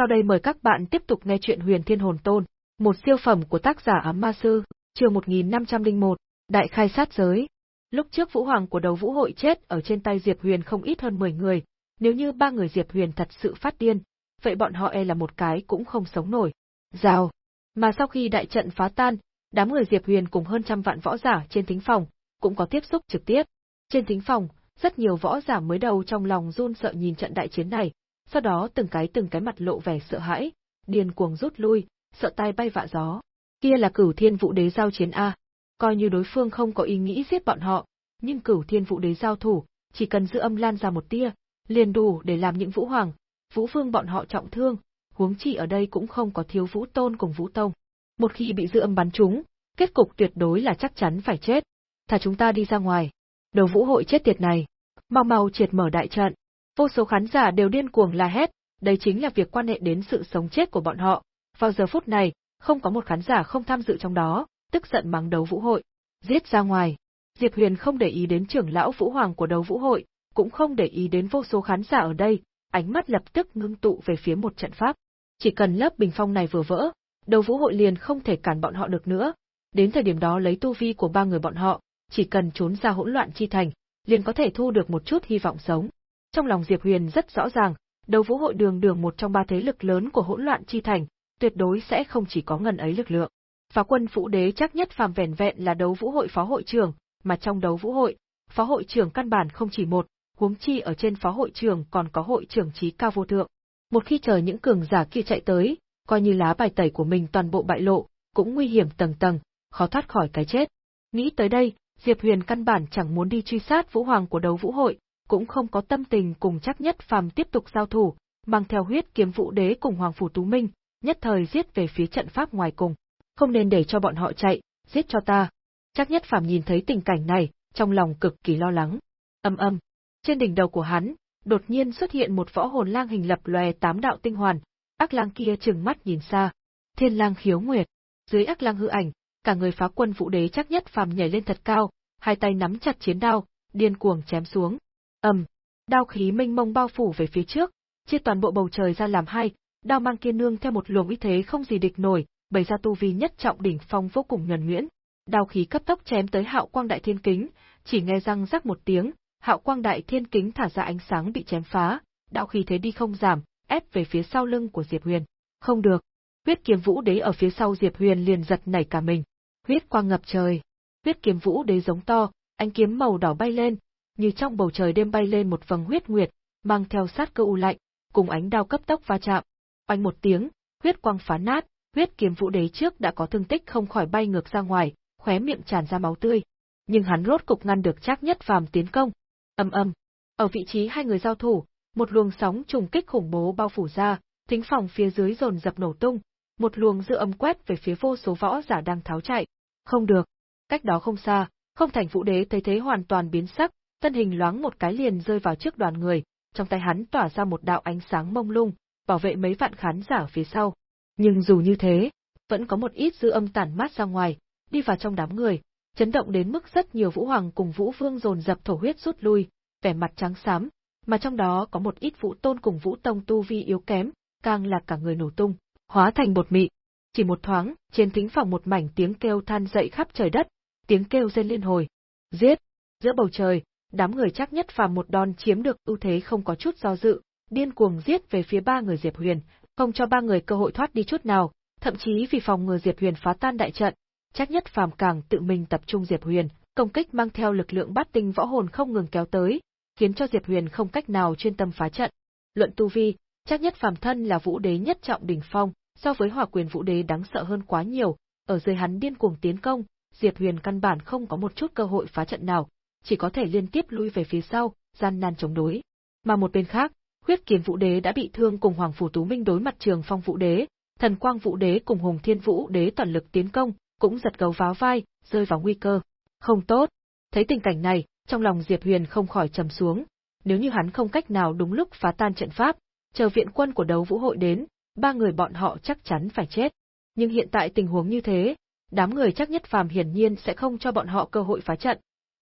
Sau đây mời các bạn tiếp tục nghe chuyện Huyền Thiên Hồn Tôn, một siêu phẩm của tác giả Ám Ma Sư, chương 1501, Đại khai sát giới. Lúc trước Vũ Hoàng của đầu Vũ hội chết ở trên tay Diệp Huyền không ít hơn 10 người, nếu như ba người Diệp Huyền thật sự phát điên, vậy bọn họ e là một cái cũng không sống nổi. Rào. Mà sau khi đại trận phá tan, đám người Diệp Huyền cùng hơn trăm vạn võ giả trên thính phòng, cũng có tiếp xúc trực tiếp. Trên thính phòng, rất nhiều võ giả mới đầu trong lòng run sợ nhìn trận đại chiến này, sau đó từng cái từng cái mặt lộ vẻ sợ hãi, điên cuồng rút lui, sợ tai bay vạ gió. Kia là cửu thiên vũ đế giao chiến A. Coi như đối phương không có ý nghĩ giết bọn họ, nhưng cửu thiên vũ đế giao thủ, chỉ cần giữ âm lan ra một tia, liền đủ để làm những vũ hoàng, vũ vương bọn họ trọng thương, huống chi ở đây cũng không có thiếu vũ tôn cùng vũ tông. Một khi bị dư âm bắn trúng, kết cục tuyệt đối là chắc chắn phải chết. Thả chúng ta đi ra ngoài. Đầu vũ hội chết tiệt này. Mau mau triệt mở đại trận. Vô số khán giả đều điên cuồng la hét, đây chính là việc quan hệ đến sự sống chết của bọn họ. Vào giờ phút này, không có một khán giả không tham dự trong đó, tức giận mắng đấu vũ hội. Giết ra ngoài. Diệp Huyền không để ý đến trưởng lão vũ hoàng của đấu vũ hội, cũng không để ý đến vô số khán giả ở đây, ánh mắt lập tức ngưng tụ về phía một trận pháp. Chỉ cần lớp bình phong này vừa vỡ, đấu vũ hội liền không thể cản bọn họ được nữa. Đến thời điểm đó lấy tu vi của ba người bọn họ, chỉ cần trốn ra hỗn loạn chi thành, liền có thể thu được một chút hy vọng sống. Trong lòng Diệp Huyền rất rõ ràng, đấu vũ hội đường đường một trong ba thế lực lớn của hỗn loạn chi thành, tuyệt đối sẽ không chỉ có ngần ấy lực lượng. Phá quân phụ đế chắc nhất phàm vẻn vẹn là đấu vũ hội phó hội trưởng, mà trong đấu vũ hội, phó hội trưởng căn bản không chỉ một, huống chi ở trên phó hội trưởng còn có hội trưởng trí cao vô thượng. Một khi chờ những cường giả kia chạy tới, coi như lá bài tẩy của mình toàn bộ bại lộ, cũng nguy hiểm tầng tầng, khó thoát khỏi cái chết. Nghĩ tới đây, Diệp Huyền căn bản chẳng muốn đi truy sát Vũ Hoàng của đấu vũ hội, cũng không có tâm tình cùng chắc nhất phàm tiếp tục giao thủ, mang theo huyết kiếm vũ đế cùng Hoàng Phủ Tú Minh, nhất thời giết về phía trận pháp ngoài cùng. Không nên để cho bọn họ chạy, giết cho ta. Chắc nhất phàm nhìn thấy tình cảnh này, trong lòng cực kỳ lo lắng. Âm âm. Trên đỉnh đầu của hắn, đột nhiên xuất hiện một võ hồn lang hình lập lòe tám đạo tinh hoàn, ác lang kia trừng mắt nhìn xa. Thiên lang khiếu nguyệt. Dưới ác lang hư ảnh, cả người phá quân vũ đế chắc nhất phàm nhảy lên thật cao, hai tay nắm chặt chiến đao, điên cuồng chém xuống ầm, đao khí minh mông bao phủ về phía trước, chia toàn bộ bầu trời ra làm hai, đao mang kia nương theo một luồng uy thế không gì địch nổi, bày ra tu vi nhất trọng đỉnh phong vô cùng nhuần nhuyễn. Đao khí cấp tốc chém tới Hạo Quang Đại Thiên Kính, chỉ nghe răng rắc một tiếng, Hạo Quang Đại Thiên Kính thả ra ánh sáng bị chém phá, đạo khí thế đi không giảm, ép về phía sau lưng của Diệp Huyền. Không được, huyết kiếm vũ đế ở phía sau Diệp Huyền liền giật nảy cả mình. Huyết quang ngập trời, huyết kiếm vũ đế giống to, ánh kiếm màu đỏ bay lên, như trong bầu trời đêm bay lên một vầng huyết nguyệt, mang theo sát cơ u lạnh, cùng ánh đao cấp tốc va chạm. Oanh một tiếng, huyết quang phá nát, huyết kiếm vũ đế trước đã có thương tích không khỏi bay ngược ra ngoài, khóe miệng tràn ra máu tươi. Nhưng hắn rốt cục ngăn được chắc nhất phàm tiến công. ầm ầm, ở vị trí hai người giao thủ, một luồng sóng trùng kích khủng bố bao phủ ra, thính phòng phía dưới dồn dập nổ tung, một luồng dư âm quét về phía vô số võ giả đang tháo chạy. Không được, cách đó không xa, không thành vũ đế thấy thế hoàn toàn biến sắc, thân hình loáng một cái liền rơi vào trước đoàn người, trong tay hắn tỏa ra một đạo ánh sáng mông lung, bảo vệ mấy vạn khán giả phía sau. Nhưng dù như thế, vẫn có một ít dư âm tản mát ra ngoài, đi vào trong đám người, chấn động đến mức rất nhiều vũ hoàng cùng vũ vương dồn dập thổ huyết rút lui, vẻ mặt trắng xám, mà trong đó có một ít vũ tôn cùng vũ tông tu vi yếu kém, càng là cả người nổ tung, hóa thành bột mị. Chỉ một thoáng, trên thính phòng một mảnh tiếng kêu than dậy khắp trời đất, tiếng kêu rên liên hồi. Giết! Giữa bầu trời, đám người chắc nhất phàm một đòn chiếm được ưu thế không có chút do dự, điên cuồng giết về phía ba người Diệp Huyền, không cho ba người cơ hội thoát đi chút nào, thậm chí vì phòng ngừa Diệp Huyền phá tan đại trận, chắc nhất phàm càng tự mình tập trung Diệp Huyền, công kích mang theo lực lượng bát tinh võ hồn không ngừng kéo tới, khiến cho Diệp Huyền không cách nào chuyên tâm phá trận. Luận tu vi, chắc nhất phàm thân là vũ đế nhất trọng đỉnh phong, so với hỏa quyền vũ đế đáng sợ hơn quá nhiều, ở dưới hắn điên cuồng tiến công, Diệp Huyền căn bản không có một chút cơ hội phá trận nào, chỉ có thể liên tiếp lui về phía sau, gian nan chống đối. Mà một bên khác, huyết kiếm vũ đế đã bị thương cùng Hoàng Phủ Tú Minh đối mặt trường phong vũ đế, thần quang vũ đế cùng Hùng Thiên vũ đế toàn lực tiến công, cũng giật gấu váo vai, rơi vào nguy cơ. Không tốt. Thấy tình cảnh này, trong lòng Diệp Huyền không khỏi trầm xuống. Nếu như hắn không cách nào đúng lúc phá tan trận pháp, chờ viện quân của đấu vũ hội đến, ba người bọn họ chắc chắn phải chết. Nhưng hiện tại tình huống như thế, đám người chắc nhất phàm hiển nhiên sẽ không cho bọn họ cơ hội phá trận.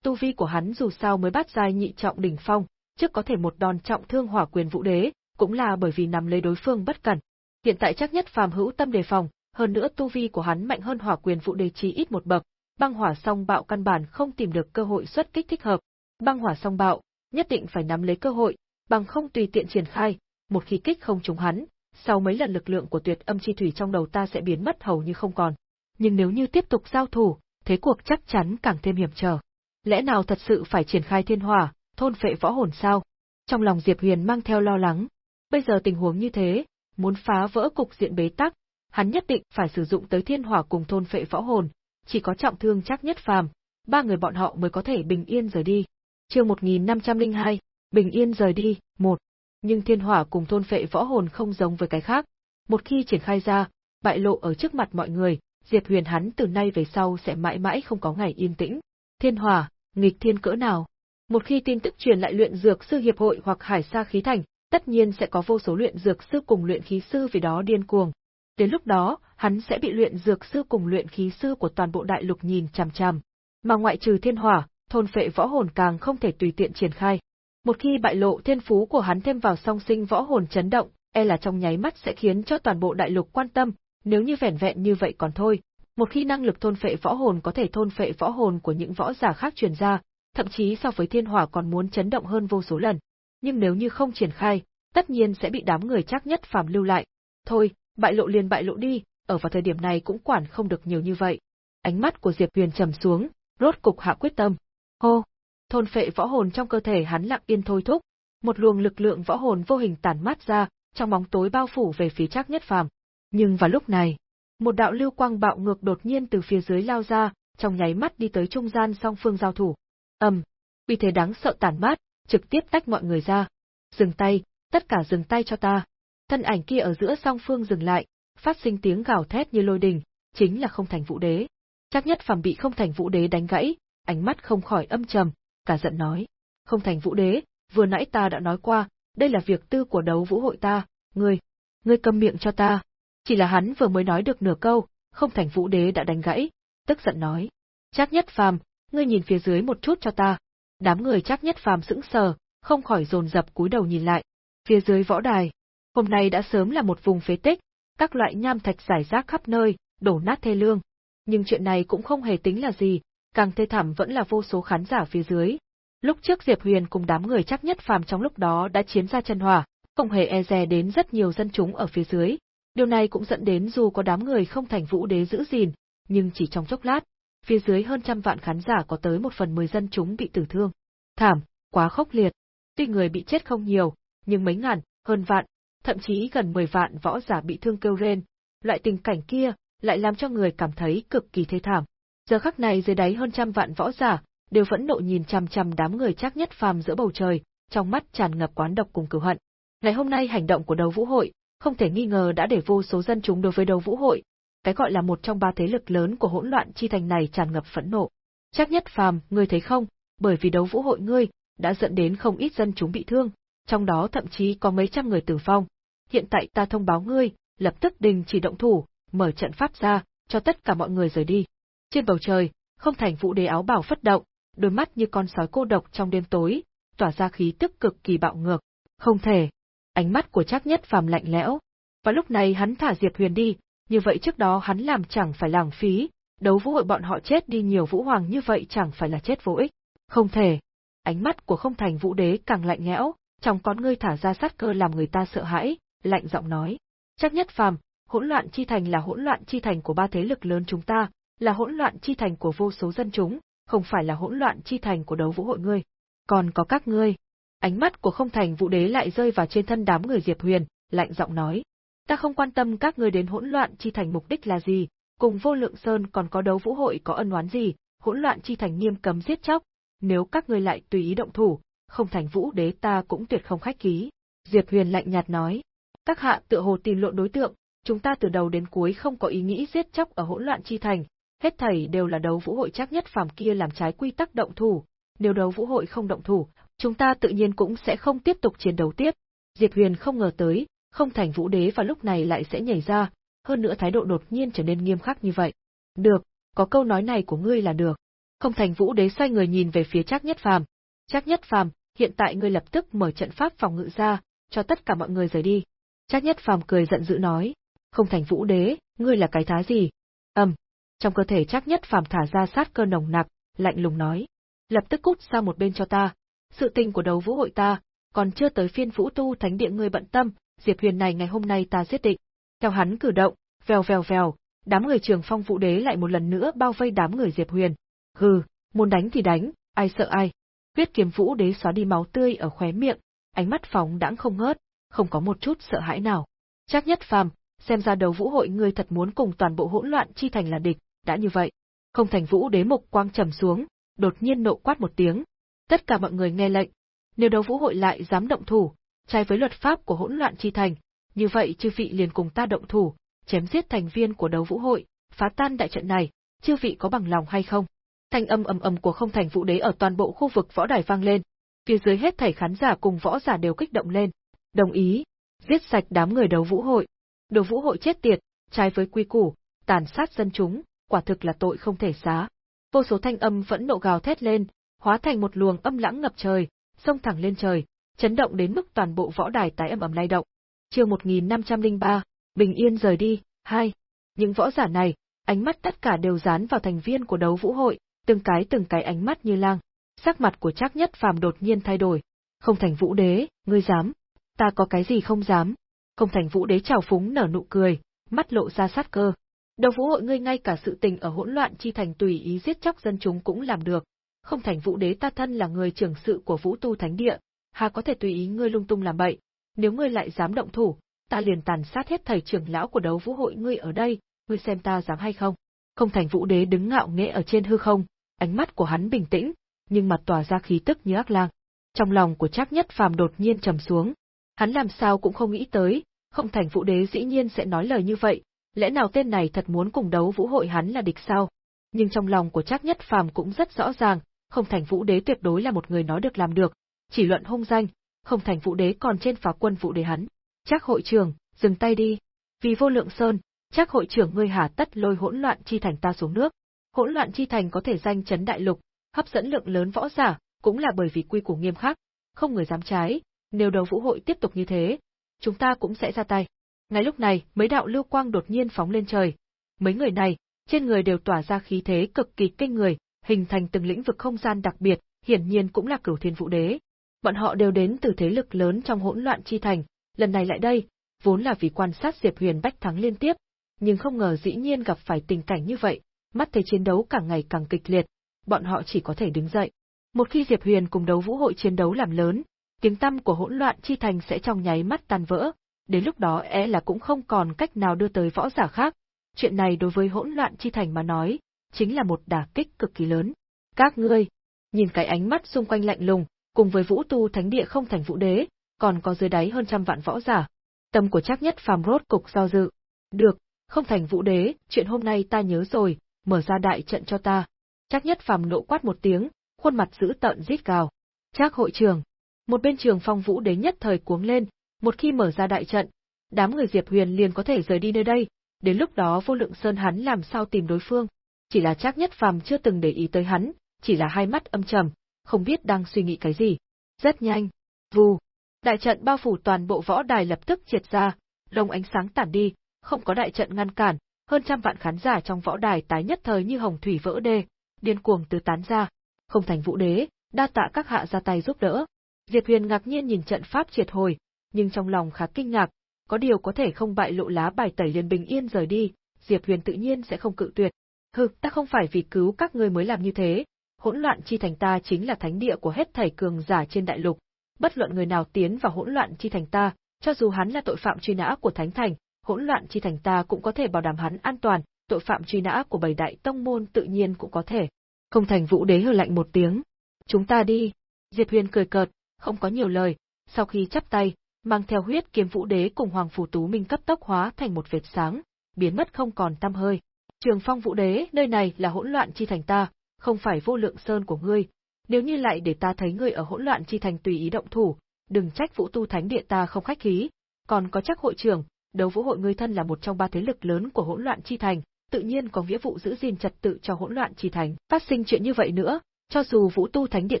Tu vi của hắn dù sao mới bắt giai nhị trọng đỉnh phong, trước có thể một đòn trọng thương hỏa quyền vũ đế, cũng là bởi vì nằm lấy đối phương bất cẩn. Hiện tại chắc nhất phàm hữu tâm đề phòng, hơn nữa tu vi của hắn mạnh hơn hỏa quyền vũ đế chí ít một bậc, băng hỏa song bạo căn bản không tìm được cơ hội xuất kích thích hợp. Băng hỏa song bạo, nhất định phải nắm lấy cơ hội, bằng không tùy tiện triển khai, một khi kích không trúng hắn, sau mấy lần lực lượng của tuyệt âm chi thủy trong đầu ta sẽ biến mất hầu như không còn. Nhưng nếu như tiếp tục giao thủ, thế cuộc chắc chắn càng thêm hiểm trở. Lẽ nào thật sự phải triển khai thiên hỏa, thôn phệ võ hồn sao? Trong lòng Diệp Huyền mang theo lo lắng. Bây giờ tình huống như thế, muốn phá vỡ cục diện bế tắc, hắn nhất định phải sử dụng tới thiên hỏa cùng thôn phệ võ hồn, chỉ có trọng thương chắc nhất phàm, ba người bọn họ mới có thể bình yên rời đi. Chương 1502, bình yên rời đi, một. Nhưng thiên hỏa cùng thôn phệ võ hồn không giống với cái khác. Một khi triển khai ra, bại lộ ở trước mặt mọi người, Diệp Huyền hắn từ nay về sau sẽ mãi mãi không có ngày yên tĩnh. Thiên hỏa, nghịch thiên cỡ nào? Một khi tin tức truyền lại luyện dược sư hiệp hội hoặc hải sa khí thành, tất nhiên sẽ có vô số luyện dược sư cùng luyện khí sư vì đó điên cuồng. Đến lúc đó, hắn sẽ bị luyện dược sư cùng luyện khí sư của toàn bộ đại lục nhìn chằm chằm. Mà ngoại trừ thiên hỏa, thôn phệ võ hồn càng không thể tùy tiện triển khai. Một khi bại lộ thiên phú của hắn thêm vào song sinh võ hồn chấn động, e là trong nháy mắt sẽ khiến cho toàn bộ đại lục quan tâm, nếu như vẻn vẹn như vậy còn thôi. Một khi năng lực thôn phệ võ hồn có thể thôn phệ võ hồn của những võ giả khác truyền ra, thậm chí so với thiên hỏa còn muốn chấn động hơn vô số lần. Nhưng nếu như không triển khai, tất nhiên sẽ bị đám người chắc nhất phàm lưu lại. Thôi, bại lộ liền bại lộ đi, ở vào thời điểm này cũng quản không được nhiều như vậy. Ánh mắt của Diệp Huyền trầm xuống, rốt cục hạ quyết tâm. Hô! Thôn phệ võ hồn trong cơ thể hắn lặng yên thôi thúc, một luồng lực lượng võ hồn vô hình tản mát ra, trong bóng tối bao phủ về phía chắc nhất phàm. Nhưng vào lúc này, một đạo lưu quang bạo ngược đột nhiên từ phía dưới lao ra, trong nháy mắt đi tới trung gian song phương giao thủ. Ầm, uy thế đáng sợ tản mát, trực tiếp tách mọi người ra. Dừng tay, tất cả dừng tay cho ta. Thân ảnh kia ở giữa song phương dừng lại, phát sinh tiếng gào thét như lôi đình, chính là không thành vũ đế. Chắc nhất phàm bị không thành vũ đế đánh gãy, ánh mắt không khỏi âm trầm, cả giận nói. Không thành vũ đế, vừa nãy ta đã nói qua, đây là việc tư của đấu vũ hội ta, ngươi, ngươi câm miệng cho ta. Chỉ là hắn vừa mới nói được nửa câu, không thành vũ đế đã đánh gãy, tức giận nói. Chắc nhất phàm, ngươi nhìn phía dưới một chút cho ta. Đám người chắc nhất phàm sững sờ, không khỏi dồn dập cúi đầu nhìn lại. Phía dưới võ đài, hôm nay đã sớm là một vùng phế tích, các loại nham thạch rải rác khắp nơi, đổ nát thê lương. Nhưng chuyện này cũng không hề tính là gì, càng thê thảm vẫn là vô số khán giả phía dưới. Lúc trước Diệp Huyền cùng đám người chắc nhất phàm trong lúc đó đã chiến ra chân hỏa, không hề e dè đến rất nhiều dân chúng ở phía dưới. Điều này cũng dẫn đến dù có đám người không thành vũ đế giữ gìn, nhưng chỉ trong chốc lát, phía dưới hơn trăm vạn khán giả có tới một phần mười dân chúng bị tử thương. Thảm, quá khốc liệt. Tuy người bị chết không nhiều, nhưng mấy ngàn, hơn vạn, thậm chí gần 10 vạn võ giả bị thương kêu rên, loại tình cảnh kia lại làm cho người cảm thấy cực kỳ thê thảm. Giờ khắc này dưới đáy hơn trăm vạn võ giả, đều vẫn nộ nhìn chằm chằm đám người chắc nhất phàm giữa bầu trời, trong mắt tràn ngập quán độc cùng cửu hận. Ngày hôm nay hành động của đấu vũ hội, không thể nghi ngờ đã để vô số dân chúng đối với đấu vũ hội, cái gọi là một trong ba thế lực lớn của hỗn loạn chi thành này tràn ngập phẫn nộ. Chắc nhất phàm, ngươi thấy không, bởi vì đấu vũ hội ngươi, đã dẫn đến không ít dân chúng bị thương, trong đó thậm chí có mấy trăm người tử vong, hiện tại ta thông báo ngươi, lập tức đình chỉ động thủ, mở trận pháp ra, cho tất cả mọi người rời đi. Trên bầu trời, không thành vũ đế áo bảo phất động, đôi mắt như con sói cô độc trong đêm tối, tỏa ra khí tức cực kỳ bạo ngược. Không thể. Ánh mắt của Trác nhất phàm lạnh lẽo. Và lúc này hắn thả Diệp Huyền đi, như vậy trước đó hắn làm chẳng phải lãng phí, đấu vũ hội bọn họ chết đi nhiều vũ hoàng như vậy chẳng phải là chết vô ích. Không thể. Ánh mắt của không thành vũ đế càng lạnh lẽo, trong con ngươi thả ra sát cơ làm người ta sợ hãi, lạnh giọng nói. Chắc nhất phàm, hỗn loạn chi thành là hỗn loạn chi thành của ba thế lực lớn chúng ta, là hỗn loạn chi thành của vô số dân chúng, không phải là hỗn loạn chi thành của đấu vũ hội ngươi. Còn có các ngươi. Ánh mắt của không thành vũ đế lại rơi vào trên thân đám người Diệp Huyền, lạnh giọng nói. Ta không quan tâm các ngươi đến hỗn loạn chi thành mục đích là gì, cùng vô lượng sơn còn có đấu vũ hội có ân oán gì, hỗn loạn chi thành nghiêm cấm giết chóc, nếu các ngươi lại tùy ý động thủ, không thành vũ đế ta cũng tuyệt không khách khí. Diệp Huyền lạnh nhạt nói. Các hạ tựa hồ tìm lộn đối tượng, chúng ta từ đầu đến cuối không có ý nghĩ giết chóc ở hỗn loạn chi thành, hết thảy đều là đấu vũ hội chắc nhất phàm kia làm trái quy tắc động thủ, nếu đấu vũ hội không động thủ, chúng ta tự nhiên cũng sẽ không tiếp tục chiến đấu tiếp. Diệp Huyền không ngờ tới, không thành vũ đế và lúc này lại sẽ nhảy ra, hơn nữa thái độ đột nhiên trở nên nghiêm khắc như vậy. Được, có câu nói này của ngươi là được. Không thành vũ đế xoay người nhìn về phía Trác nhất phàm. Trác nhất phàm, hiện tại ngươi lập tức mở trận pháp phòng ngự ra, cho tất cả mọi người rời đi. Trác Nhất Phàm cười giận dữ nói, không thành vũ đế, ngươi là cái thá gì? Ầm. trong cơ thể Trác Nhất Phàm thả ra sát cơ nồng nặc, lạnh lùng nói, lập tức cút sang một bên cho ta. Sự tình của đấu vũ hội ta, còn chưa tới phiên vũ tu thánh địa ngươi bận tâm, Diệp Huyền này ngày hôm nay ta giết định. Theo hắn cử động, vèo vèo vèo, đám người Trường Phong Vũ Đế lại một lần nữa bao vây đám người Diệp Huyền. Hừ, muốn đánh thì đánh, ai sợ ai. Huyết kiếm Vũ Đế xóa đi máu tươi ở khóe miệng, ánh mắt phóng đãng không ngớt, không có một chút sợ hãi nào. Chắc nhất phàm, xem ra đầu vũ hội ngươi thật muốn cùng toàn bộ hỗn loạn chi thành là địch, đã như vậy. Không thành vũ đế mục quang trầm xuống, đột nhiên nộ quát một tiếng. Tất cả mọi người nghe lệnh. Nếu đấu vũ hội lại dám động thủ, trái với luật pháp của hỗn loạn chi thành, như vậy chư vị liền cùng ta động thủ, chém giết thành viên của đấu vũ hội, phá tan đại trận này, chư vị có bằng lòng hay không? Thanh âm ầm ầm của không thành vũ đế ở toàn bộ khu vực võ đài vang lên, phía dưới hết thảy khán giả cùng võ giả đều kích động lên. Đồng ý, giết sạch đám người đấu vũ hội. Đấu vũ hội chết tiệt, trái với quy củ, tàn sát dân chúng, quả thực là tội không thể xá. Vô số thanh âm vẫn nộ gào thét lên, hóa thành một luồng âm lãng ngập trời, xông thẳng lên trời, chấn động đến mức toàn bộ võ đài tái âm ầm lay động. Chương 1503, bình yên rời đi, hai. Những võ giả này, ánh mắt tất cả đều dán vào thành viên của đấu vũ hội, từng cái từng cái ánh mắt như lang. Sắc mặt của Trác Nhất Phàm đột nhiên thay đổi. Không thành vũ đế, ngươi dám? Ta có cái gì không dám? Không thành vũ đế trào phúng nở nụ cười, mắt lộ ra sát cơ. Đấu vũ hội ngươi ngay cả sự tình ở hỗn loạn chi thành tùy ý giết chóc dân chúng cũng làm được. Không thành vũ đế ta thân là người trưởng sự của vũ tu thánh địa, hà có thể tùy ý ngươi lung tung làm bậy. Nếu ngươi lại dám động thủ, ta liền tàn sát hết thầy trưởng lão của đấu vũ hội ngươi ở đây, ngươi xem ta dám hay không. Không thành vũ đế đứng ngạo nghễ ở trên hư không, ánh mắt của hắn bình tĩnh, nhưng mặt tỏa ra khí tức như ác lang. Trong lòng của Trác Nhất Phàm đột nhiên trầm xuống. Hắn làm sao cũng không nghĩ tới, không thành vũ đế dĩ nhiên sẽ nói lời như vậy, lẽ nào tên này thật muốn cùng đấu vũ hội hắn là địch sao? Nhưng trong lòng của Trác Nhất Phàm cũng rất rõ ràng, không thành vũ đế tuyệt đối là một người nói được làm được, chỉ luận hung danh, không thành vũ đế còn trên phá quân vũ đế hắn. Chắc hội trưởng, dừng tay đi. Vì vô lượng sơn, chắc hội trưởng ngươi hà tất lôi hỗn loạn chi thành ta xuống nước. Hỗn loạn chi thành có thể danh chấn đại lục, hấp dẫn lượng lớn võ giả, cũng là bởi vì quy củ nghiêm khắc, không người dám trái, nếu đấu vũ hội tiếp tục như thế, chúng ta cũng sẽ ra tay. Ngay lúc này, mấy đạo lưu quang đột nhiên phóng lên trời. Mấy người này, trên người đều tỏa ra khí thế cực kỳ kinh người, hình thành từng lĩnh vực không gian đặc biệt, hiển nhiên cũng là cửu thiên vũ đế. Bọn họ đều đến từ thế lực lớn trong hỗn loạn chi thành, lần này lại đây, vốn là vì quan sát Diệp Huyền bách thắng liên tiếp, nhưng không ngờ dĩ nhiên gặp phải tình cảnh như vậy, mắt thấy chiến đấu càng ngày càng kịch liệt, bọn họ chỉ có thể đứng dậy. Một khi Diệp Huyền cùng đấu vũ hội chiến đấu làm lớn, tiếng tăm của hỗn loạn chi thành sẽ trong nháy mắt tan vỡ, đến lúc đó é là cũng không còn cách nào đưa tới võ giả khác. Chuyện này đối với hỗn loạn chi thành mà nói, chính là một đả kích cực kỳ lớn. Các ngươi, nhìn cái ánh mắt xung quanh lạnh lùng, cùng với vũ tu thánh địa không thành vũ đế, còn có dưới đáy hơn trăm vạn võ giả. Tâm của chắc nhất phàm rốt cục do dự. Được, không thành vũ đế, chuyện hôm nay ta nhớ rồi, mở ra đại trận cho ta. Chắc nhất phàm nộ quát một tiếng, khuôn mặt giữ tợn rít gào. Chắc hội trường. Một bên trường phong vũ đế nhất thời cuống lên, một khi mở ra đại trận, đám người Diệp Huyền liền có thể rời đi nơi đây, đến lúc đó vô lượng sơn hắn làm sao tìm đối phương. Chỉ là chắc nhất phàm chưa từng để ý tới hắn, chỉ là hai mắt âm trầm, không biết đang suy nghĩ cái gì. Rất nhanh, vù, đại trận bao phủ toàn bộ võ đài lập tức triệt ra, lồng ánh sáng tản đi, không có đại trận ngăn cản, hơn trăm vạn khán giả trong võ đài tái nhất thời như hồng thủy vỡ đê, điên cuồng tứ tán ra. Không thành vũ đế, đa tạ các hạ ra tay giúp đỡ. Diệp Huyền ngạc nhiên nhìn trận pháp triệt hồi, nhưng trong lòng khá kinh ngạc, có điều có thể không bại lộ lá bài tẩy liền bình yên rời đi, Diệp Huyền tự nhiên sẽ không cự tuyệt. Hừ, ta không phải vì cứu các ngươi mới làm như thế, hỗn loạn chi thành ta chính là thánh địa của hết thảy cường giả trên đại lục. Bất luận người nào tiến vào hỗn loạn chi thành ta, cho dù hắn là tội phạm truy nã của thánh thành, hỗn loạn chi thành ta cũng có thể bảo đảm hắn an toàn, tội phạm truy nã của bảy đại tông môn tự nhiên cũng có thể. Không thành vũ đế hừ lạnh một tiếng. Chúng ta đi. Diệp Huyền cười cợt, không có nhiều lời, sau khi chắp tay, mang theo huyết kiếm vũ đế cùng Hoàng Phủ Tú Minh cấp tốc hóa thành một vệt sáng, biến mất không còn tăm hơi. Trường Phong Vũ Đế, nơi này là hỗn loạn chi thành ta, không phải vô lượng sơn của ngươi. Nếu như lại để ta thấy ngươi ở hỗn loạn chi thành tùy ý động thủ, đừng trách Vũ Tu Thánh Địa ta không khách khí. Còn có chắc hội trưởng, đấu vũ hội ngươi thân là một trong ba thế lực lớn của hỗn loạn chi thành, tự nhiên có nghĩa vụ giữ gìn trật tự cho hỗn loạn chi thành. Phát sinh chuyện như vậy nữa, cho dù Vũ Tu Thánh Địa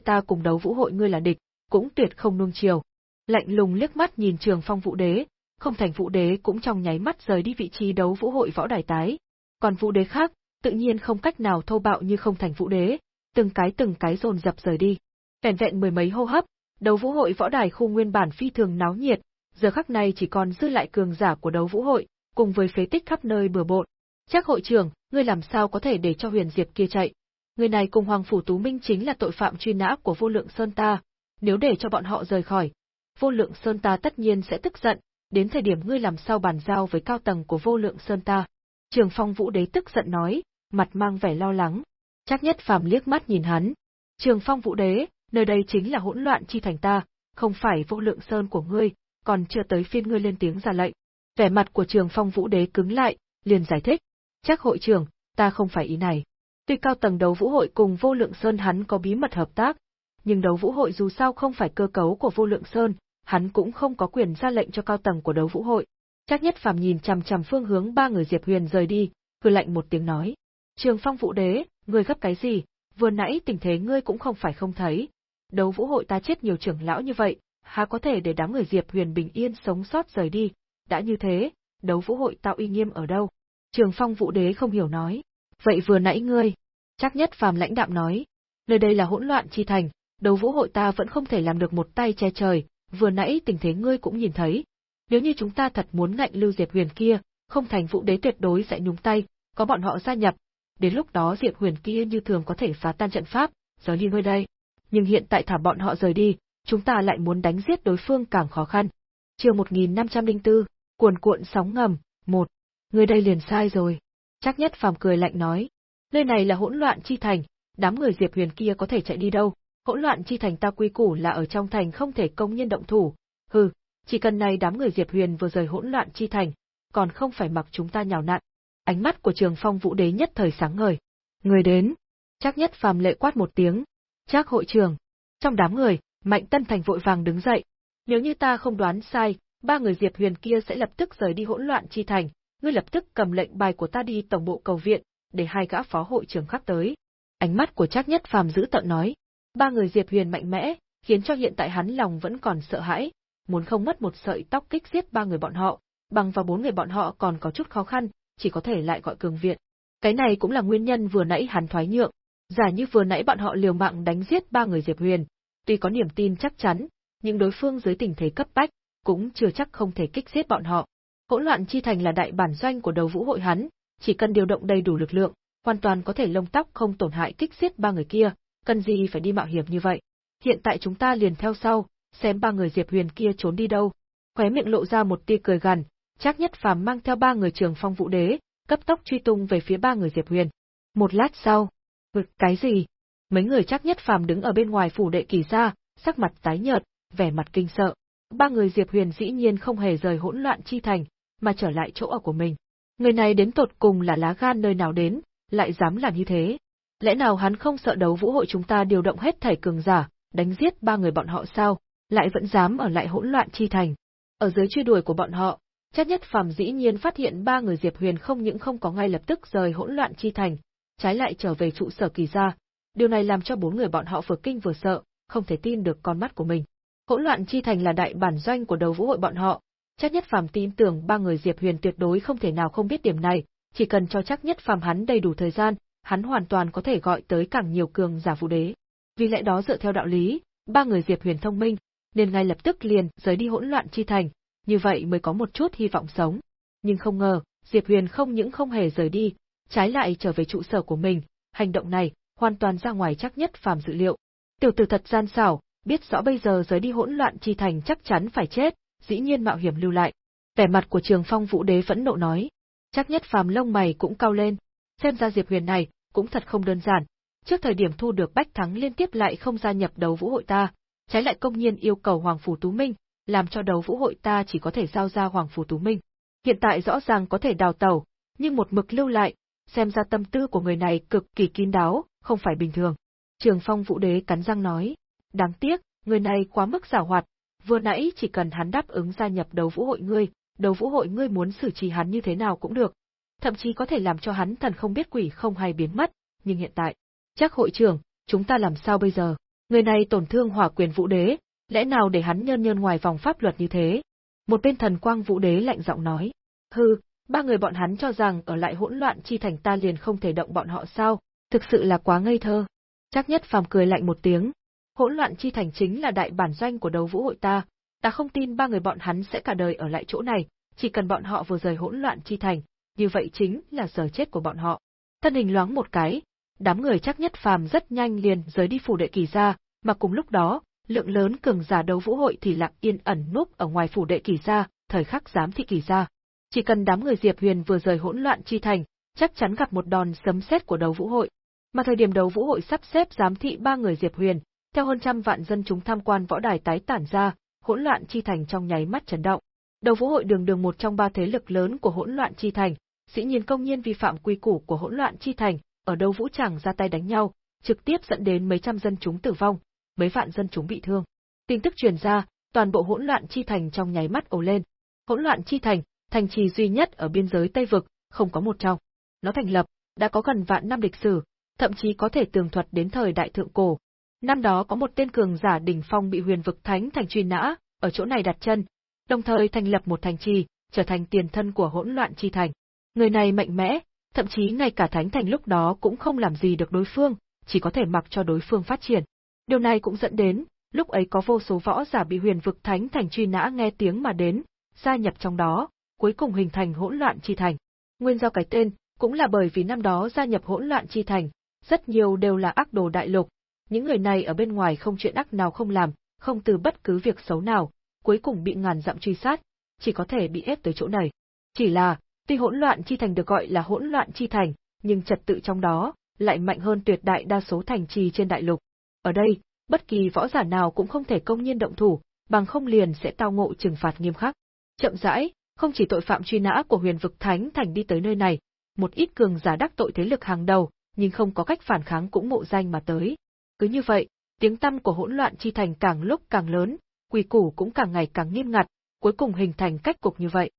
ta cùng đấu vũ hội ngươi là địch, cũng tuyệt không nuông chiều. Lạnh lùng liếc mắt nhìn Trường Phong Vũ Đế, không thành vũ đế cũng trong nháy mắt rời đi vị trí đấu vũ hội võ đài tái. Còn vũ đế khác, tự nhiên không cách nào thô bạo như không thành vũ đế, từng cái từng cái dồn dập rời đi. Vẹn vẹn mười mấy hô hấp, đấu vũ hội võ đài khu nguyên bản phi thường náo nhiệt, giờ khắc này chỉ còn dư lại cường giả của đấu vũ hội, cùng với phế tích khắp nơi bừa bộn. Chắc hội trưởng, ngươi làm sao có thể để cho Huyền Diệp kia chạy? Người này cùng Hoàng Phủ Tú Minh chính là tội phạm truy nã của vô lượng Sơn ta, nếu để cho bọn họ rời khỏi, vô lượng Sơn ta tất nhiên sẽ tức giận, đến thời điểm ngươi làm sao bàn giao với cao tầng của vô lượng Sơn ta. Trường Phong Vũ Đế tức giận nói, mặt mang vẻ lo lắng. Chắc nhất phàm liếc mắt nhìn hắn. Trường Phong Vũ Đế, nơi đây chính là hỗn loạn chi thành ta, không phải vô lượng Sơn của ngươi, còn chưa tới phiên ngươi lên tiếng ra lệnh. Vẻ mặt của Trường Phong Vũ Đế cứng lại, liền giải thích. Chắc hội trưởng, ta không phải ý này. Tuy cao tầng đấu vũ hội cùng vô lượng Sơn hắn có bí mật hợp tác, nhưng đấu vũ hội dù sao không phải cơ cấu của vô lượng Sơn, hắn cũng không có quyền ra lệnh cho cao tầng của đấu vũ hội. Chắc nhất phàm nhìn chằm chằm phương hướng ba người Diệp Huyền rời đi, hừ lạnh một tiếng nói. Trường phong vũ đế, ngươi gấp cái gì, vừa nãy tình thế ngươi cũng không phải không thấy. Đấu vũ hội ta chết nhiều trưởng lão như vậy, há có thể để đám người Diệp Huyền bình yên sống sót rời đi, đã như thế, đấu vũ hội tạo uy nghiêm ở đâu? Trường phong vũ đế không hiểu nói. Vậy vừa nãy ngươi, chắc nhất phàm lãnh đạm nói, nơi đây là hỗn loạn chi thành, đấu vũ hội ta vẫn không thể làm được một tay che trời, vừa nãy tình thế ngươi cũng nhìn thấy. Nếu như chúng ta thật muốn ngạnh lưu Diệp Huyền kia, không thành vũ đế tuyệt đối sẽ nhúng tay, có bọn họ gia nhập. Đến lúc đó Diệp Huyền kia như thường có thể phá tan trận pháp, rời đi nơi đây. Nhưng hiện tại thả bọn họ rời đi, chúng ta lại muốn đánh giết đối phương càng khó khăn. Chương 1504, cuồn cuộn sóng ngầm, một. Người đây liền sai rồi. Chắc nhất phàm cười lạnh nói. Nơi này là hỗn loạn chi thành, đám người Diệp Huyền kia có thể chạy đi đâu, hỗn loạn chi thành ta quy củ là ở trong thành không thể công nhân động thủ. Hừ, chỉ cần này đám người Diệp Huyền vừa rời hỗn loạn chi thành, còn không phải mặc chúng ta nhào nặn. Ánh mắt của Trường Phong Vũ Đế nhất thời sáng ngời. Người đến. Chắc nhất phàm lệ quát một tiếng. Chắc hội trường. Trong đám người, Mạnh Tân Thành vội vàng đứng dậy. Nếu như ta không đoán sai, ba người Diệp Huyền kia sẽ lập tức rời đi hỗn loạn chi thành, ngươi lập tức cầm lệnh bài của ta đi tổng bộ cầu viện, để hai gã phó hội trưởng khác tới. Ánh mắt của Trác Nhất Phàm giữ tợn nói, Ba người Diệp Huyền mạnh mẽ, khiến cho hiện tại hắn lòng vẫn còn sợ hãi, muốn không mất một sợi tóc kích giết ba người bọn họ, bằng vào bốn người bọn họ còn có chút khó khăn, chỉ có thể lại gọi cường viện. Cái này cũng là nguyên nhân vừa nãy hắn thoái nhượng, giả như vừa nãy bọn họ liều mạng đánh giết ba người Diệp Huyền, tuy có niềm tin chắc chắn, nhưng đối phương dưới tình thế cấp bách, cũng chưa chắc không thể kích giết bọn họ. Hỗn loạn chi thành là đại bản doanh của đầu vũ hội hắn, chỉ cần điều động đầy đủ lực lượng, hoàn toàn có thể lông tóc không tổn hại kích giết ba người kia, cần gì phải đi mạo hiểm như vậy. Hiện tại chúng ta liền theo sau, xem ba người Diệp Huyền kia trốn đi đâu. Khóe miệng lộ ra một tia cười gằn, chắc nhất phàm mang theo ba người trường phong vũ đế, cấp tốc truy tung về phía ba người Diệp Huyền. Một lát sau, ngực cái gì? Mấy người chắc nhất phàm đứng ở bên ngoài phủ đệ kỳ ra, sắc mặt tái nhợt, vẻ mặt kinh sợ. Ba người Diệp Huyền dĩ nhiên không hề rời hỗn loạn chi thành, mà trở lại chỗ ở của mình. Người này đến tột cùng là lá gan nơi nào đến, lại dám làm như thế. Lẽ nào hắn không sợ đấu vũ hội chúng ta điều động hết thảy cường giả, đánh giết ba người bọn họ sao, lại vẫn dám ở lại hỗn loạn chi thành. Ở dưới truy đuổi của bọn họ, chắc nhất phàm dĩ nhiên phát hiện ba người Diệp Huyền không những không có ngay lập tức rời hỗn loạn chi thành, trái lại trở về trụ sở kỳ gia. Điều này làm cho bốn người bọn họ vừa kinh vừa sợ, không thể tin được con mắt của mình. Hỗn loạn chi thành là đại bản doanh của đầu vũ hội bọn họ, chắc nhất phàm tin tưởng ba người Diệp Huyền tuyệt đối không thể nào không biết điểm này, chỉ cần cho chắc nhất phàm hắn đầy đủ thời gian, hắn hoàn toàn có thể gọi tới càng nhiều cường giả vũ đế. Vì lẽ đó dựa theo đạo lý, ba người Diệp Huyền thông minh, nên ngay lập tức liền rời đi hỗn loạn chi thành, như vậy mới có một chút hy vọng sống. Nhưng không ngờ, Diệp Huyền không những không hề rời đi, trái lại trở về trụ sở của mình, hành động này hoàn toàn ra ngoài chắc nhất phàm dự liệu. Tiểu tử thật gian xảo, biết rõ bây giờ rời đi hỗn loạn chi thành chắc chắn phải chết, dĩ nhiên mạo hiểm lưu lại. Vẻ mặt của Trường Phong Vũ Đế vẫn nộ nói, chắc nhất phàm lông mày cũng cao lên, xem ra Diệp Huyền này cũng thật không đơn giản. Trước thời điểm thu được bách thắng liên tiếp lại không gia nhập đấu vũ hội ta, trái lại công nhiên yêu cầu Hoàng Phủ Tú Minh, làm cho đấu vũ hội ta chỉ có thể giao ra Hoàng Phủ Tú Minh. Hiện tại rõ ràng có thể đào tẩu, nhưng một mực lưu lại, xem ra tâm tư của người này cực kỳ kín đáo, không phải bình thường. Trường Phong Vũ Đế cắn răng nói, đáng tiếc, người này quá mức giả hoạt, vừa nãy chỉ cần hắn đáp ứng gia nhập đấu vũ hội ngươi, đấu vũ hội ngươi muốn xử trí hắn như thế nào cũng được, thậm chí có thể làm cho hắn thần không biết quỷ không hay biến mất, nhưng hiện tại, chắc hội trưởng, chúng ta làm sao bây giờ? Người này tổn thương hỏa quyền vũ đế, lẽ nào để hắn nhân nhân ngoài vòng pháp luật như thế? Một bên thần quang vũ đế lạnh giọng nói. Hừ, ba người bọn hắn cho rằng ở lại hỗn loạn chi thành ta liền không thể động bọn họ sao, thực sự là quá ngây thơ. Chắc nhất phàm cười lạnh một tiếng. Hỗn loạn chi thành chính là đại bản doanh của đấu vũ hội ta, ta không tin ba người bọn hắn sẽ cả đời ở lại chỗ này, chỉ cần bọn họ vừa rời hỗn loạn chi thành, như vậy chính là giờ chết của bọn họ. Thân hình loáng một cái, đám người chắc nhất phàm rất nhanh liền rời đi phủ đệ kỳ gia, mà cùng lúc đó, lượng lớn cường giả đấu vũ hội thì lặng yên ẩn núp ở ngoài phủ đệ kỳ gia, thời khắc giám thị kỳ gia Chỉ cần đám người Diệp Huyền vừa rời hỗn loạn chi thành, chắc chắn gặp một đòn sấm sét của đấu vũ hội. Mà thời điểm đấu vũ hội sắp xếp giám thị ba người Diệp Huyền, theo hơn trăm vạn dân chúng tham quan võ đài tái tản ra, hỗn loạn chi thành trong nháy mắt chấn động. Đấu vũ hội đường đường một trong ba thế lực lớn của hỗn loạn chi thành, dĩ nhiên công nhiên vi phạm quy củ của hỗn loạn chi thành, ở đâu vũ chẳng ra tay đánh nhau, trực tiếp dẫn đến mấy trăm dân chúng tử vong, mấy vạn dân chúng bị thương. Tin tức truyền ra, toàn bộ hỗn loạn chi thành trong nháy mắt ồ lên. Hỗn loạn chi thành, thành trì duy nhất ở biên giới Tây vực, không có một trong. Nó thành lập, đã có gần vạn năm lịch sử, thậm chí có thể tường thuật đến thời đại thượng cổ. Năm đó có một tên cường giả đỉnh phong bị huyền vực thánh thành truy nã, ở chỗ này đặt chân, đồng thời thành lập một thành trì, trở thành tiền thân của hỗn loạn chi thành. Người này mạnh mẽ, thậm chí ngay cả thánh thành lúc đó cũng không làm gì được đối phương, chỉ có thể mặc cho đối phương phát triển. Điều này cũng dẫn đến, lúc ấy có vô số võ giả bị huyền vực thánh thành truy nã nghe tiếng mà đến, gia nhập trong đó, cuối cùng hình thành hỗn loạn chi thành. Nguyên do cái tên, cũng là bởi vì năm đó gia nhập hỗn loạn chi thành, rất nhiều đều là ác đồ đại lục. Những người này ở bên ngoài không chuyện ác nào không làm, không từ bất cứ việc xấu nào, cuối cùng bị ngàn dặm truy sát, chỉ có thể bị ép tới chỗ này. Chỉ là, tuy hỗn loạn chi thành được gọi là hỗn loạn chi thành, nhưng trật tự trong đó lại mạnh hơn tuyệt đại đa số thành trì trên đại lục. Ở đây, bất kỳ võ giả nào cũng không thể công nhiên động thủ, bằng không liền sẽ tao ngộ trừng phạt nghiêm khắc. Chậm rãi, không chỉ tội phạm truy nã của huyền vực thánh thành đi tới nơi này, một ít cường giả đắc tội thế lực hàng đầu, nhưng không có cách phản kháng cũng mộ danh mà tới. Cứ như vậy, tiếng tăm của hỗn loạn chi thành càng lúc càng lớn, quy củ cũng càng ngày càng nghiêm ngặt, cuối cùng hình thành cách cục như vậy.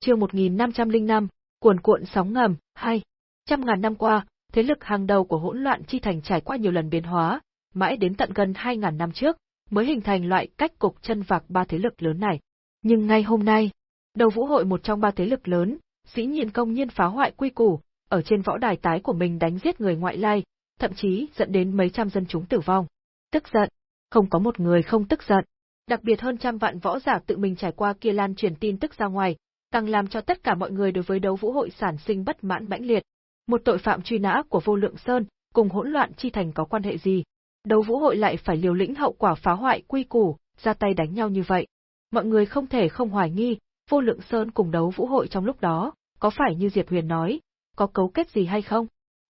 Chương 1505, cuồn cuộn sóng ngầm, 2. Trăm ngàn năm qua, thế lực hàng đầu của hỗn loạn chi thành trải qua nhiều lần biến hóa, mãi đến tận gần 2.000 năm trước, mới hình thành loại cách cục chân vạc ba thế lực lớn này. Nhưng ngay hôm nay, đầu vũ hội một trong ba thế lực lớn, dĩ nhiên công nhiên phá hoại quy củ, ở trên võ đài tái của mình đánh giết người ngoại lai, thậm chí dẫn đến mấy trăm dân chúng tử vong. Tức giận, không có một người không tức giận. Đặc biệt hơn trăm vạn võ giả tự mình trải qua kia lan truyền tin tức ra ngoài, càng làm cho tất cả mọi người đối với đấu vũ hội sản sinh bất mãn mãnh liệt. Một tội phạm truy nã của vô lượng sơn, cùng hỗn loạn chi thành có quan hệ gì? Đấu vũ hội lại phải liều lĩnh hậu quả phá hoại quy củ, ra tay đánh nhau như vậy. Mọi người không thể không hoài nghi, vô lượng sơn cùng đấu vũ hội trong lúc đó, có phải như Diệp Huyền nói, có cấu kết gì hay không?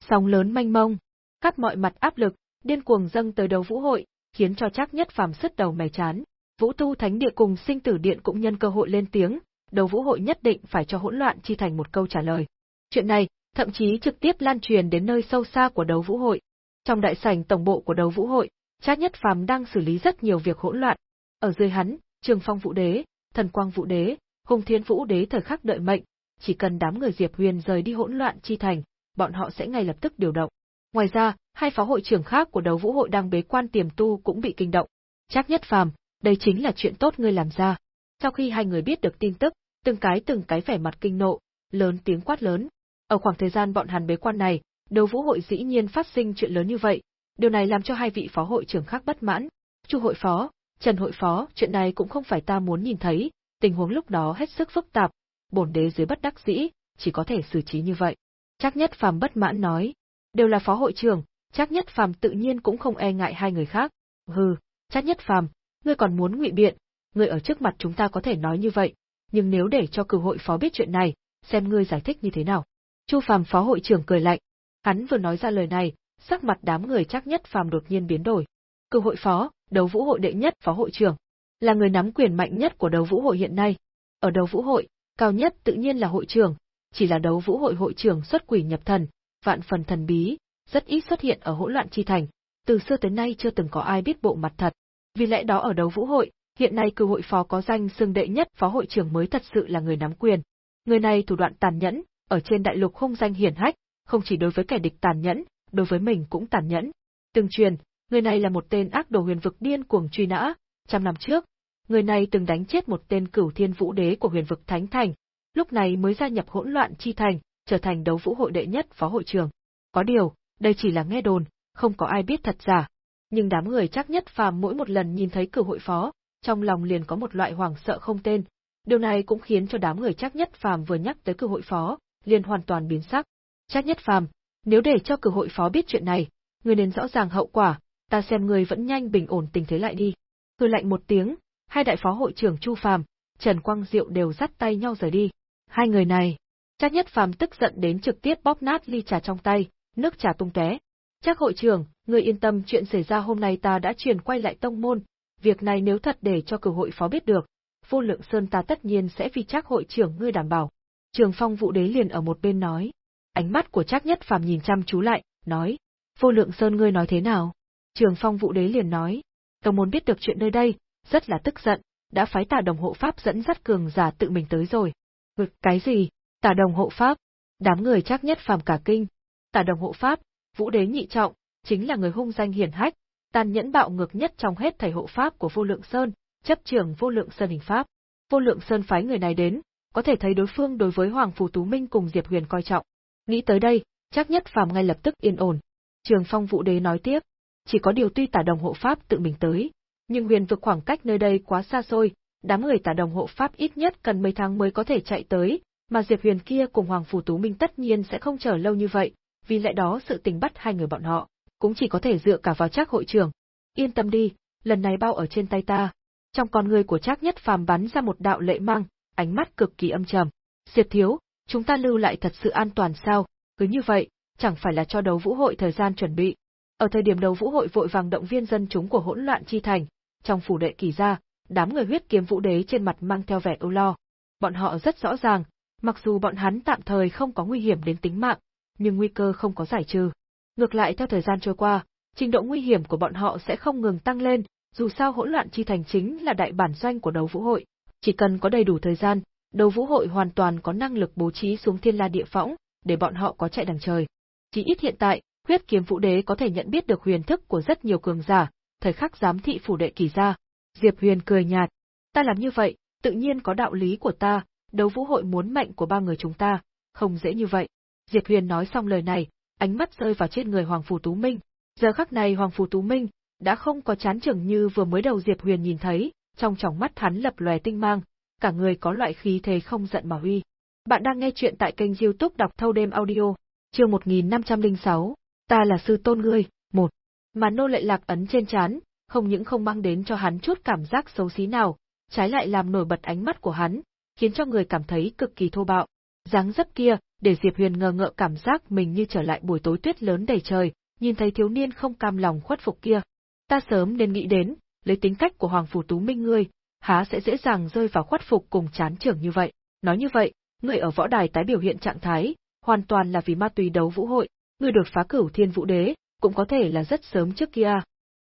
Sóng lớn manh mông, cắt mọi mặt áp lực, điên cuồng dâng tới đấu vũ hội, khiến cho chắc nhất phàm sứt đầu mày chán. Vũ tu thánh địa cùng sinh tử điện cũng nhân cơ hội lên tiếng, đấu vũ hội nhất định phải cho hỗn loạn chi thành một câu trả lời. Chuyện này, thậm chí trực tiếp lan truyền đến nơi sâu xa của đấu vũ hội. Trong đại sảnh tổng bộ của đấu vũ hội, Trác Nhất Phàm đang xử lý rất nhiều việc hỗn loạn. Ở dưới hắn, Trường Phong Vũ Đế, Thần Quang Vũ Đế, Hùng Thiên Vũ Đế thời khắc đợi mệnh, chỉ cần đám người Diệp Huyền rời đi hỗn loạn chi thành, bọn họ sẽ ngay lập tức điều động. Ngoài ra, hai phó hội trưởng khác của đấu vũ hội đang bế quan tiềm tu cũng bị kinh động. Trác Nhất Phàm, đây chính là chuyện tốt ngươi làm ra. Sau khi hai người biết được tin tức, từng cái từng cái vẻ mặt kinh nộ, lớn tiếng quát lớn. Ở khoảng thời gian bọn hắn bế quan này, đấu vũ hội dĩ nhiên phát sinh chuyện lớn như vậy, điều này làm cho hai vị phó hội trưởng khác bất mãn. Chu hội phó, Trần hội phó, chuyện này cũng không phải ta muốn nhìn thấy, tình huống lúc đó hết sức phức tạp, bổn đế dưới bất đắc dĩ, chỉ có thể xử trí như vậy. Chắc nhất phàm bất mãn nói, đều là phó hội trưởng, chắc nhất phàm tự nhiên cũng không e ngại hai người khác. Hừ, chắc nhất phàm, ngươi còn muốn ngụy biện, ngươi ở trước mặt chúng ta có thể nói như vậy, nhưng nếu để cho cử hội phó biết chuyện này, xem ngươi giải thích như thế nào. Chu phàm phó hội trưởng cười lạnh, hắn vừa nói ra lời này, sắc mặt đám người chắc nhất phàm đột nhiên biến đổi. Cử hội phó, đấu vũ hội đệ nhất phó hội trưởng, là người nắm quyền mạnh nhất của đấu vũ hội hiện nay. Ở đấu vũ hội, cao nhất tự nhiên là hội trưởng, chỉ là đấu vũ hội hội trưởng xuất quỷ nhập thần, vạn phần thần bí, rất ít xuất hiện ở hỗn loạn chi thành, từ xưa tới nay chưa từng có ai biết bộ mặt thật. Vì lẽ đó ở đấu vũ hội, hiện nay cử hội phó có danh xưng đệ nhất phó hội trưởng mới thật sự là người nắm quyền. Người này thủ đoạn tàn nhẫn, ở trên đại lục không danh hiển hách, không chỉ đối với kẻ địch tàn nhẫn, đối với mình cũng tàn nhẫn. Từng truyền, người này là một tên ác đồ huyền vực điên cuồng truy nã, trăm năm trước, Người này từng đánh chết một tên cửu thiên vũ đế của huyền vực Thánh Thành, lúc này mới gia nhập hỗn loạn chi thành, trở thành đấu vũ hội đệ nhất phó hội trưởng. Có điều, đây chỉ là nghe đồn, không có ai biết thật giả. Nhưng đám người chắc nhất phàm mỗi một lần nhìn thấy cửu hội phó, trong lòng liền có một loại hoảng sợ không tên. Điều này cũng khiến cho đám người chắc nhất phàm vừa nhắc tới cơ hội phó, liền hoàn toàn biến sắc. Chắc nhất phàm, nếu để cho cơ hội phó biết chuyện này, người nên rõ ràng hậu quả, ta xem người vẫn nhanh bình ổn tình thế lại đi. Hư lạnh một tiếng, hai đại phó hội trưởng Chu Phàm, Trần Quang Diệu đều dắt tay nhau rời đi. Hai người này, chắc nhất phàm tức giận đến trực tiếp bóp nát ly trà trong tay, nước trà tung tóe. Chắc hội trưởng, người yên tâm chuyện xảy ra hôm nay ta đã truyền quay lại tông môn, việc này nếu thật để cho cử hội phó biết được, vô lượng sơn ta tất nhiên sẽ vì chắc hội trưởng ngươi đảm bảo. Trường phong vũ đế liền ở một bên nói. Ánh mắt của chắc nhất phàm nhìn chăm chú lại, nói. Vô lượng sơn ngươi nói thế nào? Trường phong vũ đế liền nói. Tông môn biết được chuyện nơi đây, rất là tức giận, đã phái tả đồng hộ pháp dẫn dắt cường giả tự mình tới rồi. Ngực cái gì? Tả đồng hộ pháp? Đám người chắc nhất phàm cả kinh. Tả đồng hộ pháp, vũ đế nhị trọng, chính là người hung danh hiển hách, tàn nhẫn bạo ngược nhất trong hết thầy hộ pháp của vô lượng sơn, chấp trưởng vô lượng sơn hình pháp. Vô lượng sơn phái người này đến, có thể thấy đối phương đối với Hoàng Phù Tú Minh cùng Diệp Huyền coi trọng. Nghĩ tới đây, chắc nhất phàm ngay lập tức yên ổn. Trường phong vũ đế nói tiếp, chỉ có điều tuy tả đồng hộ pháp tự mình tới, nhưng huyền vực khoảng cách nơi đây quá xa xôi, đám người tả đồng hộ pháp ít nhất cần mấy tháng mới có thể chạy tới, mà Diệp Huyền kia cùng Hoàng Phù Tú Minh tất nhiên sẽ không chờ lâu như vậy, vì lẽ đó sự tình bắt hai người bọn họ, cũng chỉ có thể dựa cả vào Trác hội trưởng. Yên tâm đi, lần này bao ở trên tay ta. Trong con người của Trác Nhất Phàm bắn ra một đạo lệ mang, ánh mắt cực kỳ âm trầm. Diệp thiếu, chúng ta lưu lại thật sự an toàn sao? Cứ như vậy, chẳng phải là cho đấu vũ hội thời gian chuẩn bị. Ở thời điểm đấu vũ hội vội vàng động viên dân chúng của hỗn loạn chi thành, trong phủ đệ kỳ gia, đám người huyết kiếm vũ đế trên mặt mang theo vẻ ưu lo. Bọn họ rất rõ ràng, mặc dù bọn hắn tạm thời không có nguy hiểm đến tính mạng, nhưng nguy cơ không có giải trừ. Ngược lại theo thời gian trôi qua, trình độ nguy hiểm của bọn họ sẽ không ngừng tăng lên, dù sao hỗn loạn chi thành chính là đại bản doanh của đấu vũ hội. Chỉ cần có đầy đủ thời gian, đấu vũ hội hoàn toàn có năng lực bố trí xuống thiên la địa phõng, để bọn họ có chạy đằng trời. Chỉ ít hiện tại, huyết kiếm vũ đế có thể nhận biết được huyền thức của rất nhiều cường giả, thời khắc giám thị phủ đệ kỳ ra. Diệp Huyền cười nhạt, ta làm như vậy, tự nhiên có đạo lý của ta, đấu vũ hội muốn mệnh của ba người chúng ta, không dễ như vậy. Diệp Huyền nói xong lời này, ánh mắt rơi vào trên người Hoàng Phù Tú Minh. Giờ khắc này Hoàng Phù Tú Minh đã không có chán chừng như vừa mới đầu Diệp Huyền nhìn thấy, trong tròng mắt hắn lập lòe tinh mang, cả người có loại khí thế không giận mà uy. Bạn đang nghe chuyện tại kênh youtube đọc thâu đêm audio, chương 1506, ta là sư tôn ngươi, một. Mà nô lệ lạc ấn trên chán, không những không mang đến cho hắn chút cảm giác xấu xí nào, trái lại làm nổi bật ánh mắt của hắn, khiến cho người cảm thấy cực kỳ thô bạo. Dáng dấp kia, để Diệp Huyền ngờ ngợ cảm giác mình như trở lại buổi tối tuyết lớn đầy trời, nhìn thấy thiếu niên không cam lòng khuất phục kia. Ta sớm nên nghĩ đến, lấy tính cách của Hoàng Phủ Tú Minh ngươi, há sẽ dễ dàng rơi vào khuất phục cùng chán trưởng như vậy. Nói như vậy, ngươi ở võ đài tái biểu hiện trạng thái, hoàn toàn là vì ma túy đấu vũ hội, ngươi đột phá cửu thiên vũ đế, cũng có thể là rất sớm trước kia.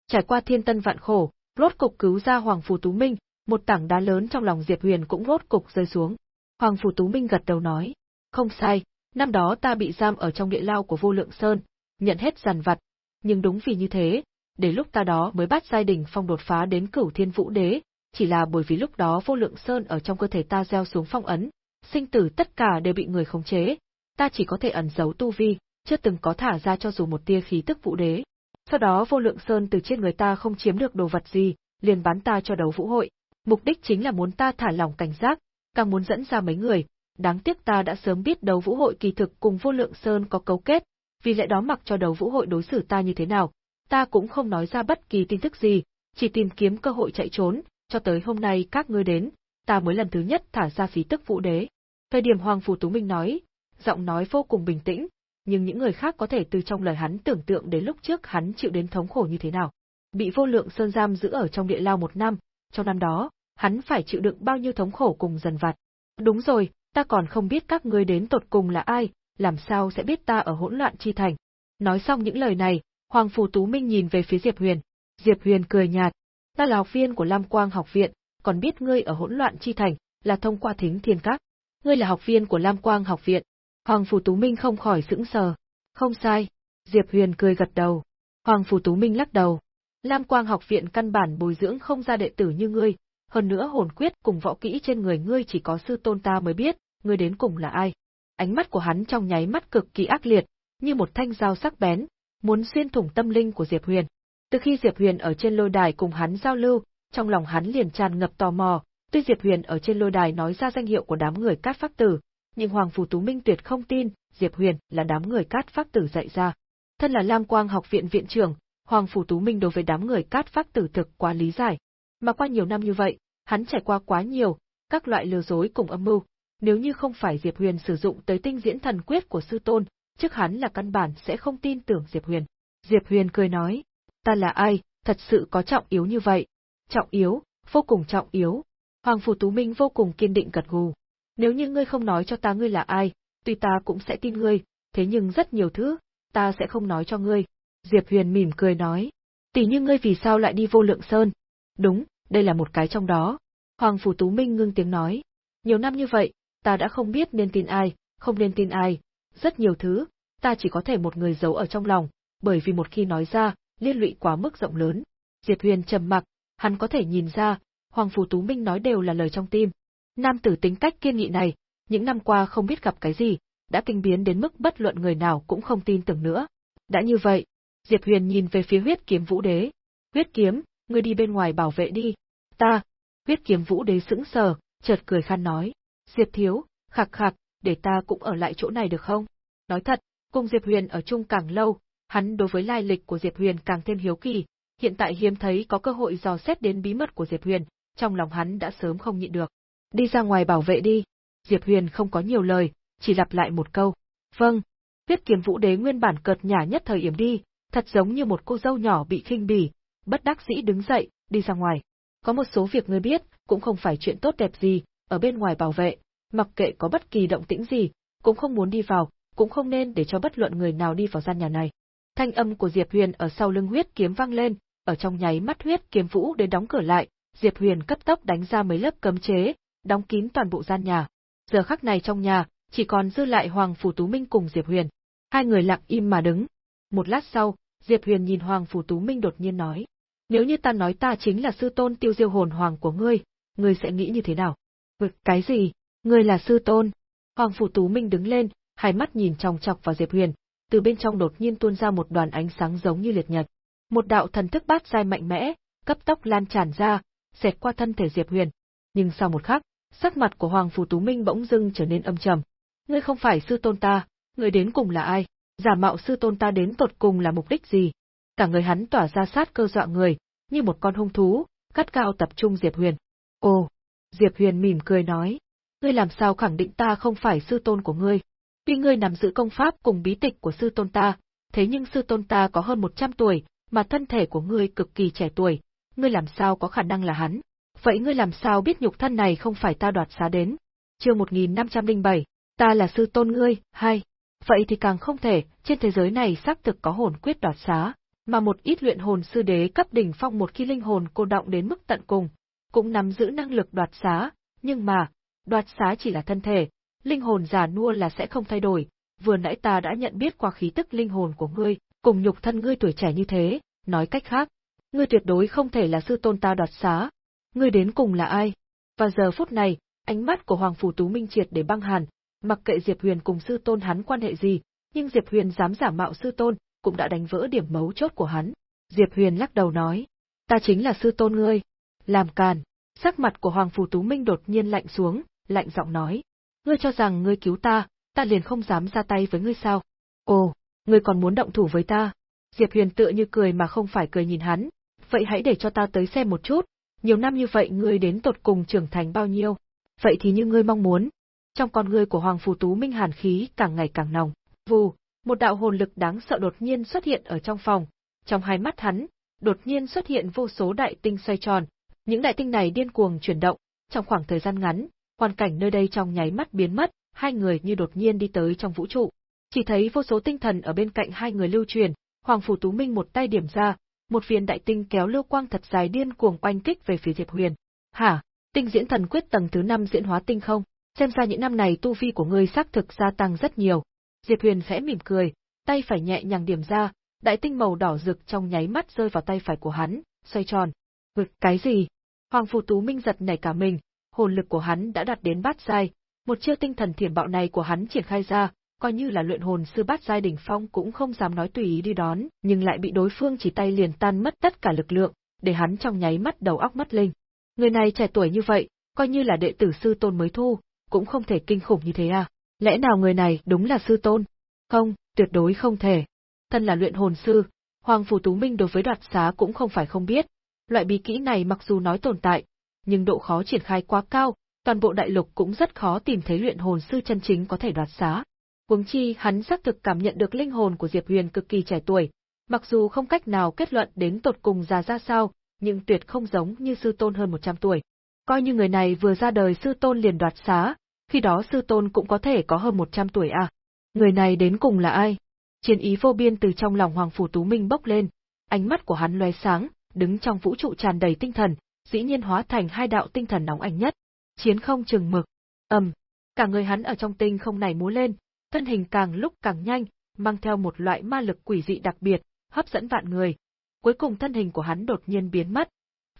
Trải qua thiên tân vạn khổ, rốt cục cứu ra Hoàng Phủ Tú Minh, một tảng đá lớn trong lòng Diệp Huyền cũng rốt cục rơi xuống. Hoàng Phủ Tú Minh gật đầu nói, không sai, năm đó ta bị giam ở trong địa lao của vô lượng sơn, nhận hết giàn vặt, nhưng đúng vì như thế, để lúc ta đó mới bắt gia đình phong đột phá đến cửu thiên vũ đế, chỉ là bởi vì lúc đó vô lượng sơn ở trong cơ thể ta gieo xuống phong ấn, sinh tử tất cả đều bị người khống chế, ta chỉ có thể ẩn giấu tu vi, chưa từng có thả ra cho dù một tia khí tức vũ đế. Sau đó vô lượng sơn từ trên người ta không chiếm được đồ vật gì, liền bán ta cho đấu vũ hội, mục đích chính là muốn ta thả lỏng cảnh giác, càng muốn dẫn ra mấy người, đáng tiếc ta đã sớm biết đấu vũ hội kỳ thực cùng vô lượng sơn có cấu kết, vì lẽ đó mặc cho đấu vũ hội đối xử ta như thế nào, ta cũng không nói ra bất kỳ tin tức gì, chỉ tìm kiếm cơ hội chạy trốn, cho tới hôm nay các ngươi đến, ta mới lần thứ nhất thả ra phí tức vũ đế. Thời điểm Hoàng Phủ Tú Minh nói, giọng nói vô cùng bình tĩnh, nhưng những người khác có thể từ trong lời hắn tưởng tượng đến lúc trước hắn chịu đến thống khổ như thế nào. Bị vô lượng sơn giam giữ ở trong địa lao một năm, trong năm đó, hắn phải chịu đựng bao nhiêu thống khổ cùng dần vặt. Đúng rồi, ta còn không biết các ngươi đến tột cùng là ai, làm sao sẽ biết ta ở hỗn loạn chi thành. Nói xong những lời này, Hoàng Phù Tú Minh nhìn về phía Diệp Huyền. Diệp Huyền cười nhạt, ta là học viên của Lam Quang học viện, còn biết ngươi ở hỗn loạn chi thành, là thông qua thính thiên các. Ngươi là học viên của Lam Quang học viện. Hoàng Phù Tú Minh không khỏi sững sờ. Không sai. Diệp Huyền cười gật đầu. Hoàng Phù Tú Minh lắc đầu. Lam Quang học viện căn bản bồi dưỡng không ra đệ tử như ngươi, hơn nữa hồn quyết cùng võ kỹ trên người ngươi chỉ có sư tôn ta mới biết, ngươi đến cùng là ai. Ánh mắt của hắn trong nháy mắt cực kỳ ác liệt, như một thanh dao sắc bén, muốn xuyên thủng tâm linh của Diệp Huyền. Từ khi Diệp Huyền ở trên lôi đài cùng hắn giao lưu, trong lòng hắn liền tràn ngập tò mò, tuy Diệp Huyền ở trên lôi đài nói ra danh hiệu của đám người cát phác tử, nhưng Hoàng Phủ Tú Minh tuyệt không tin, Diệp Huyền là đám người cát phác tử dạy ra. Thân là Lam Quang học viện viện trưởng, Hoàng Phủ Tú Minh đối với đám người cát phác tử thực quá lý giải. Mà qua nhiều năm như vậy, hắn trải qua quá nhiều, các loại lừa dối cùng âm mưu. Nếu như không phải Diệp Huyền sử dụng tới tinh diễn thần quyết của sư tôn, trước hắn là căn bản sẽ không tin tưởng Diệp Huyền. Diệp Huyền cười nói, ta là ai, thật sự có trọng yếu như vậy. Trọng yếu, vô cùng trọng yếu. Hoàng Phủ Tú Minh vô cùng kiên định gật gù. Nếu như ngươi không nói cho ta ngươi là ai, tuy ta cũng sẽ tin ngươi, thế nhưng rất nhiều thứ, ta sẽ không nói cho ngươi. Diệp Huyền mỉm cười nói, tỷ như ngươi vì sao lại đi vô lượng sơn? Đúng, đây là một cái trong đó. Hoàng Phủ Tú Minh ngưng tiếng nói, nhiều năm như vậy, ta đã không biết nên tin ai, không nên tin ai, rất nhiều thứ, ta chỉ có thể một người giấu ở trong lòng, bởi vì một khi nói ra, liên lụy quá mức rộng lớn. Diệp Huyền trầm mặc, hắn có thể nhìn ra, Hoàng Phủ Tú Minh nói đều là lời trong tim. Nam tử tính cách kiên nghị này, những năm qua không biết gặp cái gì, đã kinh biến đến mức bất luận người nào cũng không tin tưởng nữa. Đã như vậy, Diệp Huyền nhìn về phía huyết kiếm vũ đế. Huyết kiếm, ngươi đi bên ngoài bảo vệ đi. Ta, huyết kiếm vũ đế sững sờ, chợt cười khan nói. Diệp thiếu, khạc khạc, để ta cũng ở lại chỗ này được không? Nói thật, cùng Diệp Huyền ở chung càng lâu, hắn đối với lai lịch của Diệp Huyền càng thêm hiếu kỳ, hiện tại hiếm thấy có cơ hội dò xét đến bí mật của Diệp Huyền, trong lòng hắn đã sớm không nhịn được. Đi ra ngoài bảo vệ đi. Diệp Huyền không có nhiều lời, chỉ lặp lại một câu. Vâng. Huyết kiếm vũ đế nguyên bản cợt nhả nhất thời yểm đi, thật giống như một cô dâu nhỏ bị khinh bỉ, bất đắc dĩ đứng dậy, đi ra ngoài. Có một số việc ngươi biết, cũng không phải chuyện tốt đẹp gì, ở bên ngoài bảo vệ, mặc kệ có bất kỳ động tĩnh gì, cũng không muốn đi vào, cũng không nên để cho bất luận người nào đi vào gian nhà này. Thanh âm của Diệp Huyền ở sau lưng huyết kiếm vang lên, ở trong nháy mắt huyết kiếm vũ đến đóng cửa lại, Diệp Huyền cấp tốc đánh ra mấy lớp cấm chế, đóng kín toàn bộ gian nhà. Giờ khắc này trong nhà, chỉ còn dư lại Hoàng Phủ Tú Minh cùng Diệp Huyền. Hai người lặng im mà đứng. Một lát sau, Diệp Huyền nhìn Hoàng Phủ Tú Minh đột nhiên nói. Nếu như ta nói ta chính là sư tôn tiêu diêu hồn hoàng của ngươi, ngươi sẽ nghĩ như thế nào? Vực cái gì? Ngươi là sư tôn? Hoàng Phủ Tú Minh đứng lên, hai mắt nhìn trong chọc vào Diệp Huyền, từ bên trong đột nhiên tuôn ra một đoàn ánh sáng giống như liệt nhật. Một đạo thần thức bát giai mạnh mẽ, cấp tốc lan tràn ra, xẹt qua thân thể Diệp Huyền. Nhưng sau một khắc, sắc mặt của Hoàng Phủ Tú Minh bỗng dưng trở nên âm trầm. Ngươi không phải sư tôn ta, ngươi đến cùng là ai? Giả mạo sư tôn ta đến tột cùng là mục đích gì? Cả người hắn tỏa ra sát cơ dọa người, như một con hung thú, cắt cao tập trung Diệp Huyền. Ồ, Diệp Huyền mỉm cười nói, ngươi làm sao khẳng định ta không phải sư tôn của ngươi? Tuy ngươi nắm giữ công pháp cùng bí tịch của sư tôn ta, thế nhưng sư tôn ta có hơn 100 tuổi, mà thân thể của ngươi cực kỳ trẻ tuổi, ngươi làm sao có khả năng là hắn? Vậy ngươi làm sao biết nhục thân này không phải ta đoạt xá đến? Chương 1507, ta là sư tôn ngươi, hai. Vậy thì càng không thể, trên thế giới này xác thực có hồn quyết đoạt xá, mà một ít luyện hồn sư đế cấp đỉnh phong một khi linh hồn cô động đến mức tận cùng, cũng nắm giữ năng lực đoạt xá, nhưng mà, đoạt xá chỉ là thân thể, linh hồn giả nua là sẽ không thay đổi, vừa nãy ta đã nhận biết qua khí tức linh hồn của ngươi, cùng nhục thân ngươi tuổi trẻ như thế, nói cách khác, ngươi tuyệt đối không thể là sư tôn ta đoạt xá. Ngươi đến cùng là ai? Và giờ phút này, ánh mắt của Hoàng Phủ Tú Minh triệt để băng hàn, mặc kệ Diệp Huyền cùng sư tôn hắn quan hệ gì, nhưng Diệp Huyền dám giả mạo sư tôn, cũng đã đánh vỡ điểm mấu chốt của hắn. Diệp Huyền lắc đầu nói, ta chính là sư tôn ngươi. Làm càn, sắc mặt của Hoàng phù Tú Minh đột nhiên lạnh xuống, lạnh giọng nói, ngươi cho rằng ngươi cứu ta, ta liền không dám ra tay với ngươi sao? Ồ, ngươi còn muốn động thủ với ta? Diệp Huyền tựa như cười mà không phải cười nhìn hắn, vậy hãy để cho ta tới xem một chút, nhiều năm như vậy ngươi đến tột cùng trưởng thành bao nhiêu? Vậy thì như ngươi mong muốn. Trong con ngươi của Hoàng Phù Tú Minh hàn khí càng ngày càng nồng, vù, một đạo hồn lực đáng sợ đột nhiên xuất hiện ở trong phòng, trong hai mắt hắn, đột nhiên xuất hiện vô số đại tinh xoay tròn, những đại tinh này điên cuồng chuyển động, trong khoảng thời gian ngắn, hoàn cảnh nơi đây trong nháy mắt biến mất, hai người như đột nhiên đi tới trong vũ trụ. Chỉ thấy vô số tinh thần ở bên cạnh hai người lưu truyền, Hoàng Phủ Tú Minh một tay điểm ra, một viên đại tinh kéo lưu quang thật dài điên cuồng oanh kích về phía Diệp Huyền. Hả? Tinh diễn thần quyết tầng thứ 5 diễn hóa tinh không? Xem ra những năm này tu vi của ngươi xác thực gia tăng rất nhiều. Diệp Huyền khẽ mỉm cười, tay phải nhẹ nhàng điểm ra, đại tinh màu đỏ rực trong nháy mắt rơi vào tay phải của hắn, xoay tròn. Vực cái gì? Hoàng Phù Tú Minh giật nảy cả mình, hồn lực của hắn đã đạt đến bát giai, một chiêu tinh thần thiểm bạo này của hắn triển khai ra, coi như là luyện hồn sư bát giai đỉnh phong cũng không dám nói tùy ý đi đón, nhưng lại bị đối phương chỉ tay liền tan mất tất cả lực lượng, để hắn trong nháy mắt đầu óc mất linh. Người này trẻ tuổi như vậy, coi như là đệ tử sư tôn mới thu, cũng không thể kinh khủng như thế à? Lẽ nào người này đúng là sư tôn? Không, tuyệt đối không thể. Thân là luyện hồn sư, Hoàng Phủ Tú Minh đối với đoạt xá cũng không phải không biết. Loại bí kỹ này mặc dù nói tồn tại, nhưng độ khó triển khai quá cao, toàn bộ đại lục cũng rất khó tìm thấy luyện hồn sư chân chính có thể đoạt xá. Huống chi hắn xác thực cảm nhận được linh hồn của Diệp Huyền cực kỳ trẻ tuổi, mặc dù không cách nào kết luận đến tột cùng già ra sao, nhưng tuyệt không giống như sư tôn hơn 100 tuổi. Coi như người này vừa ra đời sư tôn liền đoạt xá, khi đó sư tôn cũng có thể có hơn 100 tuổi à. Người này đến cùng là ai? Chiến ý vô biên từ trong lòng Hoàng Phủ Tú Minh bốc lên, ánh mắt của hắn lóe sáng, đứng trong vũ trụ tràn đầy tinh thần, dĩ nhiên hóa thành hai đạo tinh thần nóng ảnh nhất. Chiến không chừng mực. ầm, cả người hắn ở trong tinh không này múa lên, thân hình càng lúc càng nhanh, mang theo một loại ma lực quỷ dị đặc biệt, hấp dẫn vạn người. Cuối cùng thân hình của hắn đột nhiên biến mất,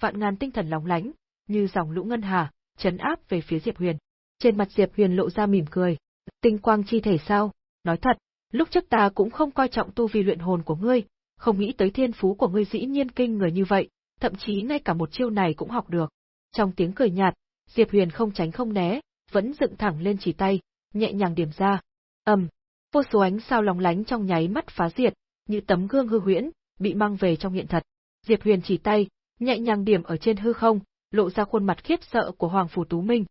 vạn ngàn tinh thần lóng lánh, như dòng lũ ngân hà, chấn áp về phía Diệp Huyền. Trên mặt Diệp Huyền lộ ra mỉm cười. Tinh quang chi thể sao? Nói thật, lúc trước ta cũng không coi trọng tu vi luyện hồn của ngươi, không nghĩ tới thiên phú của ngươi dĩ nhiên kinh người như vậy, thậm chí ngay cả một chiêu này cũng học được. Trong tiếng cười nhạt, Diệp Huyền không tránh không né, vẫn dựng thẳng lên chỉ tay, nhẹ nhàng điểm ra. Ầm, vô số ánh sao lóng lánh trong nháy mắt phá diệt, như tấm gương hư huyễn, bị mang về trong hiện thật. Diệp Huyền chỉ tay, nhẹ nhàng điểm ở trên hư không, lộ ra khuôn mặt khiếp sợ của Hoàng phủ Tú Minh.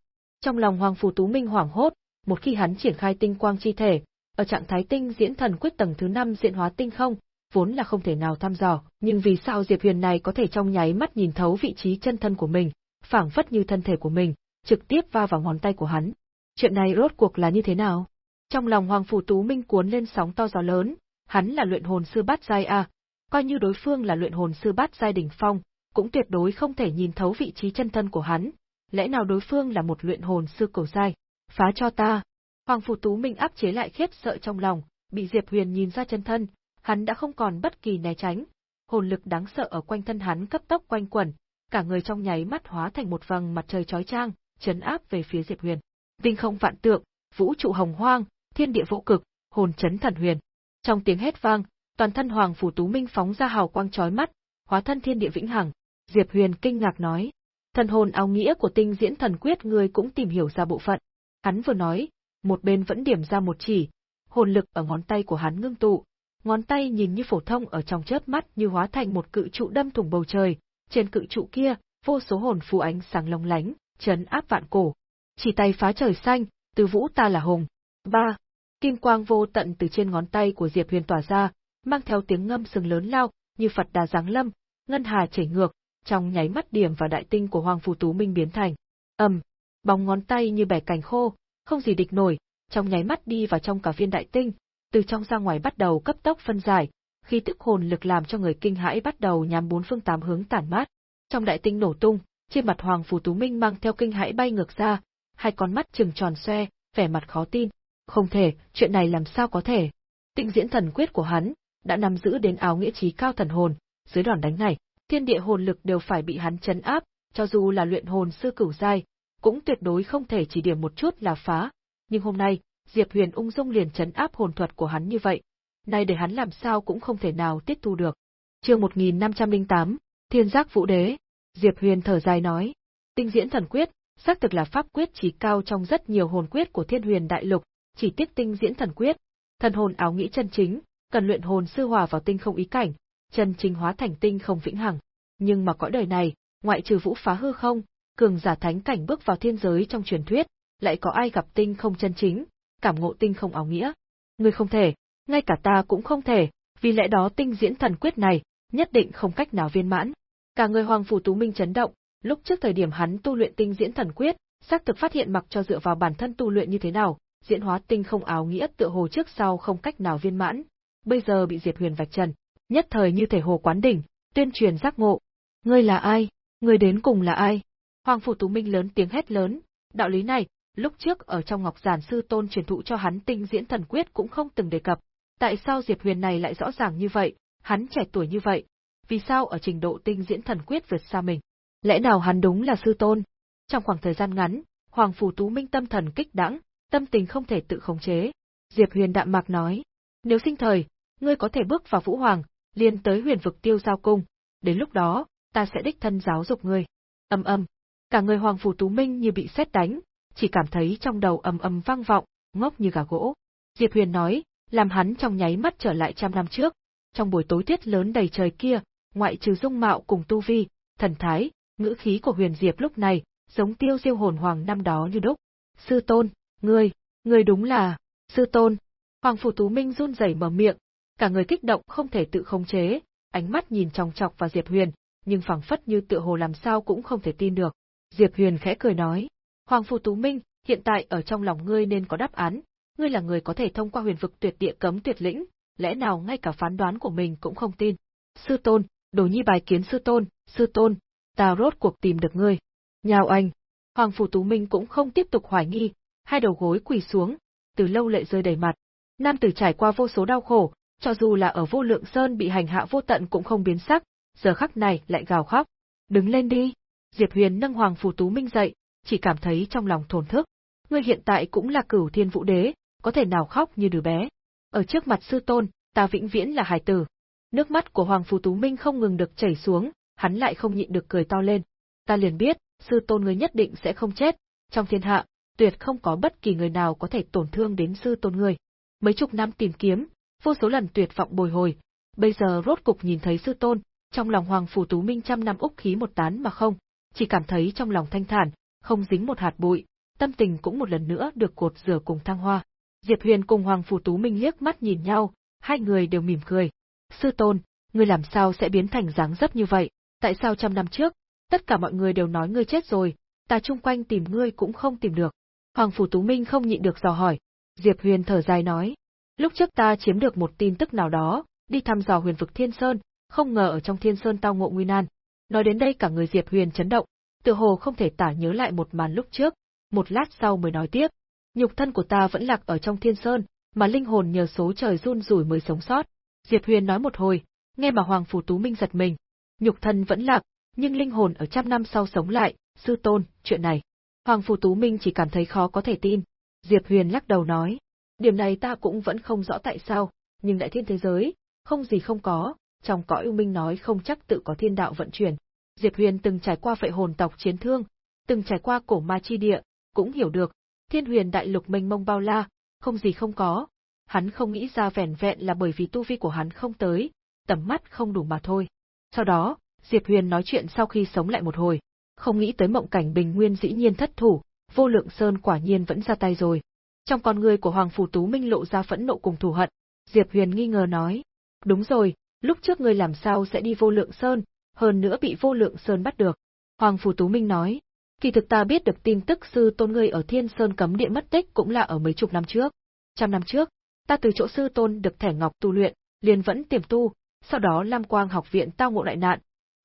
Trong lòng Hoàng Phù Tú Minh hoảng hốt, một khi hắn triển khai tinh quang chi thể, ở trạng thái tinh diễn thần quyết tầng thứ 5 diễn hóa tinh không, vốn là không thể nào thăm dò, nhưng vì sao Diệp Huyền này có thể trong nháy mắt nhìn thấu vị trí chân thân của mình, phảng phất như thân thể của mình, trực tiếp va vào ngón tay của hắn. Chuyện này rốt cuộc là như thế nào? Trong lòng Hoàng Phủ Tú Minh cuốn lên sóng to gió lớn, hắn là luyện hồn sư bát giai a, coi như đối phương là luyện hồn sư bát giai đỉnh phong, cũng tuyệt đối không thể nhìn thấu vị trí chân thân của hắn, lẽ nào đối phương là một luyện hồn sư cổ giai? Phá cho ta. Hoàng Phủ Tú Minh áp chế lại khiếp sợ trong lòng, bị Diệp Huyền nhìn ra chân thân, hắn đã không còn bất kỳ né tránh, hồn lực đáng sợ ở quanh thân hắn cấp tốc quanh quẩn, cả người trong nháy mắt hóa thành một vầng mặt trời chói chang, chấn áp về phía Diệp Huyền. Tinh không vạn tượng, vũ trụ hồng hoang, thiên địa vũ cực, hồn chấn thần huyền. Trong tiếng hét vang, toàn thân Hoàng phủ Tú Minh phóng ra hào quang chói mắt, hóa thân thiên địa vĩnh hằng. Diệp Huyền kinh ngạc nói: "Thần hồn áo nghĩa của Tinh Diễn Thần Quyết ngươi cũng tìm hiểu ra bộ phận." Hắn vừa nói, một bên vẫn điểm ra một chỉ, hồn lực ở ngón tay của hắn ngưng tụ, ngón tay nhìn như phổ thông ở trong chớp mắt như hóa thành một cự trụ đâm thủng bầu trời, trên cự trụ kia, vô số hồn phù ánh sáng long lánh, chấn áp vạn cổ. Chỉ tay phá trời xanh, từ vũ ta là hùng. Ba, Kim quang vô tận từ trên ngón tay của Diệp Huyền tỏa ra, mang theo tiếng ngâm sừng lớn lao, như Phật đà giáng lâm, ngân hà chảy ngược, trong nháy mắt điểm vào đại tinh của Hoàng Phù Tú Minh biến thành. Ầm, bóng ngón tay như bẻ cành khô, không gì địch nổi, trong nháy mắt đi vào trong cả viên đại tinh, từ trong ra ngoài bắt đầu cấp tốc phân giải, khi tức hồn lực làm cho người kinh hãi bắt đầu nhắm bốn phương tám hướng tản mát. Trong đại tinh nổ tung, trên mặt Hoàng Phù Tú Minh mang theo kinh hãi bay ngược ra, hai con mắt trừng tròn xoe, vẻ mặt khó tin. Không thể, chuyện này làm sao có thể? Tịnh diễn thần quyết của hắn, đã nắm giữ đến áo nghĩa trí cao thần hồn, dưới đòn đánh này, thiên địa hồn lực đều phải bị hắn chấn áp, cho dù là luyện hồn sư cửu giai, cũng tuyệt đối không thể chỉ điểm một chút là phá. Nhưng hôm nay, Diệp Huyền ung dung liền chấn áp hồn thuật của hắn như vậy, nay để hắn làm sao cũng không thể nào tiếp thu được. Chương 1508, Thiên Giác Vũ Đế, Diệp Huyền thở dài nói, Tinh Diễn Thần Quyết, xác thực là pháp quyết chỉ cao trong rất nhiều hồn quyết của Thiên Huyền Đại Lục, chỉ tiếc Tinh Diễn Thần Quyết, thần hồn áo nghĩ chân chính, cần luyện hồn sư hòa vào tinh không ý cảnh, chân chính hóa thành tinh không vĩnh hằng. Nhưng mà cõi đời này, ngoại trừ vũ phá hư không, cường giả thánh cảnh bước vào thiên giới trong truyền thuyết, lại có ai gặp tinh không chân chính, cảm ngộ tinh không áo nghĩa. Ngươi không thể, ngay cả ta cũng không thể, vì lẽ đó tinh diễn thần quyết này, nhất định không cách nào viên mãn. Cả người Hoàng Phủ Tú Minh chấn động, lúc trước thời điểm hắn tu luyện tinh diễn thần quyết, xác thực phát hiện mặc cho dựa vào bản thân tu luyện như thế nào, diễn hóa tinh không áo nghĩa tựa hồ trước sau không cách nào viên mãn. Bây giờ bị Diệp Huyền vạch trần, nhất thời như thể hồ quán đỉnh, tuyên truyền giác ngộ. Ngươi là ai? Ngươi đến cùng là ai? Hoàng Phủ Tú Minh lớn tiếng hét lớn, đạo lý này, lúc trước ở trong Ngọc Giản sư tôn truyền thụ cho hắn tinh diễn thần quyết cũng không từng đề cập. Tại sao Diệp Huyền này lại rõ ràng như vậy, hắn trẻ tuổi như vậy, vì sao ở trình độ tinh diễn thần quyết vượt xa mình? Lẽ nào hắn đúng là sư tôn? Trong khoảng thời gian ngắn, Hoàng Phủ Tú Minh tâm thần kích đãng, tâm tình không thể tự khống chế. Diệp Huyền đạm mạc nói, nếu sinh thời, ngươi có thể bước vào Vũ Hoàng, liền tới huyền vực tiêu giao cung, đến lúc đó, ta sẽ đích thân giáo dục ngươi. Âm âm, cả người Hoàng Phủ Tú Minh như bị sét đánh, chỉ cảm thấy trong đầu ầm ầm vang vọng, ngốc như gà gỗ. Diệp Huyền nói, làm hắn trong nháy mắt trở lại trăm năm trước. Trong buổi tối tiết lớn đầy trời kia, ngoại trừ dung mạo cùng tu vi, thần thái, ngữ khí của Huyền Diệp lúc này, giống tiêu diêu hồn hoàng năm đó như đúc. Sư tôn, ngươi, ngươi đúng là, sư tôn. Hoàng Phủ Tú Minh run rẩy mở miệng, cả người kích động không thể tự khống chế, ánh mắt nhìn chòng chọc vào Diệp Huyền, nhưng phảng phất như tựa hồ làm sao cũng không thể tin được. Diệp Huyền khẽ cười nói, Hoàng Phủ Tú Minh, hiện tại ở trong lòng ngươi nên có đáp án, ngươi là người có thể thông qua huyền vực tuyệt địa cấm tuyệt lĩnh, lẽ nào ngay cả phán đoán của mình cũng không tin. Sư tôn, đồ nhi bài kiến sư tôn, sư tôn, ta rốt cuộc tìm được ngươi. Nhào anh, Hoàng Phủ Tú Minh cũng không tiếp tục hoài nghi, hai đầu gối quỳ xuống, từ lâu lệ rơi đầy mặt. Nam tử trải qua vô số đau khổ, cho dù là ở vô lượng sơn bị hành hạ vô tận cũng không biến sắc, giờ khắc này lại gào khóc. Đứng lên đi. Diệp Huyền nâng Hoàng phù Tú Minh dậy, chỉ cảm thấy trong lòng thổn thức. Ngươi hiện tại cũng là cửu thiên vũ đế, có thể nào khóc như đứa bé. Ở trước mặt sư tôn, ta vĩnh viễn là hài tử. Nước mắt của Hoàng Phù Tú Minh không ngừng được chảy xuống, hắn lại không nhịn được cười to lên. Ta liền biết, sư tôn ngươi nhất định sẽ không chết, trong thiên hạ, tuyệt không có bất kỳ người nào có thể tổn thương đến sư tôn ngươi. Mấy chục năm tìm kiếm, vô số lần tuyệt vọng bồi hồi, bây giờ rốt cục nhìn thấy sư tôn, trong lòng Hoàng phủ Tú Minh trăm năm úc khí một tán mà không, chỉ cảm thấy trong lòng thanh thản, không dính một hạt bụi, tâm tình cũng một lần nữa được cột rửa cùng thăng hoa. Diệp Huyền cùng Hoàng Phủ Tú Minh liếc mắt nhìn nhau, hai người đều mỉm cười. Sư tôn, ngươi làm sao sẽ biến thành dáng dấp như vậy? Tại sao trăm năm trước, tất cả mọi người đều nói ngươi chết rồi, ta chung quanh tìm ngươi cũng không tìm được. Hoàng Phủ Tú Minh không nhịn được dò hỏi. Diệp Huyền thở dài nói. Lúc trước ta chiếm được một tin tức nào đó, đi thăm dò huyền vực Thiên Sơn, không ngờ ở trong Thiên Sơn tao ngộ nguy nan. Nói đến đây cả người Diệp Huyền chấn động, tựa hồ không thể tả nhớ lại một màn lúc trước, một lát sau mới nói tiếp, nhục thân của ta vẫn lạc ở trong thiên sơn, mà linh hồn nhờ số trời run rủi mới sống sót. Diệp Huyền nói một hồi, nghe mà Hoàng Phủ Tú Minh giật mình. Nhục thân vẫn lạc, nhưng linh hồn ở trăm năm sau sống lại, sư tôn, chuyện này. Hoàng Phủ Tú Minh chỉ cảm thấy khó có thể tin. Diệp Huyền lắc đầu nói, điểm này ta cũng vẫn không rõ tại sao, nhưng đại thiên thế giới, không gì không có, trong cõi ưu minh nói không chắc tự có thiên đạo vận chuyển. Diệp Huyền từng trải qua phệ hồn tộc chiến thương, từng trải qua cổ ma chi địa, cũng hiểu được, thiên huyền đại lục mênh mông bao la, không gì không có. Hắn không nghĩ ra vẻn vẹn là bởi vì tu vi của hắn không tới, tầm mắt không đủ mà thôi. Sau đó, Diệp Huyền nói chuyện sau khi sống lại một hồi, không nghĩ tới mộng cảnh bình nguyên dĩ nhiên thất thủ, vô lượng sơn quả nhiên vẫn ra tay rồi. Trong con người của Hoàng Phủ Tú Minh lộ ra phẫn nộ cùng thù hận, Diệp Huyền nghi ngờ nói, đúng rồi, lúc trước ngươi làm sao sẽ đi vô lượng sơn, hơn nữa bị vô lượng sơn bắt được. Hoàng Phủ Tú Minh nói, kỳ thực ta biết được tin tức sư tôn ngươi ở Thiên Sơn cấm địa mất tích cũng là ở mấy chục năm trước. Trăm năm trước, ta từ chỗ sư tôn được thẻ ngọc tu luyện, liền vẫn tiềm tu, sau đó Lam Quang học viện tao ngộ đại nạn.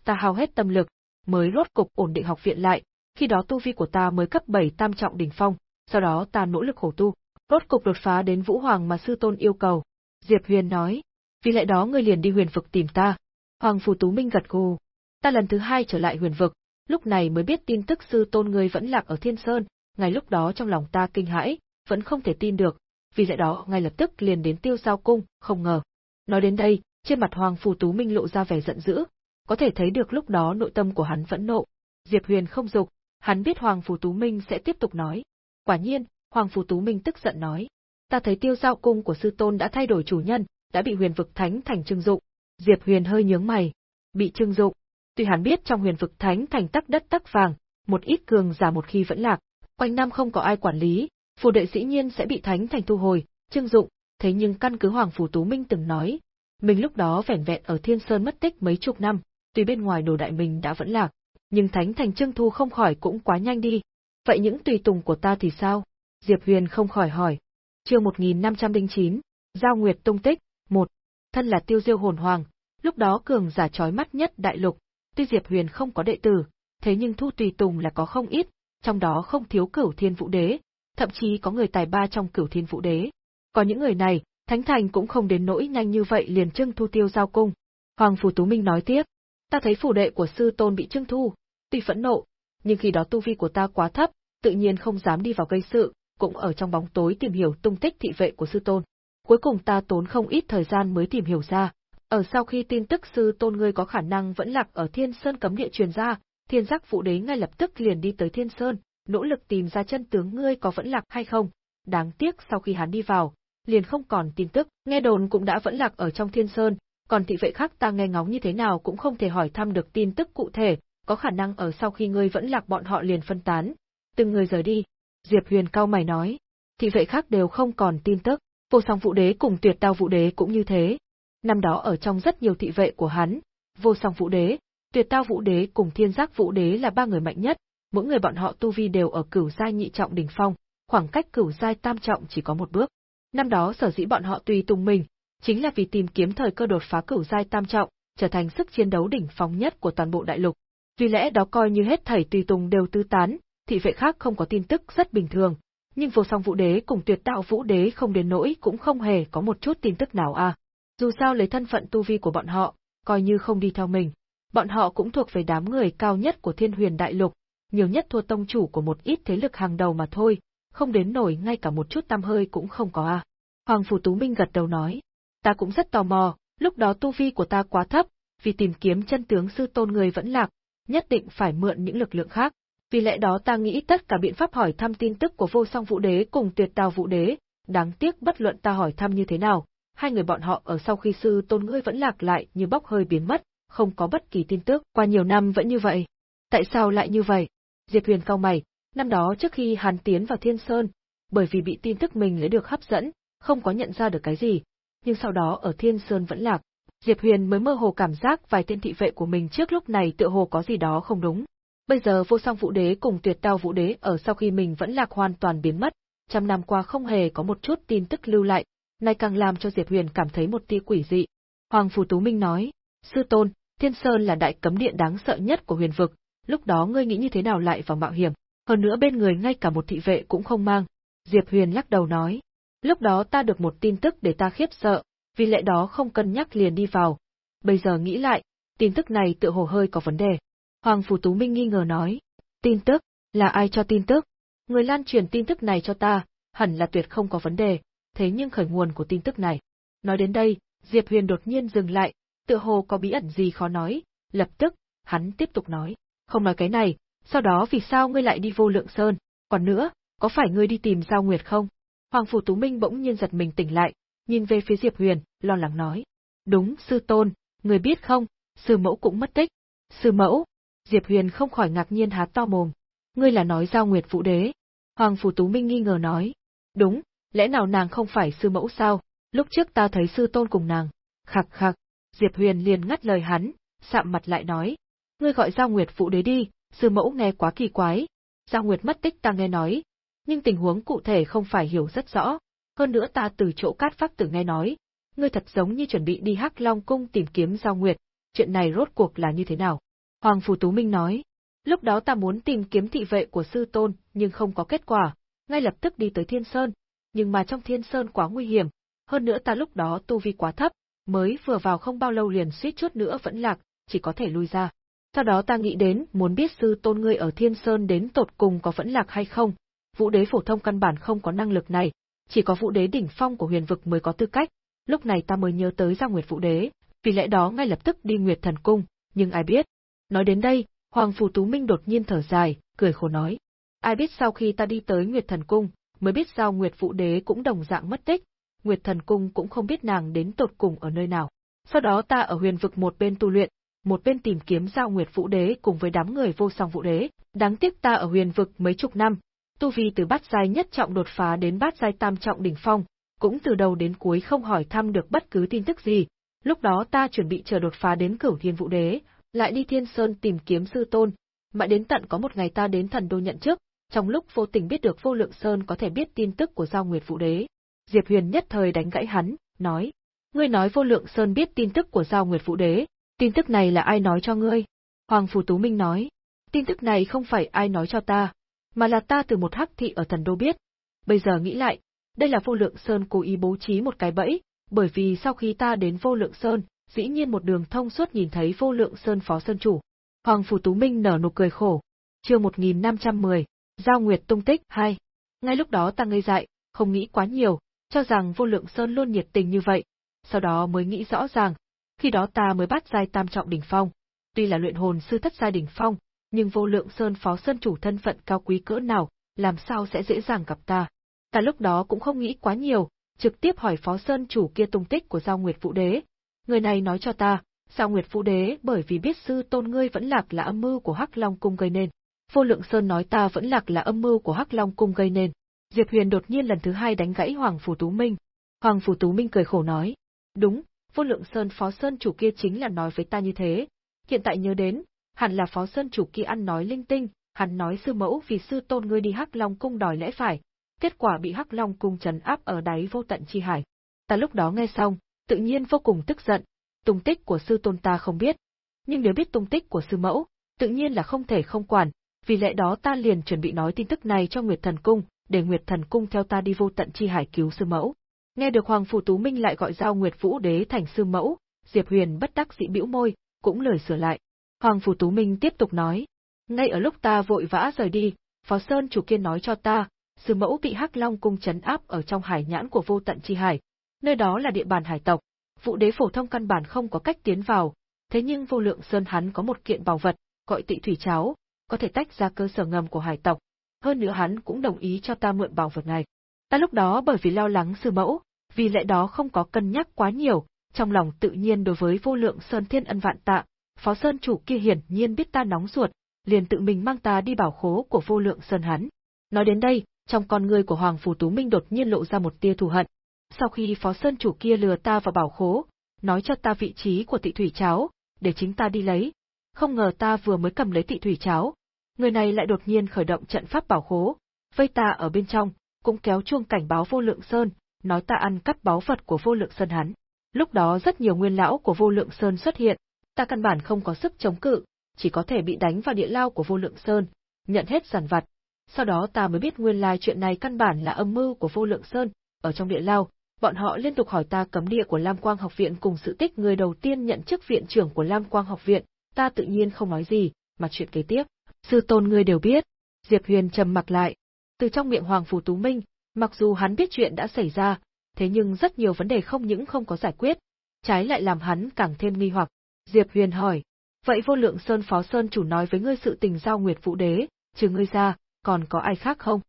Ta hao hết tâm lực, mới rốt cục ổn định học viện lại, khi đó tu vi của ta mới cấp 7 tam trọng đỉnh phong, sau đó ta nỗ lực khổ tu, rốt cục đột phá đến Vũ Hoàng mà sư tôn yêu cầu. Diệp Huyền nói, vì lẽ đó ngươi liền đi huyền vực tìm ta. Hoàng Phù Tú Minh gật gù. Ta lần thứ hai trở lại huyền vực, lúc này mới biết tin tức sư tôn ngươi vẫn lạc ở Thiên Sơn, ngay lúc đó trong lòng ta kinh hãi, vẫn không thể tin được, vì lẽ đó ngay lập tức liền đến tiêu giao cung, không ngờ. Nói đến đây, trên mặt Hoàng Phù Tú Minh lộ ra vẻ giận dữ, có thể thấy được lúc đó nội tâm của hắn vẫn nộ. Diệp Huyền không dục, hắn biết Hoàng Phù Tú Minh sẽ tiếp tục nói. Quả nhiên, Hoàng Phù Tú Minh tức giận nói. Ta thấy tiêu giao cung của sư tôn đã thay đổi chủ nhân, đã bị huyền vực thánh thành trưng dụng. Diệp Huyền hơi nhướng mày. Bị trưng dụng. Tuy hắn biết trong huyền vực thánh thành tắc đất tắc vàng, một ít cường giả một khi vẫn lạc, quanh năm không có ai quản lý, phù đệ dĩ nhiên sẽ bị thánh thành thu hồi, trưng dụng, thế nhưng căn cứ Hoàng Phủ Tú Minh từng nói, mình lúc đó vẻn vẹn ở Thiên Sơn mất tích mấy chục năm, tuy bên ngoài đồ đại mình đã vẫn lạc, nhưng thánh thành trưng thu không khỏi cũng quá nhanh đi. Vậy những tùy tùng của ta thì sao? Diệp Huyền không khỏi hỏi. Chương 1509, Giao Nguyệt tung tích, một Thân là tiêu diêu hồn hoàng, lúc đó cường giả chói mắt nhất đại lục, tuy Diệp Huyền không có đệ tử, thế nhưng thu tùy tùng là có không ít, trong đó không thiếu cửu thiên vũ đế, thậm chí có người tài ba trong cửu thiên vũ đế. Có những người này, Thánh Thành cũng không đến nỗi nhanh như vậy liền trưng thu tiêu giao cung. Hoàng Phủ Tú Minh nói tiếp, ta thấy phủ đệ của sư tôn bị trưng thu, Tuy phẫn nộ, nhưng khi đó tu vi của ta quá thấp, tự nhiên không dám đi vào gây sự, cũng ở trong bóng tối tìm hiểu tung tích thị vệ của sư tôn. Cuối cùng ta tốn không ít thời gian mới tìm hiểu ra. Ở sau khi tin tức sư tôn ngươi có khả năng vẫn lạc ở Thiên Sơn cấm địa truyền ra, Thiên Giác phụ Đế ngay lập tức liền đi tới Thiên Sơn, nỗ lực tìm ra chân tướng ngươi có vẫn lạc hay không. Đáng tiếc sau khi hắn đi vào, liền không còn tin tức, nghe đồn cũng đã vẫn lạc ở trong Thiên Sơn, còn thị vệ khác ta nghe ngóng như thế nào cũng không thể hỏi thăm được tin tức cụ thể, có khả năng ở sau khi ngươi vẫn lạc bọn họ liền phân tán, từng người rời đi. Diệp Huyền cao mày nói, thị vệ khác đều không còn tin tức, vô song vũ đế cùng tuyệt đao vũ đế cũng như thế. Năm đó ở trong rất nhiều thị vệ của hắn, vô song vũ đế, tuyệt đao vũ đế cùng thiên giác vũ đế là ba người mạnh nhất, mỗi người bọn họ tu vi đều ở cửu giai nhị trọng đỉnh phong, khoảng cách cửu giai tam trọng chỉ có một bước. Năm đó sở dĩ bọn họ tùy tùng mình, chính là vì tìm kiếm thời cơ đột phá cửu giai tam trọng, trở thành sức chiến đấu đỉnh phong nhất của toàn bộ đại lục. Vì lẽ đó coi như hết thảy tùy tùng đều tư tán, thị vệ khác không có tin tức rất bình thường, nhưng vô song vũ đế cùng tuyệt đạo vũ đế không đến nỗi cũng không hề có một chút tin tức nào à. Dù sao lấy thân phận tu vi của bọn họ, coi như không đi theo mình, bọn họ cũng thuộc về đám người cao nhất của thiên huyền đại lục, nhiều nhất thua tông chủ của một ít thế lực hàng đầu mà thôi, không đến nổi ngay cả một chút tăm hơi cũng không có à. Hoàng Phủ Tú Minh gật đầu nói, ta cũng rất tò mò, lúc đó tu vi của ta quá thấp, vì tìm kiếm chân tướng sư tôn người vẫn lạc, nhất định phải mượn những lực lượng khác. Vì lẽ đó ta nghĩ tất cả biện pháp hỏi thăm tin tức của vô song vũ đế cùng tuyệt tào vũ đế, đáng tiếc bất luận ta hỏi thăm như thế nào, hai người bọn họ ở sau khi sư tôn ngươi vẫn lạc lại như bốc hơi biến mất, không có bất kỳ tin tức, qua nhiều năm vẫn như vậy. Tại sao lại như vậy? Diệp Huyền cao mày, năm đó trước khi hắn tiến vào Thiên Sơn, bởi vì bị tin tức mình lấy được hấp dẫn, không có nhận ra được cái gì, nhưng sau đó ở Thiên Sơn vẫn lạc, Diệp Huyền mới mơ hồ cảm giác vài tên thị vệ của mình trước lúc này tựa hồ có gì đó không đúng. Bây giờ vô song vũ đế cùng tuyệt đao vũ đế ở sau khi mình vẫn lạc hoàn toàn biến mất, trăm năm qua không hề có một chút tin tức lưu lại, nay càng làm cho Diệp Huyền cảm thấy một tia quỷ dị. Hoàng Phù Tú Minh nói, Sư Tôn, Thiên Sơn là đại cấm điện đáng sợ nhất của huyền vực, lúc đó ngươi nghĩ như thế nào lại vào mạo hiểm, hơn nữa bên người ngay cả một thị vệ cũng không mang. Diệp Huyền lắc đầu nói, lúc đó ta được một tin tức để ta khiếp sợ, vì lẽ đó không cân nhắc liền đi vào. Bây giờ nghĩ lại, tin tức này tựa hồ hơi có vấn đề. Hoàng Phủ Tú Minh nghi ngờ nói, tin tức, là ai cho tin tức? Người lan truyền tin tức này cho ta, hẳn là tuyệt không có vấn đề, thế nhưng khởi nguồn của tin tức này. Nói đến đây, Diệp Huyền đột nhiên dừng lại, tựa hồ có bí ẩn gì khó nói, lập tức, hắn tiếp tục nói, không nói cái này, sau đó vì sao ngươi lại đi vô lượng sơn, còn nữa, có phải ngươi đi tìm Giao Nguyệt không? Hoàng Phủ Tú Minh bỗng nhiên giật mình tỉnh lại, nhìn về phía Diệp Huyền, lo lắng nói. Đúng, sư tôn, người biết không, sư mẫu cũng mất tích. Sư mẫu? Diệp Huyền không khỏi ngạc nhiên há to mồm. Ngươi là nói giao nguyệt vũ đế. Hoàng Phủ Tú Minh nghi ngờ nói. Đúng, lẽ nào nàng không phải sư mẫu sao? Lúc trước ta thấy sư tôn cùng nàng. Khặc khặc, Diệp Huyền liền ngắt lời hắn, sạm mặt lại nói. Ngươi gọi giao nguyệt vũ đế đi, sư mẫu nghe quá kỳ quái. Giao nguyệt mất tích ta nghe nói, nhưng tình huống cụ thể không phải hiểu rất rõ, hơn nữa ta từ chỗ cát pháp tử nghe nói, ngươi thật giống như chuẩn bị đi Hắc Long cung tìm kiếm Giao Nguyệt, chuyện này rốt cuộc là như thế nào? Hoàng Phù Tú Minh nói, lúc đó ta muốn tìm kiếm thị vệ của sư tôn, nhưng không có kết quả, ngay lập tức đi tới Thiên Sơn, nhưng mà trong Thiên Sơn quá nguy hiểm, hơn nữa ta lúc đó tu vi quá thấp, mới vừa vào không bao lâu liền suýt chút nữa vẫn lạc, chỉ có thể lui ra. Sau đó ta nghĩ đến, muốn biết sư tôn ngươi ở Thiên Sơn đến tột cùng có vẫn lạc hay không. Vũ đế phổ thông căn bản không có năng lực này, chỉ có vũ đế đỉnh phong của huyền vực mới có tư cách, lúc này ta mới nhớ tới ra Nguyệt Vũ Đế, vì lẽ đó ngay lập tức đi Nguyệt Thần Cung, nhưng ai biết. Nói đến đây, Hoàng Phù Tú Minh đột nhiên thở dài, cười khổ nói. Ai biết sau khi ta đi tới Nguyệt Thần Cung, mới biết sao Nguyệt Vũ Đế cũng đồng dạng mất tích, Nguyệt Thần Cung cũng không biết nàng đến tột cùng ở nơi nào. Sau đó ta ở huyền vực một bên tu luyện, một bên tìm kiếm giao Nguyệt Vũ Đế cùng với đám người vô song Vũ Đế, đáng tiếc ta ở huyền vực mấy chục năm, tu vi từ bát giai nhất trọng đột phá đến bát giai tam trọng đỉnh phong, cũng từ đầu đến cuối không hỏi thăm được bất cứ tin tức gì. Lúc đó ta chuẩn bị chờ đột phá đến cửu thiên vũ đế, lại đi thiên sơn tìm kiếm sư tôn, mãi đến tận có một ngày ta đến thần đô nhận chức, trong lúc vô tình biết được vô lượng sơn có thể biết tin tức của giao nguyệt vũ đế. Diệp Huyền nhất thời đánh gãy hắn, nói, ngươi nói vô lượng sơn biết tin tức của giao nguyệt vũ đế, tin tức này là ai nói cho ngươi? Hoàng Phù Tú Minh nói, tin tức này không phải ai nói cho ta, mà là ta từ một hắc thị ở thần đô biết. Bây giờ nghĩ lại, đây là vô lượng sơn cố ý bố trí một cái bẫy, bởi vì sau khi ta đến vô lượng sơn, dĩ nhiên một đường thông suốt nhìn thấy vô lượng sơn phó sơn chủ. Hoàng Phủ Tú Minh nở nụ cười khổ. Chương 1510, Giao Nguyệt tung tích 2. Ngay lúc đó ta ngây dại, không nghĩ quá nhiều, cho rằng Vô Lượng Sơn luôn nhiệt tình như vậy, sau đó mới nghĩ rõ ràng, khi đó ta mới bắt giai tam trọng đỉnh phong. Tuy là luyện hồn sư thất giai đỉnh phong, nhưng Vô Lượng Sơn phó sơn chủ thân phận cao quý cỡ nào, làm sao sẽ dễ dàng gặp ta. Ta lúc đó cũng không nghĩ quá nhiều, trực tiếp hỏi phó sơn chủ kia tung tích của Giao Nguyệt Vũ Đế. Người này nói cho ta, Giao Nguyệt Vũ Đế bởi vì biết sư tôn ngươi vẫn lạc là âm mưu của Hắc Long cung gây nên. Vô Lượng Sơn nói ta vẫn lạc là âm mưu của Hắc Long cung gây nên. Diệp Huyền đột nhiên lần thứ hai đánh gãy Hoàng Phủ Tú Minh. Hoàng Phủ Tú Minh cười khổ nói, đúng, Vô Lượng Sơn phó sơn chủ kia chính là nói với ta như thế. Hiện tại nhớ đến, hẳn là phó sơn chủ kia ăn nói linh tinh, hắn nói sư mẫu vì sư tôn ngươi đi Hắc Long cung đòi lẽ phải, kết quả bị Hắc Long cung trấn áp ở đáy vô tận chi hải. Ta lúc đó nghe xong, tự nhiên vô cùng tức giận, tung tích của sư tôn ta không biết, nhưng nếu biết tung tích của sư mẫu, tự nhiên là không thể không quản, vì lẽ đó ta liền chuẩn bị nói tin tức này cho Nguyệt Thần Cung, để Nguyệt Thần Cung theo ta đi vô tận chi hải cứu sư mẫu. Nghe được Hoàng Phủ Tú Minh lại gọi giao Nguyệt Vũ Đế thành sư mẫu, Diệp Huyền bất đắc dĩ bĩu môi, cũng lời sửa lại. Hoàng Phủ Tú Minh tiếp tục nói, ngay ở lúc ta vội vã rời đi, Phó Sơn chủ kiên nói cho ta, sư mẫu bị Hắc Long cung chấn áp ở trong hải nhãn của vô tận chi hải, nơi đó là địa bàn hải tộc, vụ Đế phổ thông căn bản không có cách tiến vào, thế nhưng vô lượng sơn hắn có một kiện bảo vật, gọi tị thủy cháo, có thể tách ra cơ sở ngầm của hải tộc. Hơn nữa hắn cũng đồng ý cho ta mượn bảo vật này. Ta lúc đó bởi vì lo lắng sư mẫu, vì lẽ đó không có cân nhắc quá nhiều, trong lòng tự nhiên đối với vô lượng sơn thiên ân vạn tạ, phó sơn chủ kia hiển nhiên biết ta nóng ruột, liền tự mình mang ta đi bảo khố của vô lượng sơn hắn. Nói đến đây, trong con người của Hoàng Phù Tú Minh đột nhiên lộ ra một tia thù hận. Sau khi phó sơn chủ kia lừa ta vào bảo khố, nói cho ta vị trí của tị thủy cháo, để chính ta đi lấy. Không ngờ ta vừa mới cầm lấy tị thủy cháo, người này lại đột nhiên khởi động trận pháp bảo khố, vây ta ở bên trong, cũng kéo chuông cảnh báo vô lượng sơn, nói ta ăn cắp báu vật của vô lượng sơn hắn. Lúc đó rất nhiều nguyên lão của vô lượng sơn xuất hiện, ta căn bản không có sức chống cự, chỉ có thể bị đánh vào địa lao của vô lượng sơn, nhận hết giàn vặt. Sau đó ta mới biết nguyên lai chuyện này căn bản là âm mưu của vô lượng sơn, ở trong địa lao, bọn họ liên tục hỏi ta cấm địa của Lam Quang học viện cùng sự tích người đầu tiên nhận chức viện trưởng của Lam Quang học viện, ta tự nhiên không nói gì, mà chuyện kế tiếp, sư tôn ngươi đều biết. Diệp Huyền trầm mặc lại. Từ trong miệng Hoàng Phù Tú Minh, mặc dù hắn biết chuyện đã xảy ra, thế nhưng rất nhiều vấn đề không những không có giải quyết, trái lại làm hắn càng thêm nghi hoặc. Diệp Huyền hỏi, vậy vô lượng Sơn Phó Sơn chủ nói với ngươi sự tình giao Nguyệt Vũ Đế, trừ ngươi ra, còn có ai khác không?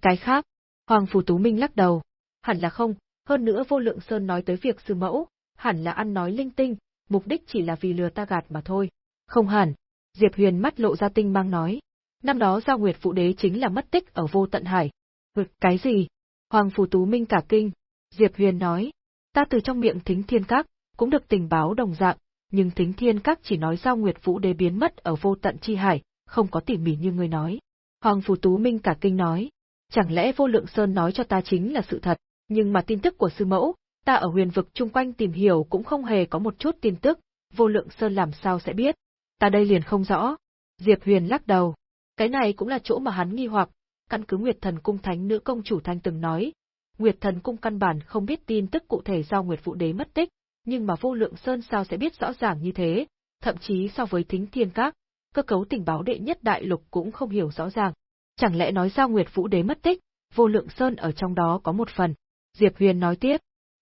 Cái khác? Hoàng Phù Tú Minh lắc đầu. Hẳn là không, hơn nữa vô lượng Sơn nói tới việc sư mẫu, hẳn là ăn nói linh tinh, mục đích chỉ là vì lừa ta gạt mà thôi. Không hẳn. Diệp Huyền mắt lộ ra tinh mang nói. Năm đó Giao Nguyệt Phụ Đế chính là mất tích ở vô tận hải. Vực cái gì? Hoàng Phù Tú Minh cả kinh. Diệp Huyền nói. Ta từ trong miệng thính thiên các, cũng được tình báo đồng dạng, nhưng thính thiên các chỉ nói Giao Nguyệt Vũ Đế biến mất ở vô tận chi hải, không có tỉ mỉ như người nói. Hoàng Phù Tú Minh cả kinh nói. Chẳng lẽ vô lượng Sơn nói cho ta chính là sự thật? Nhưng mà tin tức của sư mẫu, ta ở huyền vực chung quanh tìm hiểu cũng không hề có một chút tin tức, vô lượng sơn làm sao sẽ biết. Ta đây liền không rõ. Diệp Huyền lắc đầu. Cái này cũng là chỗ mà hắn nghi hoặc, căn cứ Nguyệt Thần Cung Thánh Nữ Công Chủ Thanh từng nói. Nguyệt Thần Cung căn bản không biết tin tức cụ thể do Nguyệt Vũ Đế mất tích, nhưng mà vô lượng sơn sao sẽ biết rõ ràng như thế, thậm chí so với thính thiên các, cơ cấu tình báo đệ nhất đại lục cũng không hiểu rõ ràng. Chẳng lẽ nói sao Nguyệt Vũ Đế mất tích, vô lượng sơn ở trong đó có một phần. Diệp Huyền nói tiếp.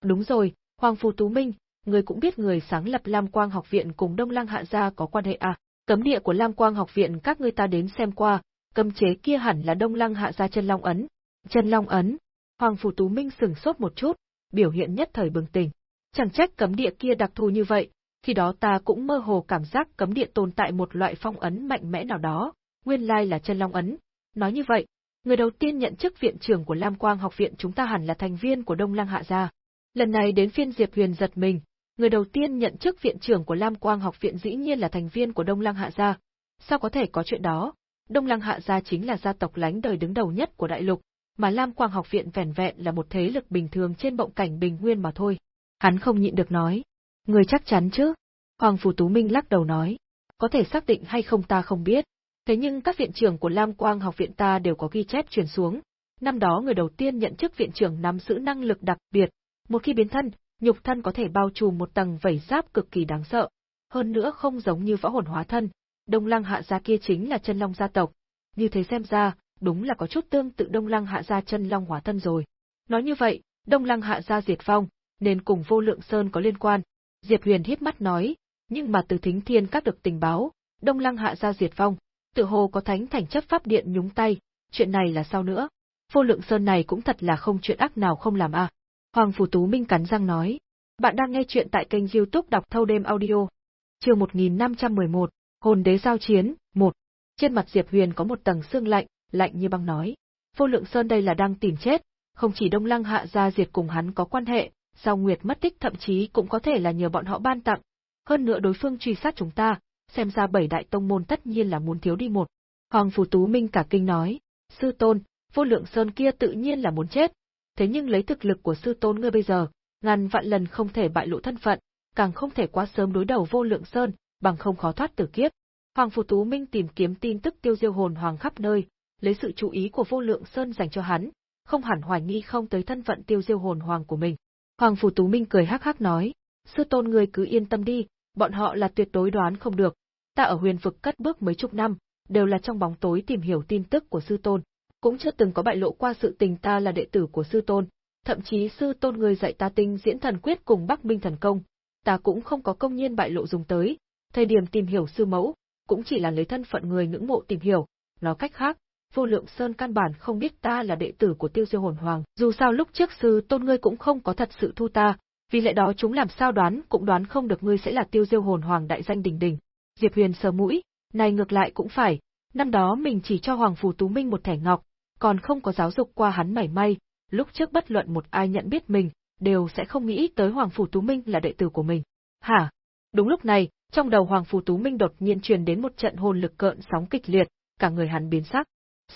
Đúng rồi, Hoàng Phù Tú Minh, người cũng biết người sáng lập Lam Quang học viện cùng Đông Lăng Hạ gia có quan hệ à? Cấm địa của Lam Quang học viện các ngươi ta đến xem qua, cấm chế kia hẳn là Đông Lăng Hạ gia chân long ấn. Chân long ấn. Hoàng Phù Tú Minh sừng sốt một chút, biểu hiện nhất thời bừng tỉnh. Chẳng trách cấm địa kia đặc thù như vậy, khi đó ta cũng mơ hồ cảm giác cấm địa tồn tại một loại phong ấn mạnh mẽ nào đó, nguyên lai là chân long ấn. Nói như vậy, Người đầu tiên nhận chức viện trưởng của Lam Quang học viện chúng ta hẳn là thành viên của Đông Lăng Hạ gia. Lần này đến phiên Diệp Huyền giật mình, người đầu tiên nhận chức viện trưởng của Lam Quang học viện dĩ nhiên là thành viên của Đông Lăng Hạ gia. Sao có thể có chuyện đó? Đông Lăng Hạ gia chính là gia tộc lánh đời đứng đầu nhất của đại lục, mà Lam Quang học viện vẻn vẹn là một thế lực bình thường trên bộng cảnh bình nguyên mà thôi. Hắn không nhịn được nói. Người chắc chắn chứ? Hoàng Phủ Tú Minh lắc đầu nói. Có thể xác định hay không ta không biết, Thế nhưng các viện trưởng của Lam Quang học viện ta đều có ghi chép truyền xuống. Năm đó người đầu tiên nhận chức viện trưởng nắm giữ năng lực đặc biệt, một khi biến thân, nhục thân có thể bao trùm một tầng vảy giáp cực kỳ đáng sợ. Hơn nữa không giống như võ hồn hóa thân, Đông Lăng hạ gia kia chính là chân long gia tộc. Như thế xem ra, đúng là có chút tương tự Đông Lăng hạ gia chân long hóa thân rồi. Nói như vậy, Đông Lăng hạ gia diệt vong, nên cùng vô lượng sơn có liên quan. Diệp Huyền híp mắt nói, nhưng mà từ thính thiên các được tình báo, Đông Lăng hạ gia diệt vong, tự hồ có thánh thành chấp pháp điện nhúng tay, chuyện này là sao nữa? Vô lượng sơn này cũng thật là không chuyện ác nào không làm à. Hoàng Phủ Tú Minh cắn răng nói. Bạn đang nghe chuyện tại kênh youtube đọc thâu đêm audio. Trường 1511, Hồn đế giao chiến, 1. Trên mặt Diệp Huyền có một tầng xương lạnh, lạnh như băng nói. Vô lượng sơn đây là đang tìm chết, không chỉ Đông Lăng hạ gia diệt cùng hắn có quan hệ, Giao Nguyệt mất tích thậm chí cũng có thể là nhờ bọn họ ban tặng. Hơn nữa đối phương truy sát chúng ta, xem ra bảy đại tông môn tất nhiên là muốn thiếu đi một. Hoàng Phủ Tú Minh cả kinh nói, sư tôn, vô lượng sơn kia tự nhiên là muốn chết. Thế nhưng lấy thực lực của sư tôn ngươi bây giờ, ngàn vạn lần không thể bại lộ thân phận, càng không thể quá sớm đối đầu vô lượng sơn, bằng không khó thoát tử kiếp. Hoàng Phủ Tú Minh tìm kiếm tin tức tiêu diêu hồn hoàng khắp nơi, lấy sự chú ý của vô lượng sơn dành cho hắn, không hẳn hoài nghi không tới thân phận tiêu diêu hồn hoàng của mình. Hoàng Phủ Tú Minh cười hắc hắc nói, sư tôn ngươi cứ yên tâm đi, bọn họ là tuyệt đối đoán không được. Ta ở huyền vực cất bước mấy chục năm, đều là trong bóng tối tìm hiểu tin tức của sư tôn, cũng chưa từng có bại lộ qua sự tình ta là đệ tử của sư tôn, thậm chí sư tôn người dạy ta tinh diễn thần quyết cùng Bắc Minh thần công, ta cũng không có công nhiên bại lộ dùng tới, thời điểm tìm hiểu sư mẫu, cũng chỉ là lấy thân phận người ngưỡng mộ tìm hiểu, nói cách khác, vô lượng sơn căn bản không biết ta là đệ tử của tiêu diêu hồn hoàng, dù sao lúc trước sư tôn ngươi cũng không có thật sự thu ta, vì lẽ đó chúng làm sao đoán cũng đoán không được ngươi sẽ là tiêu diêu hồn hoàng đại danh đỉnh đỉnh. Diệp Huyền sờ mũi, này ngược lại cũng phải, năm đó mình chỉ cho Hoàng Phù Tú Minh một thẻ ngọc, còn không có giáo dục qua hắn mảy may, lúc trước bất luận một ai nhận biết mình, đều sẽ không nghĩ tới Hoàng Phủ Tú Minh là đệ tử của mình. Hả? Đúng lúc này, trong đầu Hoàng Phủ Tú Minh đột nhiên truyền đến một trận hồn lực cợn sóng kịch liệt, cả người hắn biến sắc.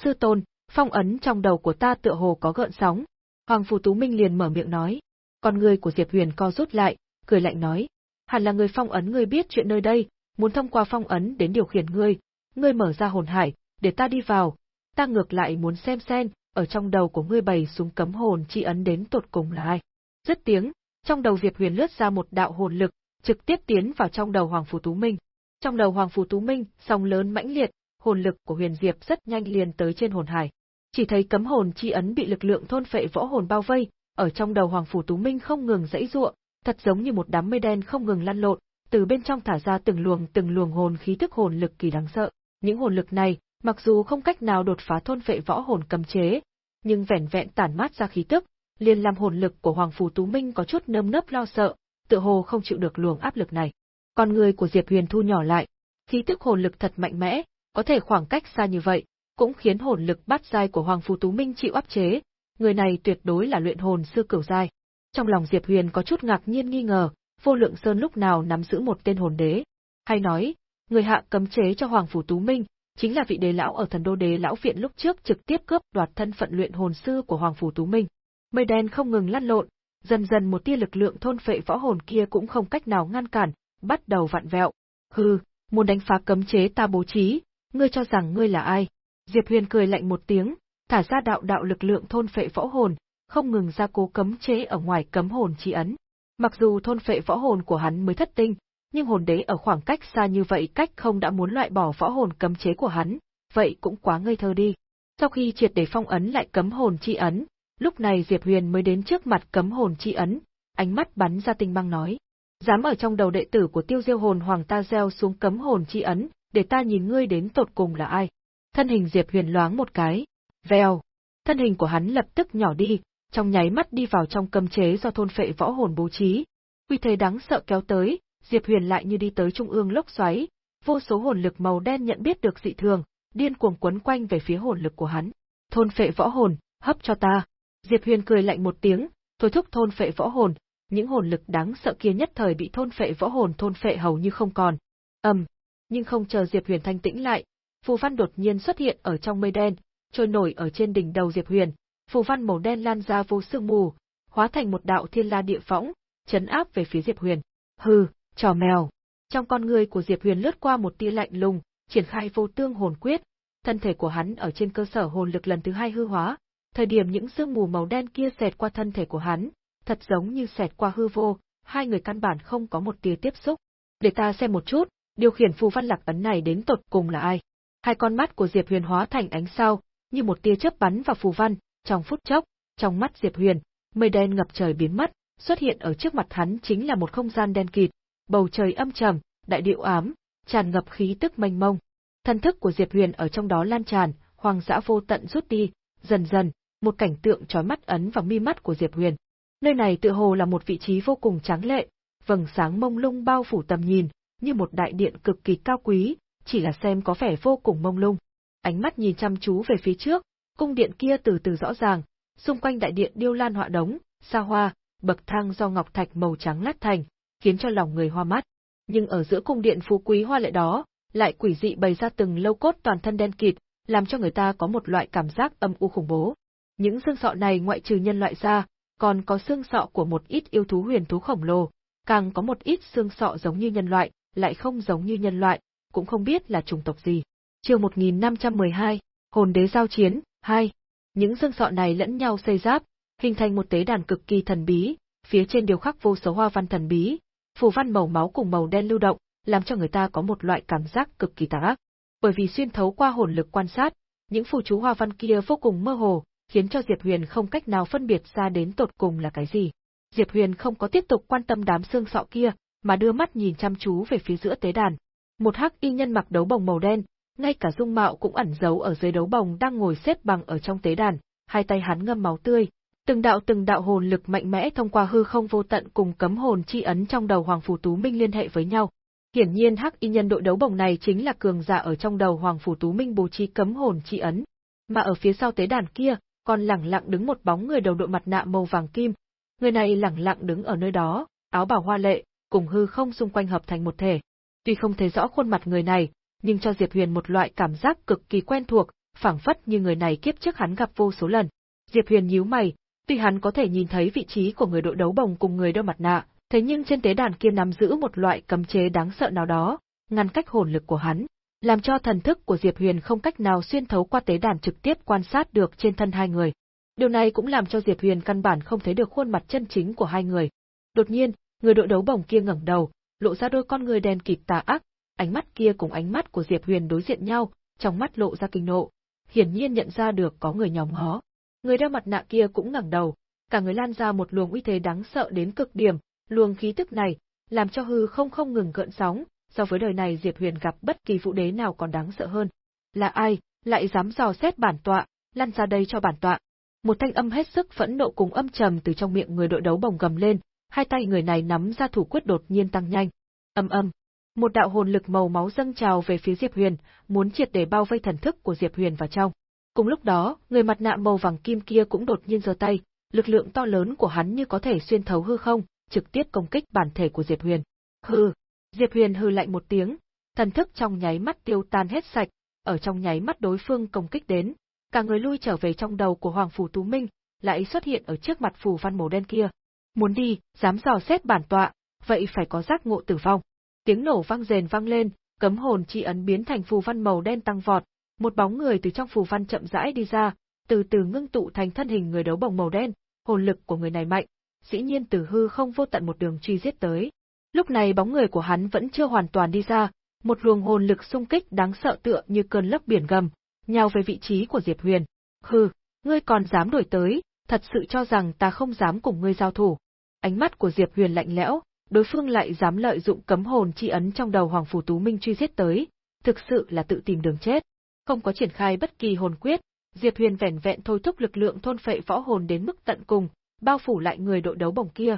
Sư tôn, phong ấn trong đầu của ta tựa hồ có gợn sóng. Hoàng Phủ Tú Minh liền mở miệng nói. Con người của Diệp Huyền co rút lại, cười lạnh nói. Hẳn là người phong ấn ngươi biết chuyện nơi đây, muốn thông qua phong ấn đến điều khiển ngươi. Ngươi mở ra hồn hải, để ta đi vào. Ta ngược lại muốn xem xem, ở trong đầu của ngươi bày xuống cấm hồn chi ấn đến tột cùng là ai. Dứt tiếng, trong đầu Diệp Huyền lướt ra một đạo hồn lực, trực tiếp tiến vào trong đầu Hoàng Phù Tú Minh. Trong đầu Hoàng Phù Tú Minh, sóng lớn mãnh liệt, hồn lực của Huyền Diệp rất nhanh liền tới trên hồn hải. Chỉ thấy cấm hồn chi ấn bị lực lượng thôn phệ võ hồn bao vây, ở trong đầu Hoàng Phủ Tú Minh không ngừng dãy giụa, thật giống như một đám mây đen không ngừng lăn lộn, từ bên trong thả ra từng luồng từng luồng hồn khí tức hồn lực kỳ đáng sợ. Những hồn lực này, mặc dù không cách nào đột phá thôn phệ võ hồn cầm chế, nhưng vẻn vẹn tản mát ra khí tức, liền làm hồn lực của Hoàng Phủ Tú Minh có chút nơm nớp lo sợ, tựa hồ không chịu được luồng áp lực này. Con người của Diệp Huyền thu nhỏ lại, khí tức hồn lực thật mạnh mẽ, có thể khoảng cách xa như vậy, cũng khiến hồn lực bát giai của Hoàng Phù Tú Minh chịu áp chế, người này tuyệt đối là luyện hồn sư cửu giai. Trong lòng Diệp Huyền có chút ngạc nhiên nghi ngờ, Vô Lượng Sơn lúc nào nắm giữ một tên hồn đế, hay nói, người hạ cấm chế cho Hoàng Phủ Tú Minh, chính là vị đế lão ở thần đô đế lão viện lúc trước trực tiếp cướp đoạt thân phận luyện hồn sư của Hoàng Phủ Tú Minh. Mây đen không ngừng lăn lộn, dần dần một tia lực lượng thôn phệ võ hồn kia cũng không cách nào ngăn cản, bắt đầu vặn vẹo. Hừ, muốn đánh phá cấm chế ta bố trí, ngươi cho rằng ngươi là ai? Diệp Huyền cười lạnh một tiếng, thả ra đạo đạo lực lượng thôn phệ võ hồn, không ngừng ra cố cấm chế ở ngoài cấm hồn chi ấn. Mặc dù thôn phệ võ hồn của hắn mới thất tinh, nhưng hồn đế ở khoảng cách xa như vậy cách không đã muốn loại bỏ võ hồn cấm chế của hắn, vậy cũng quá ngây thơ đi. Sau khi triệt để phong ấn lại cấm hồn chi ấn, lúc này Diệp Huyền mới đến trước mặt cấm hồn chi ấn, ánh mắt bắn ra tinh băng nói. Dám ở trong đầu đệ tử của tiêu diêu hồn hoàng ta gieo xuống cấm hồn chi ấn, để ta nhìn ngươi đến tột cùng là ai. Thân hình Diệp Huyền loáng một cái, vèo, thân hình của hắn lập tức nhỏ đi, trong nháy mắt đi vào trong cấm chế do thôn phệ võ hồn bố trí. Uy thế đáng sợ kéo tới, Diệp Huyền lại như đi tới trung ương lốc xoáy, vô số hồn lực màu đen nhận biết được dị thường, điên cuồng quấn quanh về phía hồn lực của hắn. Thôn phệ võ hồn, hấp cho ta. Diệp Huyền cười lạnh một tiếng, thôi thúc thôn phệ võ hồn, những hồn lực đáng sợ kia nhất thời bị thôn phệ võ hồn thôn phệ hầu như không còn. Ầm, nhưng không chờ Diệp Huyền thanh tĩnh lại, phù văn đột nhiên xuất hiện ở trong mây đen, trôi nổi ở trên đỉnh đầu Diệp Huyền, phù văn màu đen lan ra vô sương mù, hóa thành một đạo thiên la địa võng, chấn áp về phía Diệp Huyền. Hừ, trò mèo. Trong con người của Diệp Huyền lướt qua một tia lạnh lùng, triển khai vô tương hồn quyết, thân thể của hắn ở trên cơ sở hồn lực lần thứ hai hư hóa, thời điểm những sương mù màu đen kia xẹt qua thân thể của hắn, thật giống như xẹt qua hư vô, hai người căn bản không có một tia tiếp xúc. Để ta xem một chút, Điều khiển phù văn lạc ấn này đến tột cùng là ai? Hai con mắt của Diệp Huyền hóa thành ánh sao, như một tia chớp bắn vào phù văn, trong phút chốc, trong mắt Diệp Huyền, mây đen ngập trời biến mất, xuất hiện ở trước mặt hắn chính là một không gian đen kịt, bầu trời âm trầm, đại điệu ám, tràn ngập khí tức mênh mông. Thân thức của Diệp Huyền ở trong đó lan tràn, hoàng dã vô tận rút đi, dần dần, một cảnh tượng chói mắt ấn vào mi mắt của Diệp Huyền. Nơi này tựa hồ là một vị trí vô cùng tráng lệ, vầng sáng mông lung bao phủ tầm nhìn, như một đại điện cực kỳ cao quý, chỉ là xem có vẻ vô cùng mông lung. Ánh mắt nhìn chăm chú về phía trước, cung điện kia từ từ rõ ràng, xung quanh đại điện điêu lan họa đống, xa hoa, bậc thang do ngọc thạch màu trắng lát thành, khiến cho lòng người hoa mắt. Nhưng ở giữa cung điện phú quý hoa lệ đó, lại quỷ dị bày ra từng lâu cốt toàn thân đen kịt, làm cho người ta có một loại cảm giác âm u khủng bố. Những xương sọ này ngoại trừ nhân loại ra, còn có xương sọ của một ít yêu thú huyền thú khổng lồ, càng có một ít xương sọ giống như nhân loại, lại không giống như nhân loại, cũng không biết là chủng tộc gì. Chương 1512, Hồn đế giao chiến, 2. Những xương sọ này lẫn nhau xây giáp, hình thành một tế đàn cực kỳ thần bí, phía trên điều khắc vô số hoa văn thần bí, phù văn màu máu cùng màu đen lưu động, làm cho người ta có một loại cảm giác cực kỳ tà ác. Bởi vì xuyên thấu qua hồn lực quan sát, những phù chú hoa văn kia vô cùng mơ hồ, khiến cho Diệp Huyền không cách nào phân biệt ra đến tột cùng là cái gì. Diệp Huyền không có tiếp tục quan tâm đám xương sọ kia, mà đưa mắt nhìn chăm chú về phía giữa tế đàn. Một hắc y nhân mặc đấu bồng màu đen, ngay cả dung mạo cũng ẩn giấu ở dưới đấu bồng đang ngồi xếp bằng ở trong tế đàn, hai tay hắn ngâm máu tươi, từng đạo từng đạo hồn lực mạnh mẽ thông qua hư không vô tận cùng cấm hồn chi ấn trong đầu Hoàng Phủ Tú Minh liên hệ với nhau. Hiển nhiên hắc y nhân đội đấu bồng này chính là cường giả ở trong đầu Hoàng Phủ Tú Minh bố trí cấm hồn chi ấn. Mà ở phía sau tế đàn kia, còn lẳng lặng đứng một bóng người đầu đội mặt nạ màu vàng kim. Người này lẳng lặng đứng ở nơi đó, áo bào hoa lệ, cùng hư không xung quanh hợp thành một thể. Tuy không thấy rõ khuôn mặt người này, nhưng cho Diệp Huyền một loại cảm giác cực kỳ quen thuộc, phảng phất như người này kiếp trước hắn gặp vô số lần. Diệp Huyền nhíu mày, tuy hắn có thể nhìn thấy vị trí của người đội đấu bồng cùng người đeo mặt nạ, thế nhưng trên tế đàn kia nắm giữ một loại cấm chế đáng sợ nào đó, ngăn cách hồn lực của hắn, làm cho thần thức của Diệp Huyền không cách nào xuyên thấu qua tế đàn trực tiếp quan sát được trên thân hai người. Điều này cũng làm cho Diệp Huyền căn bản không thấy được khuôn mặt chân chính của hai người. Đột nhiên, người đội đấu bồng kia ngẩng đầu, lộ ra đôi con người đen kịt tà ác, ánh mắt kia cùng ánh mắt của Diệp Huyền đối diện nhau, trong mắt lộ ra kinh nộ, hiển nhiên nhận ra được có người nhòm ngó. Người đeo mặt nạ kia cũng ngẩng đầu, cả người lan ra một luồng uy thế đáng sợ đến cực điểm, luồng khí tức này làm cho hư không không ngừng gợn sóng, so với đời này Diệp Huyền gặp bất kỳ vũ đế nào còn đáng sợ hơn. Là ai, lại dám dò xét bản tọa, lăn ra đây cho bản tọa. Một thanh âm hết sức phẫn nộ cùng âm trầm từ trong miệng người đội đấu bồng gầm lên, hai tay người này nắm ra thủ quyết đột nhiên tăng nhanh. Âm âm, một đạo hồn lực màu máu dâng trào về phía Diệp Huyền, muốn triệt để bao vây thần thức của Diệp Huyền vào trong. Cùng lúc đó, người mặt nạ màu vàng kim kia cũng đột nhiên giơ tay, lực lượng to lớn của hắn như có thể xuyên thấu hư không, trực tiếp công kích bản thể của Diệp Huyền. Hừ, Diệp Huyền hừ lạnh một tiếng, thần thức trong nháy mắt tiêu tan hết sạch, ở trong nháy mắt đối phương công kích đến, cả người lui trở về trong đầu của Hoàng phủ Tú Minh, lại xuất hiện ở trước mặt phù văn màu đen kia. Muốn đi, dám dò xét bản tọa, vậy phải có giác ngộ tử vong. Tiếng nổ vang rền vang lên, cấm hồn chi ấn biến thành phù văn màu đen tăng vọt, một bóng người từ trong phù văn chậm rãi đi ra, từ từ ngưng tụ thành thân hình người đấu bồng màu đen, hồn lực của người này mạnh, dĩ nhiên từ hư không vô tận một đường truy giết tới. Lúc này bóng người của hắn vẫn chưa hoàn toàn đi ra, một luồng hồn lực xung kích đáng sợ tựa như cơn lốc biển gầm, nhào về vị trí của Diệp Huyền. Hừ, ngươi còn dám đuổi tới, thật sự cho rằng ta không dám cùng ngươi giao thủ. Ánh mắt của Diệp Huyền lạnh lẽo, đối phương lại dám lợi dụng cấm hồn chi ấn trong đầu Hoàng Phủ Tú Minh truy giết tới, thực sự là tự tìm đường chết. Không có triển khai bất kỳ hồn quyết, Diệp Huyền vẻn vẹn thôi thúc lực lượng thôn phệ võ hồn đến mức tận cùng, bao phủ lại người đội đấu bổng kia.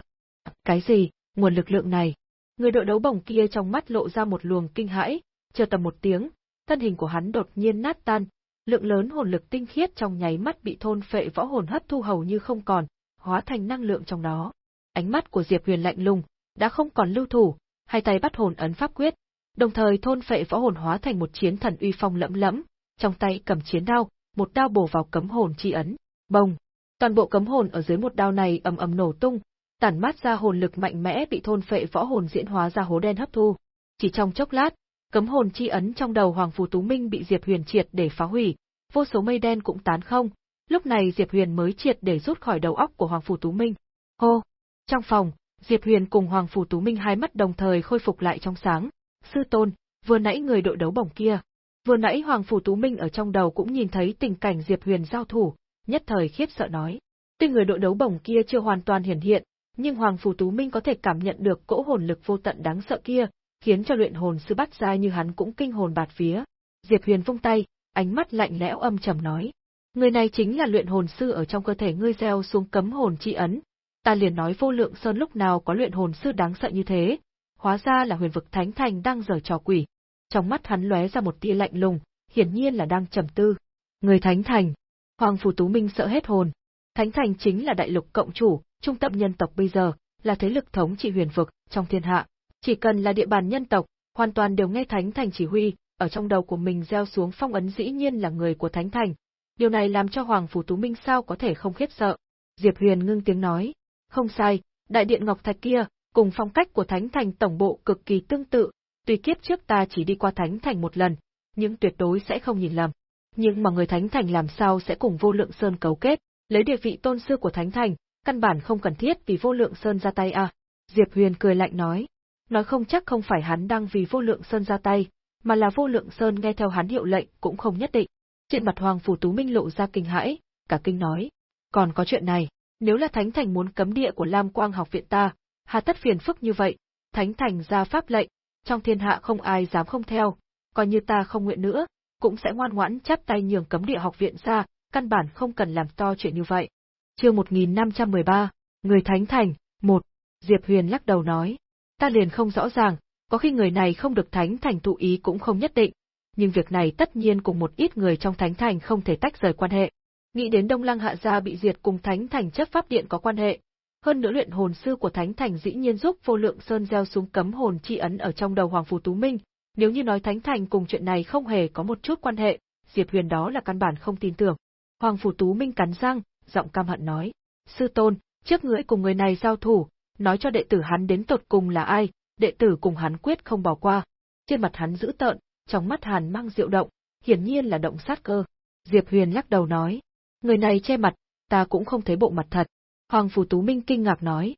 Cái gì, nguồn lực lượng này? Người đội đấu bổng kia trong mắt lộ ra một luồng kinh hãi, chờ tầm một tiếng, thân hình của hắn đột nhiên nát tan, lượng lớn hồn lực tinh khiết trong nháy mắt bị thôn phệ võ hồn hấp thu hầu như không còn, hóa thành năng lượng trong đó. Ánh mắt của Diệp Huyền lạnh lùng, đã không còn lưu thủ, hai tay bắt hồn ấn pháp quyết, đồng thời thôn phệ võ hồn hóa thành một chiến thần uy phong lẫm lẫm, trong tay cầm chiến đao, một đao bổ vào cấm hồn chi ấn. Bông! Toàn bộ cấm hồn ở dưới một đao này ầm ầm nổ tung, tản mát ra hồn lực mạnh mẽ bị thôn phệ võ hồn diễn hóa ra hố đen hấp thu. Chỉ trong chốc lát, cấm hồn chi ấn trong đầu Hoàng Phù Tú Minh bị Diệp Huyền triệt để phá hủy, vô số mây đen cũng tán không. Lúc này Diệp Huyền mới triệt để rút khỏi đầu óc của Hoàng Phù Tú Minh. Hô! Trong phòng, Diệp Huyền cùng Hoàng phủ Tú Minh hai mắt đồng thời khôi phục lại trong sáng. Sư tôn, Vừa nãy người đội đấu bổng kia, vừa nãy Hoàng Phủ Tú Minh ở trong đầu cũng nhìn thấy tình cảnh Diệp Huyền giao thủ, nhất thời khiếp sợ nói. Tuy người đội đấu bổng kia chưa hoàn toàn hiển hiện, nhưng Hoàng Phủ Tú Minh có thể cảm nhận được cỗ hồn lực vô tận đáng sợ kia, khiến cho luyện hồn sư bắt dai như hắn cũng kinh hồn bạt vía. Diệp Huyền vung tay, ánh mắt lạnh lẽo âm trầm nói: Người này chính là luyện hồn sư ở trong cơ thể ngươi gieo xuống cấm hồn chi ấn. Ta liền nói vô lượng sơn lúc nào có luyện hồn sư đáng sợ như thế, hóa ra là huyền vực thánh thành đang giở trò quỷ. Trong mắt hắn lóe ra một tia lạnh lùng, hiển nhiên là đang trầm tư. Người thánh thành, Hoàng Phủ Tú Minh sợ hết hồn. Thánh thành chính là đại lục cộng chủ, trung tâm nhân tộc bây giờ, là thế lực thống trị huyền vực trong thiên hạ. Chỉ cần là địa bàn nhân tộc, hoàn toàn đều nghe thánh thành chỉ huy, ở trong đầu của mình gieo xuống phong ấn dĩ nhiên là người của thánh thành, Điều này làm cho Hoàng Phủ Tú Minh sao có thể không khiếp sợ. Diệp Huyền ngưng tiếng nói, không sai, đại điện Ngọc Thạch kia, cùng phong cách của Thánh Thành tổng bộ cực kỳ tương tự, tuy kiếp trước ta chỉ đi qua Thánh Thành một lần, nhưng tuyệt đối sẽ không nhìn lầm. Nhưng mà người Thánh Thành làm sao sẽ cùng vô lượng sơn cấu kết, lấy địa vị tôn sư của Thánh Thành, căn bản không cần thiết vì vô lượng sơn ra tay à. Diệp Huyền cười lạnh nói, nói không chắc không phải hắn đang vì vô lượng sơn ra tay, mà là vô lượng sơn nghe theo hắn hiệu lệnh cũng không nhất định. Trên mặt Hoàng Phủ Tú Minh lộ ra kinh hãi, cả kinh nói. Còn có chuyện này, nếu là Thánh Thành muốn cấm địa của Lam Quang học viện ta, hà tất phiền phức như vậy, Thánh Thành ra pháp lệnh, trong thiên hạ không ai dám không theo, coi như ta không nguyện nữa, cũng sẽ ngoan ngoãn chắp tay nhường cấm địa học viện ra, căn bản không cần làm to chuyện như vậy. Chương 1513, Người Thánh Thành, một Diệp Huyền lắc đầu nói, ta liền không rõ ràng, có khi người này không được Thánh Thành tụ ý cũng không nhất định, nhưng việc này tất nhiên cùng một ít người trong Thánh Thành không thể tách rời quan hệ. Nghĩ đến Đông Lăng Hạ Gia bị diệt cùng Thánh Thành chấp pháp điện có quan hệ. Hơn nữa luyện hồn sư của Thánh Thành dĩ nhiên giúp vô lượng sơn gieo xuống cấm hồn chi ấn ở trong đầu Hoàng Phù Tú Minh, nếu như nói Thánh Thành cùng chuyện này không hề có một chút quan hệ, Diệp Huyền đó là căn bản không tin tưởng. Hoàng Phù Tú Minh cắn răng, giọng cam hận nói, Sư Tôn, trước ngưỡi cùng người này giao thủ, nói cho đệ tử hắn đến tột cùng là ai, đệ tử cùng hắn quyết không bỏ qua. Trên mặt hắn giữ tợn, trong mắt Hàn mang diệu động, hiển nhiên là động sát cơ. Diệp Huyền lắc đầu nói, người này che mặt, ta cũng không thấy bộ mặt thật. Hoàng Phủ Tú Minh kinh ngạc nói,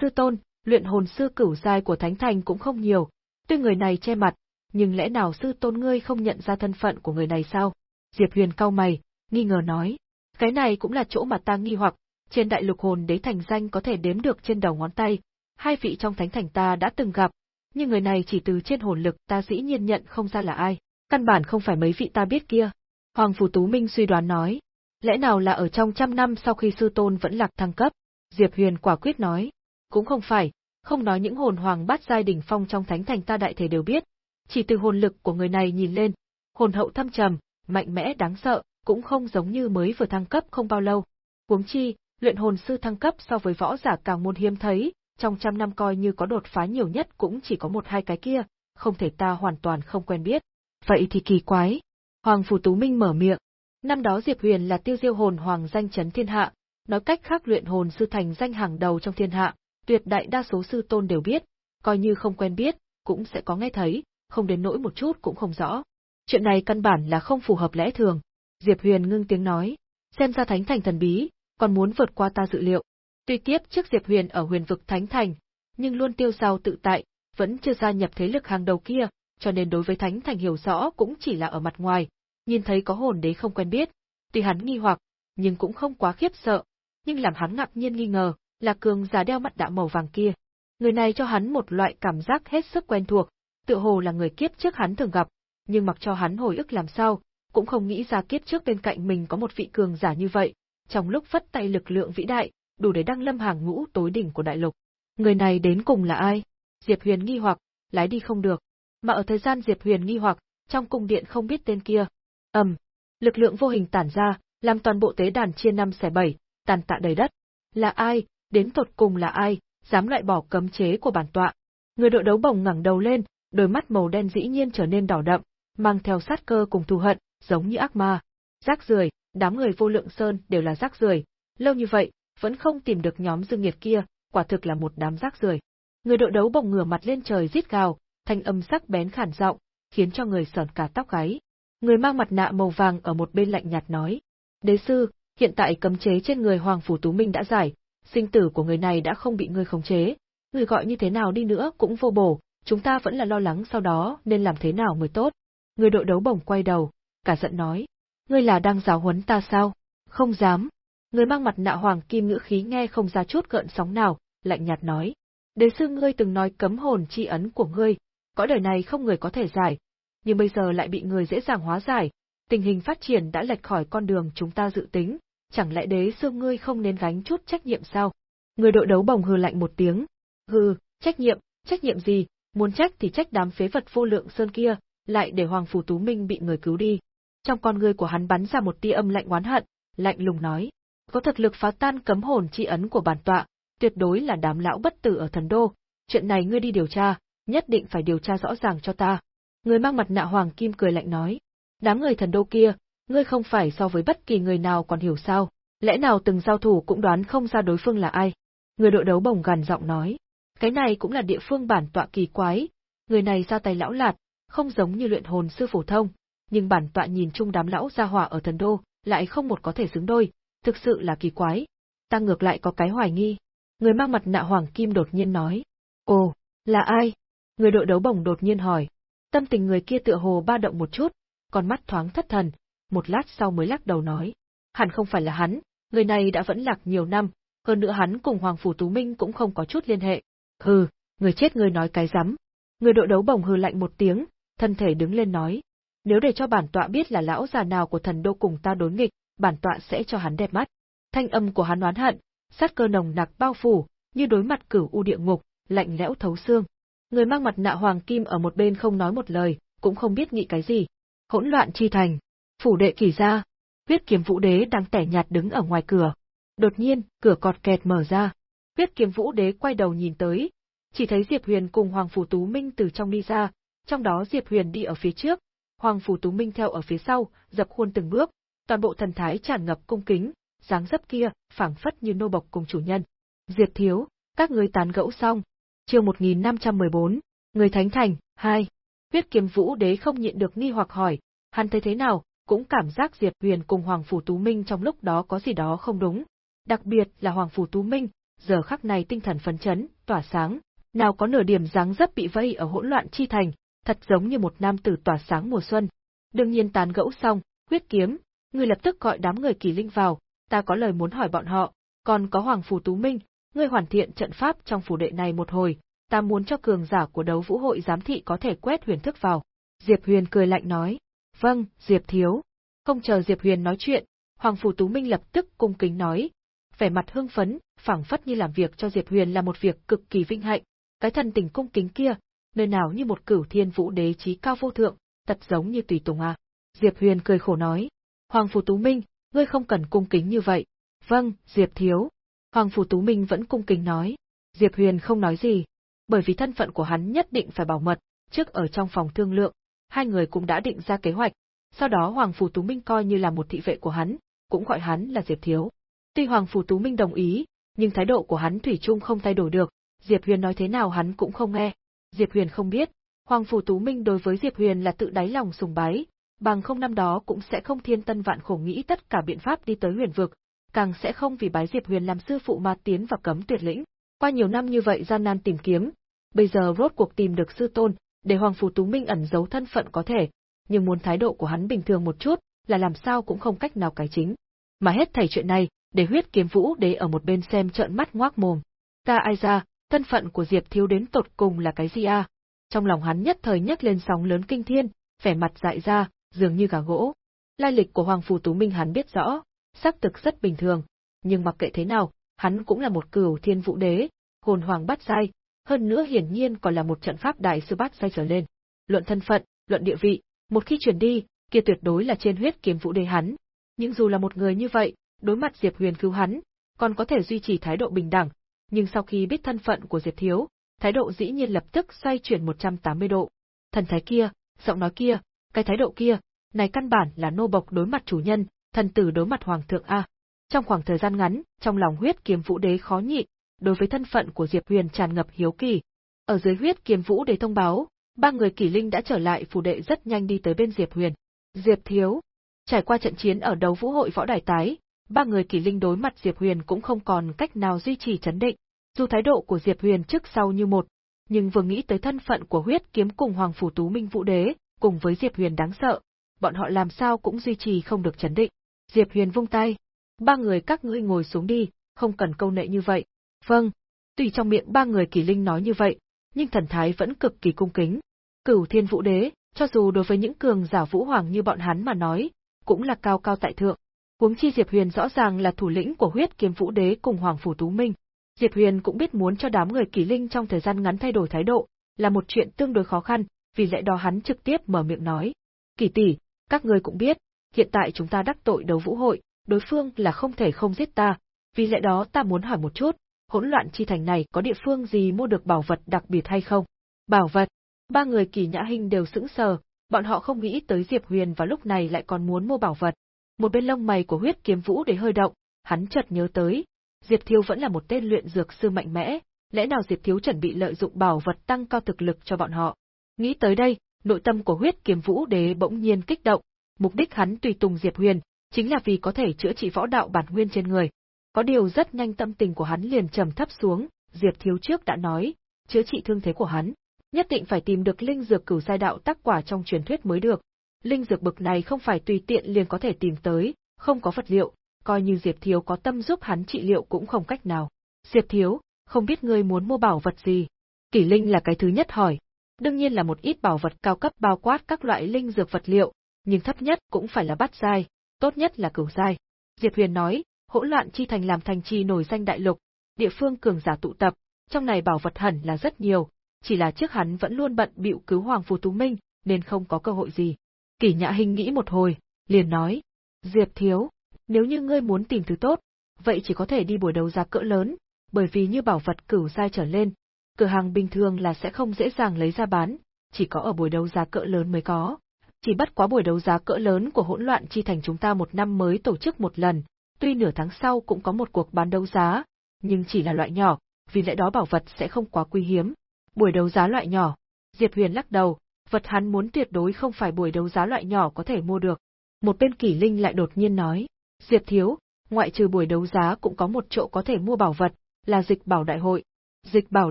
sư tôn, luyện hồn sư cửu giai của Thánh Thành cũng không nhiều, tuy người này che mặt, nhưng lẽ nào sư tôn ngươi không nhận ra thân phận của người này sao? Diệp Huyền cau mày, nghi ngờ nói, cái này cũng là chỗ mà ta nghi hoặc, trên đại lục hồn đế thành danh có thể đếm được trên đầu ngón tay, hai vị trong thánh thành ta đã từng gặp, nhưng người này chỉ từ trên hồn lực ta dĩ nhiên nhận không ra là ai, căn bản không phải mấy vị ta biết kia. Hoàng Phủ Tú Minh suy đoán nói, lẽ nào là ở trong trăm năm sau khi sư tôn vẫn lạc thăng cấp? Diệp Huyền quả quyết nói, cũng không phải, không nói những hồn hoàng bát giai đỉnh phong trong thánh thành ta đại thể đều biết, chỉ từ hồn lực của người này nhìn lên, hồn hậu thâm trầm, mạnh mẽ đáng sợ, cũng không giống như mới vừa thăng cấp không bao lâu. Huống chi, luyện hồn sư thăng cấp so với võ giả càng môn hiếm thấy, trong trăm năm coi như có đột phá nhiều nhất cũng chỉ có một hai cái kia, không thể ta hoàn toàn không quen biết. Vậy thì kỳ quái. Hoàng Phủ Tú Minh mở miệng. Năm đó Diệp Huyền là tiêu diêu hồn hoàng danh chấn thiên hạ, nói cách khác luyện hồn sư thành danh hàng đầu trong thiên hạ, tuyệt đại đa số sư tôn đều biết, coi như không quen biết, cũng sẽ có nghe thấy, không đến nỗi một chút cũng không rõ. Chuyện này căn bản là không phù hợp lẽ thường. Diệp Huyền ngưng tiếng nói, xem ra thánh thành thần bí, còn muốn vượt qua ta dự liệu. Tuy tiếp trước Diệp Huyền ở huyền vực Thánh Thành, nhưng luôn tiêu sao tự tại, vẫn chưa gia nhập thế lực hàng đầu kia, cho nên đối với Thánh Thành hiểu rõ cũng chỉ là ở mặt ngoài, nhìn thấy có hồn đế không quen biết, tuy hắn nghi hoặc, nhưng cũng không quá khiếp sợ, nhưng làm hắn ngạc nhiên nghi ngờ, là cường giả đeo mặt đạo màu vàng kia. Người này cho hắn một loại cảm giác hết sức quen thuộc, tự hồ là người kiếp trước hắn thường gặp, nhưng mặc cho hắn hồi ức làm sao, cũng không nghĩ ra kiếp trước bên cạnh mình có một vị cường giả như vậy, trong lúc vất tay lực lượng vĩ đại, đủ để đăng lâm hàng ngũ tối đỉnh của đại lục. Người này đến cùng là ai? Diệp Huyền nghi hoặc, lái đi không được. Mà ở thời gian Diệp Huyền nghi hoặc, trong cung điện không biết tên kia ầm, lực lượng vô hình tản ra, làm toàn bộ tế đàn chia năm xẻ bảy, tàn tạ đầy đất. Là ai, đến tột cùng là ai, dám loại bỏ cấm chế của bản tọa? Người đội đấu bồng ngẩng đầu lên, đôi mắt màu đen dĩ nhiên trở nên đỏ đậm, mang theo sát cơ cùng thù hận, giống như ác ma. Rác rưởi, đám người vô lượng sơn đều là rác rưởi, lâu như vậy, vẫn không tìm được nhóm dương nghiệt kia, quả thực là một đám rác rưởi. Người đội đấu bồng ngửa mặt lên trời rít gào, thanh âm sắc bén khản giọng, khiến cho người sởn cả tóc gáy. Người mang mặt nạ màu vàng ở một bên lạnh nhạt nói: "Đế sư, hiện tại cấm chế trên người Hoàng phủ Tú Minh đã giải, sinh tử của người này đã không bị ngươi khống chế, người gọi như thế nào đi nữa cũng vô bổ, chúng ta vẫn là lo lắng sau đó nên làm thế nào mới tốt. Người đội đấu bổng quay đầu, cả giận nói, ngươi là đang giáo huấn ta sao? Không dám. Người mang mặt nạ hoàng kim ngữ khí nghe không ra chút gợn sóng nào, lạnh nhạt nói. Đế sư ngươi từng nói cấm hồn chi ấn của ngươi, cõi đời này không người có thể giải, nhưng bây giờ lại bị người dễ dàng hóa giải, tình hình phát triển đã lệch khỏi con đường chúng ta dự tính, chẳng lẽ đế sư ngươi không nên gánh chút trách nhiệm sao? Người đội đấu bồng hừ lạnh một tiếng. Hừ, trách nhiệm, trách nhiệm gì, muốn trách thì trách đám phế vật vô lượng sơn kia, lại để Hoàng Phủ Tú Minh bị người cứu đi. Trong con người của hắn bắn ra một tia âm lạnh oán hận, lạnh lùng nói. Có thực lực phá tan cấm hồn chi ấn của bản tọa, tuyệt đối là đám lão bất tử ở thần đô. Chuyện này ngươi đi điều tra, nhất định phải điều tra rõ ràng cho ta. Người mang mặt nạ hoàng kim cười lạnh nói. Đám người thần đô kia, ngươi không phải so với bất kỳ người nào còn hiểu sao, lẽ nào từng giao thủ cũng đoán không ra đối phương là ai. Người đội đấu bồng gằn giọng nói. Cái này cũng là địa phương bản tọa kỳ quái, người này ra tay lão lạt, không giống như luyện hồn sư phổ thông, nhưng bản tọa nhìn chung đám lão gia hỏa ở thần đô, lại không một có thể xứng đôi, thực sự là kỳ quái. Ta ngược lại có cái hoài nghi. Người mang mặt nạ hoàng kim đột nhiên nói. Ồ, là ai? Người đội đấu bổng đột nhiên hỏi. Tâm tình người kia tựa hồ ba động một chút, con mắt thoáng thất thần, một lát sau mới lắc đầu nói. Hẳn không phải là hắn, người này đã vẫn lạc nhiều năm, hơn nữa hắn cùng Hoàng Phủ Tú Minh cũng không có chút liên hệ. Hừ, người chết người nói cái rắm. Người đội đấu bồng hừ lạnh một tiếng, thân thể đứng lên nói. Nếu để cho bản tọa biết là lão già nào của thần đô cùng ta đối nghịch, bản tọa sẽ cho hắn đẹp mắt. Thanh âm của hắn oán hận, sát cơ nồng nặc bao phủ, như đối mặt cửu u địa ngục, lạnh lẽo thấu xương. Người mang mặt nạ hoàng kim ở một bên không nói một lời, cũng không biết nghĩ cái gì. Hỗn loạn chi thành, phủ đệ kỳ ra, huyết kiếm vũ đế đang tẻ nhạt đứng ở ngoài cửa. Đột nhiên, cửa cọt kẹt mở ra. Huyết kiếm vũ đế quay đầu nhìn tới, chỉ thấy Diệp Huyền cùng Hoàng Phủ Tú Minh từ trong đi ra, trong đó Diệp Huyền đi ở phía trước, Hoàng Phủ Tú Minh theo ở phía sau, dập khuôn từng bước, toàn bộ thần thái tràn ngập cung kính, dáng dấp kia, phảng phất như nô bộc cùng chủ nhân. Diệp Thiếu, các ngươi tán gẫu xong. Chương 1514, Người Thánh Thành, 2. Huyết Kiếm Vũ Đế không nhịn được nghi hoặc hỏi, hắn thấy thế nào, cũng cảm giác Diệp Huyền cùng Hoàng Phủ Tú Minh trong lúc đó có gì đó không đúng. Đặc biệt là Hoàng Phủ Tú Minh, giờ khắc này tinh thần phấn chấn, tỏa sáng, nào có nửa điểm dáng dấp bị vây ở hỗn loạn chi thành, thật giống như một nam tử tỏa sáng mùa xuân. Đương nhiên tán gẫu xong, huyết kiếm, người lập tức gọi đám người kỳ linh vào, ta có lời muốn hỏi bọn họ, còn có Hoàng Phủ Tú Minh, ngươi hoàn thiện trận pháp trong phủ đệ này một hồi, ta muốn cho cường giả của đấu vũ hội giám thị có thể quét huyền thức vào. Diệp Huyền cười lạnh nói, vâng, Diệp Thiếu. Không chờ Diệp Huyền nói chuyện, Hoàng Phủ Tú Minh lập tức cung kính nói, vẻ mặt hưng phấn, phảng phất như làm việc cho Diệp Huyền là một việc cực kỳ vinh hạnh, cái thần tình cung kính kia, nơi nào như một cửu thiên vũ đế trí cao vô thượng, thật giống như tùy tùng à. Diệp Huyền cười khổ nói, Hoàng Phủ Tú Minh, ngươi không cần cung kính như vậy. Vâng, Diệp Thiếu. Hoàng Phủ Tú Minh vẫn cung kính nói. Diệp Huyền không nói gì, bởi vì thân phận của hắn nhất định phải bảo mật, trước ở trong phòng thương lượng, hai người cũng đã định ra kế hoạch, sau đó Hoàng Phủ Tú Minh coi như là một thị vệ của hắn, cũng gọi hắn là Diệp Thiếu. Tuy Hoàng Phủ Tú Minh đồng ý, nhưng thái độ của hắn thủy chung không thay đổi được, Diệp Huyền nói thế nào hắn cũng không nghe. Diệp Huyền không biết, Hoàng Phủ Tú Minh đối với Diệp Huyền là tự đáy lòng sùng bái, bằng không năm đó cũng sẽ không thiên tân vạn khổ nghĩ tất cả biện pháp đi tới huyền vực, càng sẽ không vì bái Diệp Huyền làm sư phụ mà tiến vào cấm tuyệt lĩnh. Qua nhiều năm như vậy gian nan tìm kiếm, bây giờ rốt cuộc tìm được sư tôn, để Hoàng Phủ Tú Minh ẩn giấu thân phận có thể, nhưng muốn thái độ của hắn bình thường một chút, là làm sao cũng không cách nào cái chính. Mà hết thảy chuyện này, để huyết kiếm vũ đế ở một bên xem trợn mắt ngoác mồm. Ta ai ra, thân phận của Diệp Thiếu đến tột cùng là cái gì a? Trong lòng hắn nhất thời nhấc lên sóng lớn kinh thiên, vẻ mặt dại ra, dường như gà gỗ. Lai lịch của Hoàng Phù Tú Minh hắn biết rõ, Sắc thực rất bình thường, nhưng mặc kệ thế nào, hắn cũng là một cửu thiên vũ đế, hồn hoàng bát giai, hơn nữa hiển nhiên còn là một trận pháp đại sư bát giai trở lên. Luận thân phận, luận địa vị, một khi chuyển đi, kia tuyệt đối là trên huyết kiếm vũ đế hắn. Nhưng dù là một người như vậy, đối mặt Diệp Huyền cứu hắn, còn có thể duy trì thái độ bình đẳng, nhưng sau khi biết thân phận của Diệp Thiếu, thái độ dĩ nhiên lập tức xoay chuyển 180 độ. Thần thái kia, giọng nói kia, cái thái độ kia, này căn bản là nô bộc đối mặt chủ nhân, thần tử đối mặt hoàng thượng a. Trong khoảng thời gian ngắn, trong lòng huyết kiếm vũ đế khó nhịn, đối với thân phận của Diệp Huyền tràn ngập hiếu kỳ. Ở dưới huyết kiếm vũ đế thông báo, ba người kỷ linh đã trở lại phủ đệ rất nhanh đi tới bên Diệp Huyền. Diệp Thiếu, trải qua trận chiến ở đấu vũ hội võ đài tái, ba người kỷ linh đối mặt Diệp Huyền cũng không còn cách nào duy trì chấn định. Dù thái độ của Diệp Huyền trước sau như một, nhưng vừa nghĩ tới thân phận của huyết kiếm cùng Hoàng Phủ Tú Minh Vũ Đế, cùng với Diệp Huyền đáng sợ, bọn họ làm sao cũng duy trì không được chấn định. Diệp Huyền vung tay, ba người các ngươi ngồi xuống đi, không cần câu nệ như vậy. Vâng, tùy trong miệng ba người kỳ linh nói như vậy, nhưng thần thái vẫn cực kỳ cung kính. Cửu Thiên Vũ Đế, cho dù đối với những cường giả vũ hoàng như bọn hắn mà nói, cũng là cao cao tại thượng. Huống chi Diệp Huyền rõ ràng là thủ lĩnh của huyết kiếm vũ đế cùng Hoàng Phủ Tú Minh. Diệp Huyền cũng biết muốn cho đám người kỳ linh trong thời gian ngắn thay đổi thái độ, là một chuyện tương đối khó khăn, vì lẽ đó hắn trực tiếp mở miệng nói. Kỳ tỷ, các ngươi cũng biết, hiện tại chúng ta đắc tội đấu vũ hội, đối phương là không thể không giết ta, vì lẽ đó ta muốn hỏi một chút, hỗn loạn chi thành này có địa phương gì mua được bảo vật đặc biệt hay không? Bảo vật? Ba người kỳ nhã hình đều sững sờ, bọn họ không nghĩ tới Diệp Huyền vào lúc này lại còn muốn mua bảo vật. Một bên lông mày của huyết kiếm vũ để hơi động, hắn chợt nhớ tới, Diệp Thiếu vẫn là một tên luyện dược sư mạnh mẽ, lẽ nào Diệp Thiếu chuẩn bị lợi dụng bảo vật tăng cao thực lực cho bọn họ. Nghĩ tới đây, nội tâm của huyết kiếm vũ đế bỗng nhiên kích động, mục đích hắn tùy tùng Diệp Huyền, chính là vì có thể chữa trị võ đạo bản nguyên trên người. Có điều rất nhanh tâm tình của hắn liền trầm thấp xuống, Diệp Thiếu trước đã nói, chữa trị thương thế của hắn, nhất định phải tìm được linh dược cửu giai đạo tác quả trong truyền thuyết mới được. Linh dược bực này không phải tùy tiện liền có thể tìm tới, không có vật liệu, coi như Diệp Thiếu có tâm giúp hắn trị liệu cũng không cách nào. Diệp Thiếu, không biết ngươi muốn mua bảo vật gì? Kỷ Linh là cái thứ nhất hỏi. Đương nhiên là một ít bảo vật cao cấp bao quát các loại linh dược vật liệu, nhưng thấp nhất cũng phải là bát giai, tốt nhất là cửu giai. Diệp Huyền nói, hỗn loạn chi thành làm thành trì nổi danh đại lục, địa phương cường giả tụ tập, trong này bảo vật hẳn là rất nhiều, chỉ là trước hắn vẫn luôn bận bịu cứu Hoàng Phù Tú Minh, nên không có cơ hội gì. Kỷ Nhã Hinh nghĩ một hồi, liền nói, Diệp Thiếu, nếu như ngươi muốn tìm thứ tốt, vậy chỉ có thể đi buổi đấu giá cỡ lớn, bởi vì như bảo vật cửu giai trở lên, cửa hàng bình thường là sẽ không dễ dàng lấy ra bán, chỉ có ở buổi đấu giá cỡ lớn mới có. Chỉ bất quá buổi đấu giá cỡ lớn của hỗn loạn chi thành chúng ta một năm mới tổ chức một lần, tuy nửa tháng sau cũng có một cuộc bán đấu giá, nhưng chỉ là loại nhỏ, vì lẽ đó bảo vật sẽ không quá quý hiếm, Buổi đấu giá loại nhỏ. Diệp Huyền lắc đầu, vật hắn muốn tuyệt đối không phải buổi đấu giá loại nhỏ có thể mua được. Một bên Kỷ Linh lại đột nhiên nói, Diệp Thiếu, ngoại trừ buổi đấu giá cũng có một chỗ có thể mua bảo vật, là dịch bảo đại hội. Dịch bảo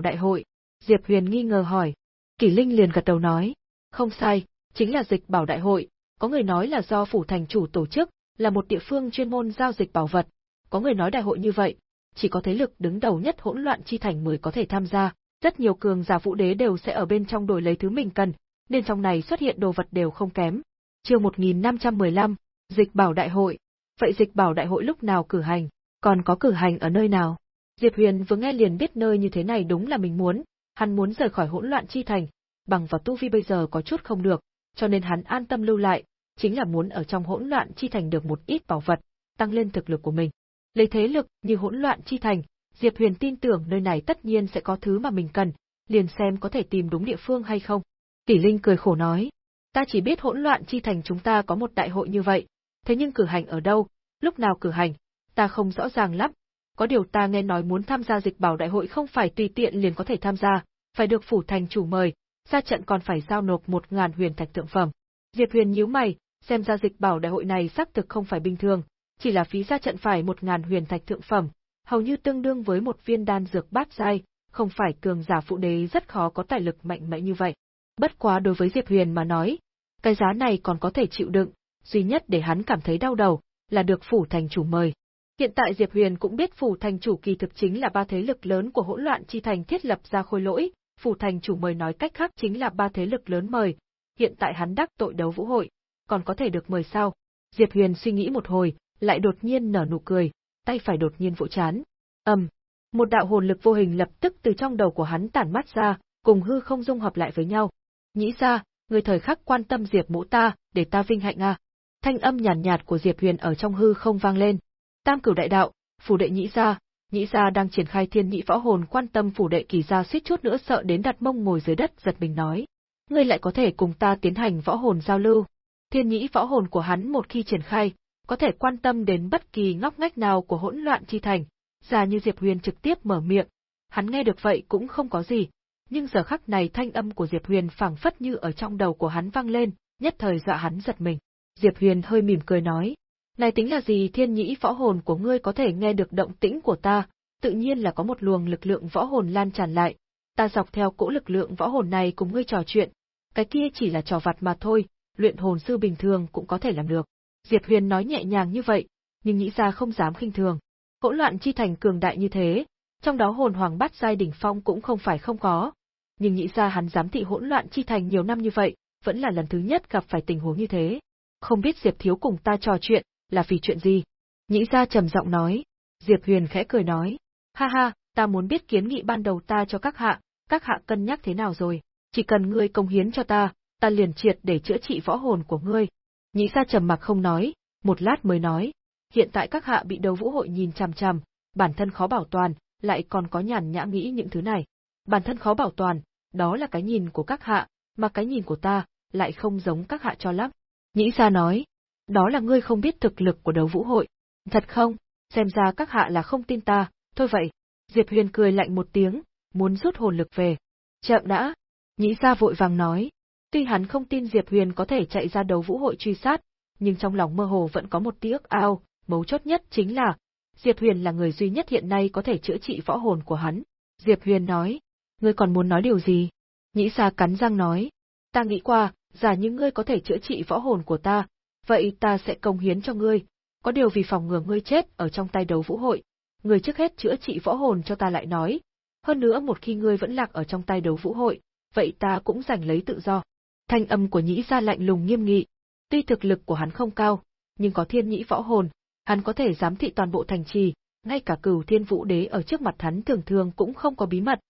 đại hội, Diệp Huyền nghi ngờ hỏi. Kỷ Linh liền gật đầu nói, không sai, chính là dịch bảo đại hội, có người nói là do phủ thành chủ tổ chức, là một địa phương chuyên môn giao dịch bảo vật, có người nói đại hội như vậy, chỉ có thế lực đứng đầu nhất hỗn loạn chi thành mới có thể tham gia, rất nhiều cường giả vũ đế đều sẽ ở bên trong đổi lấy thứ mình cần, nên trong này xuất hiện đồ vật đều không kém. Chương 1515, Dịch Bảo Đại hội. Vậy Dịch Bảo Đại hội lúc nào cử hành, còn có cử hành ở nơi nào? Diệp Huyền vừa nghe liền biết nơi như thế này đúng là mình muốn, hắn muốn rời khỏi hỗn loạn chi thành, bằng vào tu vi bây giờ có chút không được, cho nên hắn an tâm lưu lại, chính là muốn ở trong hỗn loạn chi thành được một ít bảo vật, tăng lên thực lực của mình. Lấy thế lực như hỗn loạn chi thành, Diệp Huyền tin tưởng nơi này tất nhiên sẽ có thứ mà mình cần, liền xem có thể tìm đúng địa phương hay không. Tỷ Linh cười khổ nói, ta chỉ biết hỗn loạn chi thành chúng ta có một đại hội như vậy, thế nhưng cử hành ở đâu, lúc nào cử hành, ta không rõ ràng lắm. Có điều ta nghe nói muốn tham gia dịch bảo đại hội không phải tùy tiện liền có thể tham gia, phải được phủ thành chủ mời, ra trận còn phải giao nộp một ngàn huyền thạch thượng phẩm. Diệp Huyền nhíu mày, xem ra dịch bảo đại hội này xác thực không phải bình thường, chỉ là phí ra trận phải một ngàn huyền thạch thượng phẩm, hầu như tương đương với một viên đan dược bát giai, không phải cường giả phụ đế rất khó có tài lực mạnh mẽ như vậy. Bất quá đối với Diệp Huyền mà nói, cái giá này còn có thể chịu đựng, duy nhất để hắn cảm thấy đau đầu, là được phủ thành chủ mời. Hiện tại Diệp Huyền cũng biết phủ thành chủ kỳ thực chính là ba thế lực lớn của hỗn loạn chi thành thiết lập ra khôi lỗi, phủ thành chủ mời nói cách khác chính là ba thế lực lớn mời, hiện tại hắn đắc tội đấu vũ hội, còn có thể được mời sao? Diệp Huyền suy nghĩ một hồi, lại đột nhiên nở nụ cười, tay phải đột nhiên vỗ chán. Ầm, một đạo hồn lực vô hình lập tức từ trong đầu của hắn tản mắt ra, cùng hư không dung hợp lại với nhau. Nhĩ ra, người thời khắc quan tâm Diệp Mũ ta, để ta vinh hạnh a. Thanh âm nhàn nhạt, nhạt của Diệp Huyền ở trong hư không vang lên. Tam cửu đại đạo, phủ đệ nhĩ ra, nhĩ gia đang triển khai thiên nhị võ hồn quan tâm phủ đệ kỳ gia suýt chút nữa sợ đến đặt mông ngồi dưới đất giật mình nói. Ngươi lại có thể cùng ta tiến hành võ hồn giao lưu. Thiên nhị võ hồn của hắn một khi triển khai, có thể quan tâm đến bất kỳ ngóc ngách nào của hỗn loạn chi thành, Già như Diệp Huyền trực tiếp mở miệng, hắn nghe được vậy cũng không có gì, nhưng giờ khắc này thanh âm của Diệp Huyền phảng phất như ở trong đầu của hắn vang lên, nhất thời dọa hắn giật mình. Diệp Huyền hơi mỉm cười nói, này tính là gì thiên nhĩ võ hồn của ngươi có thể nghe được động tĩnh của ta, tự nhiên là có một luồng lực lượng võ hồn lan tràn lại, ta dọc theo cỗ lực lượng võ hồn này cùng ngươi trò chuyện, cái kia chỉ là trò vặt mà thôi, luyện hồn sư bình thường cũng có thể làm được. Diệp Huyền nói nhẹ nhàng như vậy, nhưng nghĩ ra không dám khinh thường. Hỗn loạn chi thành cường đại như thế, trong đó hồn hoàng bát giai đỉnh phong cũng không phải không có. Nhưng nghĩ ra hắn dám thị hỗn loạn chi thành nhiều năm như vậy, vẫn là lần thứ nhất gặp phải tình huống như thế. Không biết Diệp Thiếu cùng ta trò chuyện, là vì chuyện gì? Nhĩ ra trầm giọng nói. Diệp Huyền khẽ cười nói. Ha ha, ta muốn biết kiến nghị ban đầu ta cho các hạ, các hạ cân nhắc thế nào rồi. Chỉ cần ngươi công hiến cho ta, ta liền triệt để chữa trị võ hồn của ngươi. Nhĩ ra trầm mặc không nói, một lát mới nói. Hiện tại các hạ bị đầu vũ hội nhìn chằm chằm, bản thân khó bảo toàn, lại còn có nhàn nhã nghĩ những thứ này. Bản thân khó bảo toàn, đó là cái nhìn của các hạ, mà cái nhìn của ta, lại không giống các hạ cho lắm. Nhĩ ra nói, đó là ngươi không biết thực lực của đấu vũ hội. Thật không, xem ra các hạ là không tin ta, thôi vậy. Diệp Huyền cười lạnh một tiếng, muốn rút hồn lực về. Chậm đã. Nhĩ ra vội vàng nói. Tuy hắn không tin Diệp Huyền có thể chạy ra đấu vũ hội truy sát, nhưng trong lòng mơ hồ vẫn có một tí ức ao, mấu chốt nhất chính là, Diệp Huyền là người duy nhất hiện nay có thể chữa trị võ hồn của hắn. Diệp Huyền nói, ngươi còn muốn nói điều gì? Nhĩ Sa cắn răng nói, ta nghĩ qua, giả như ngươi có thể chữa trị võ hồn của ta, vậy ta sẽ công hiến cho ngươi, có điều vì phòng ngừa ngươi chết ở trong tay đấu vũ hội, ngươi trước hết chữa trị võ hồn cho ta lại nói. Hơn nữa một khi ngươi vẫn lạc ở trong tay đấu vũ hội, vậy ta cũng giành lấy tự do. Thanh âm của nhĩ gia lạnh lùng nghiêm nghị. Tuy thực lực của hắn không cao, nhưng có thiên nhĩ võ hồn, hắn có thể giám thị toàn bộ thành trì, ngay cả cửu thiên vũ đế ở trước mặt hắn thường thường cũng không có bí mật.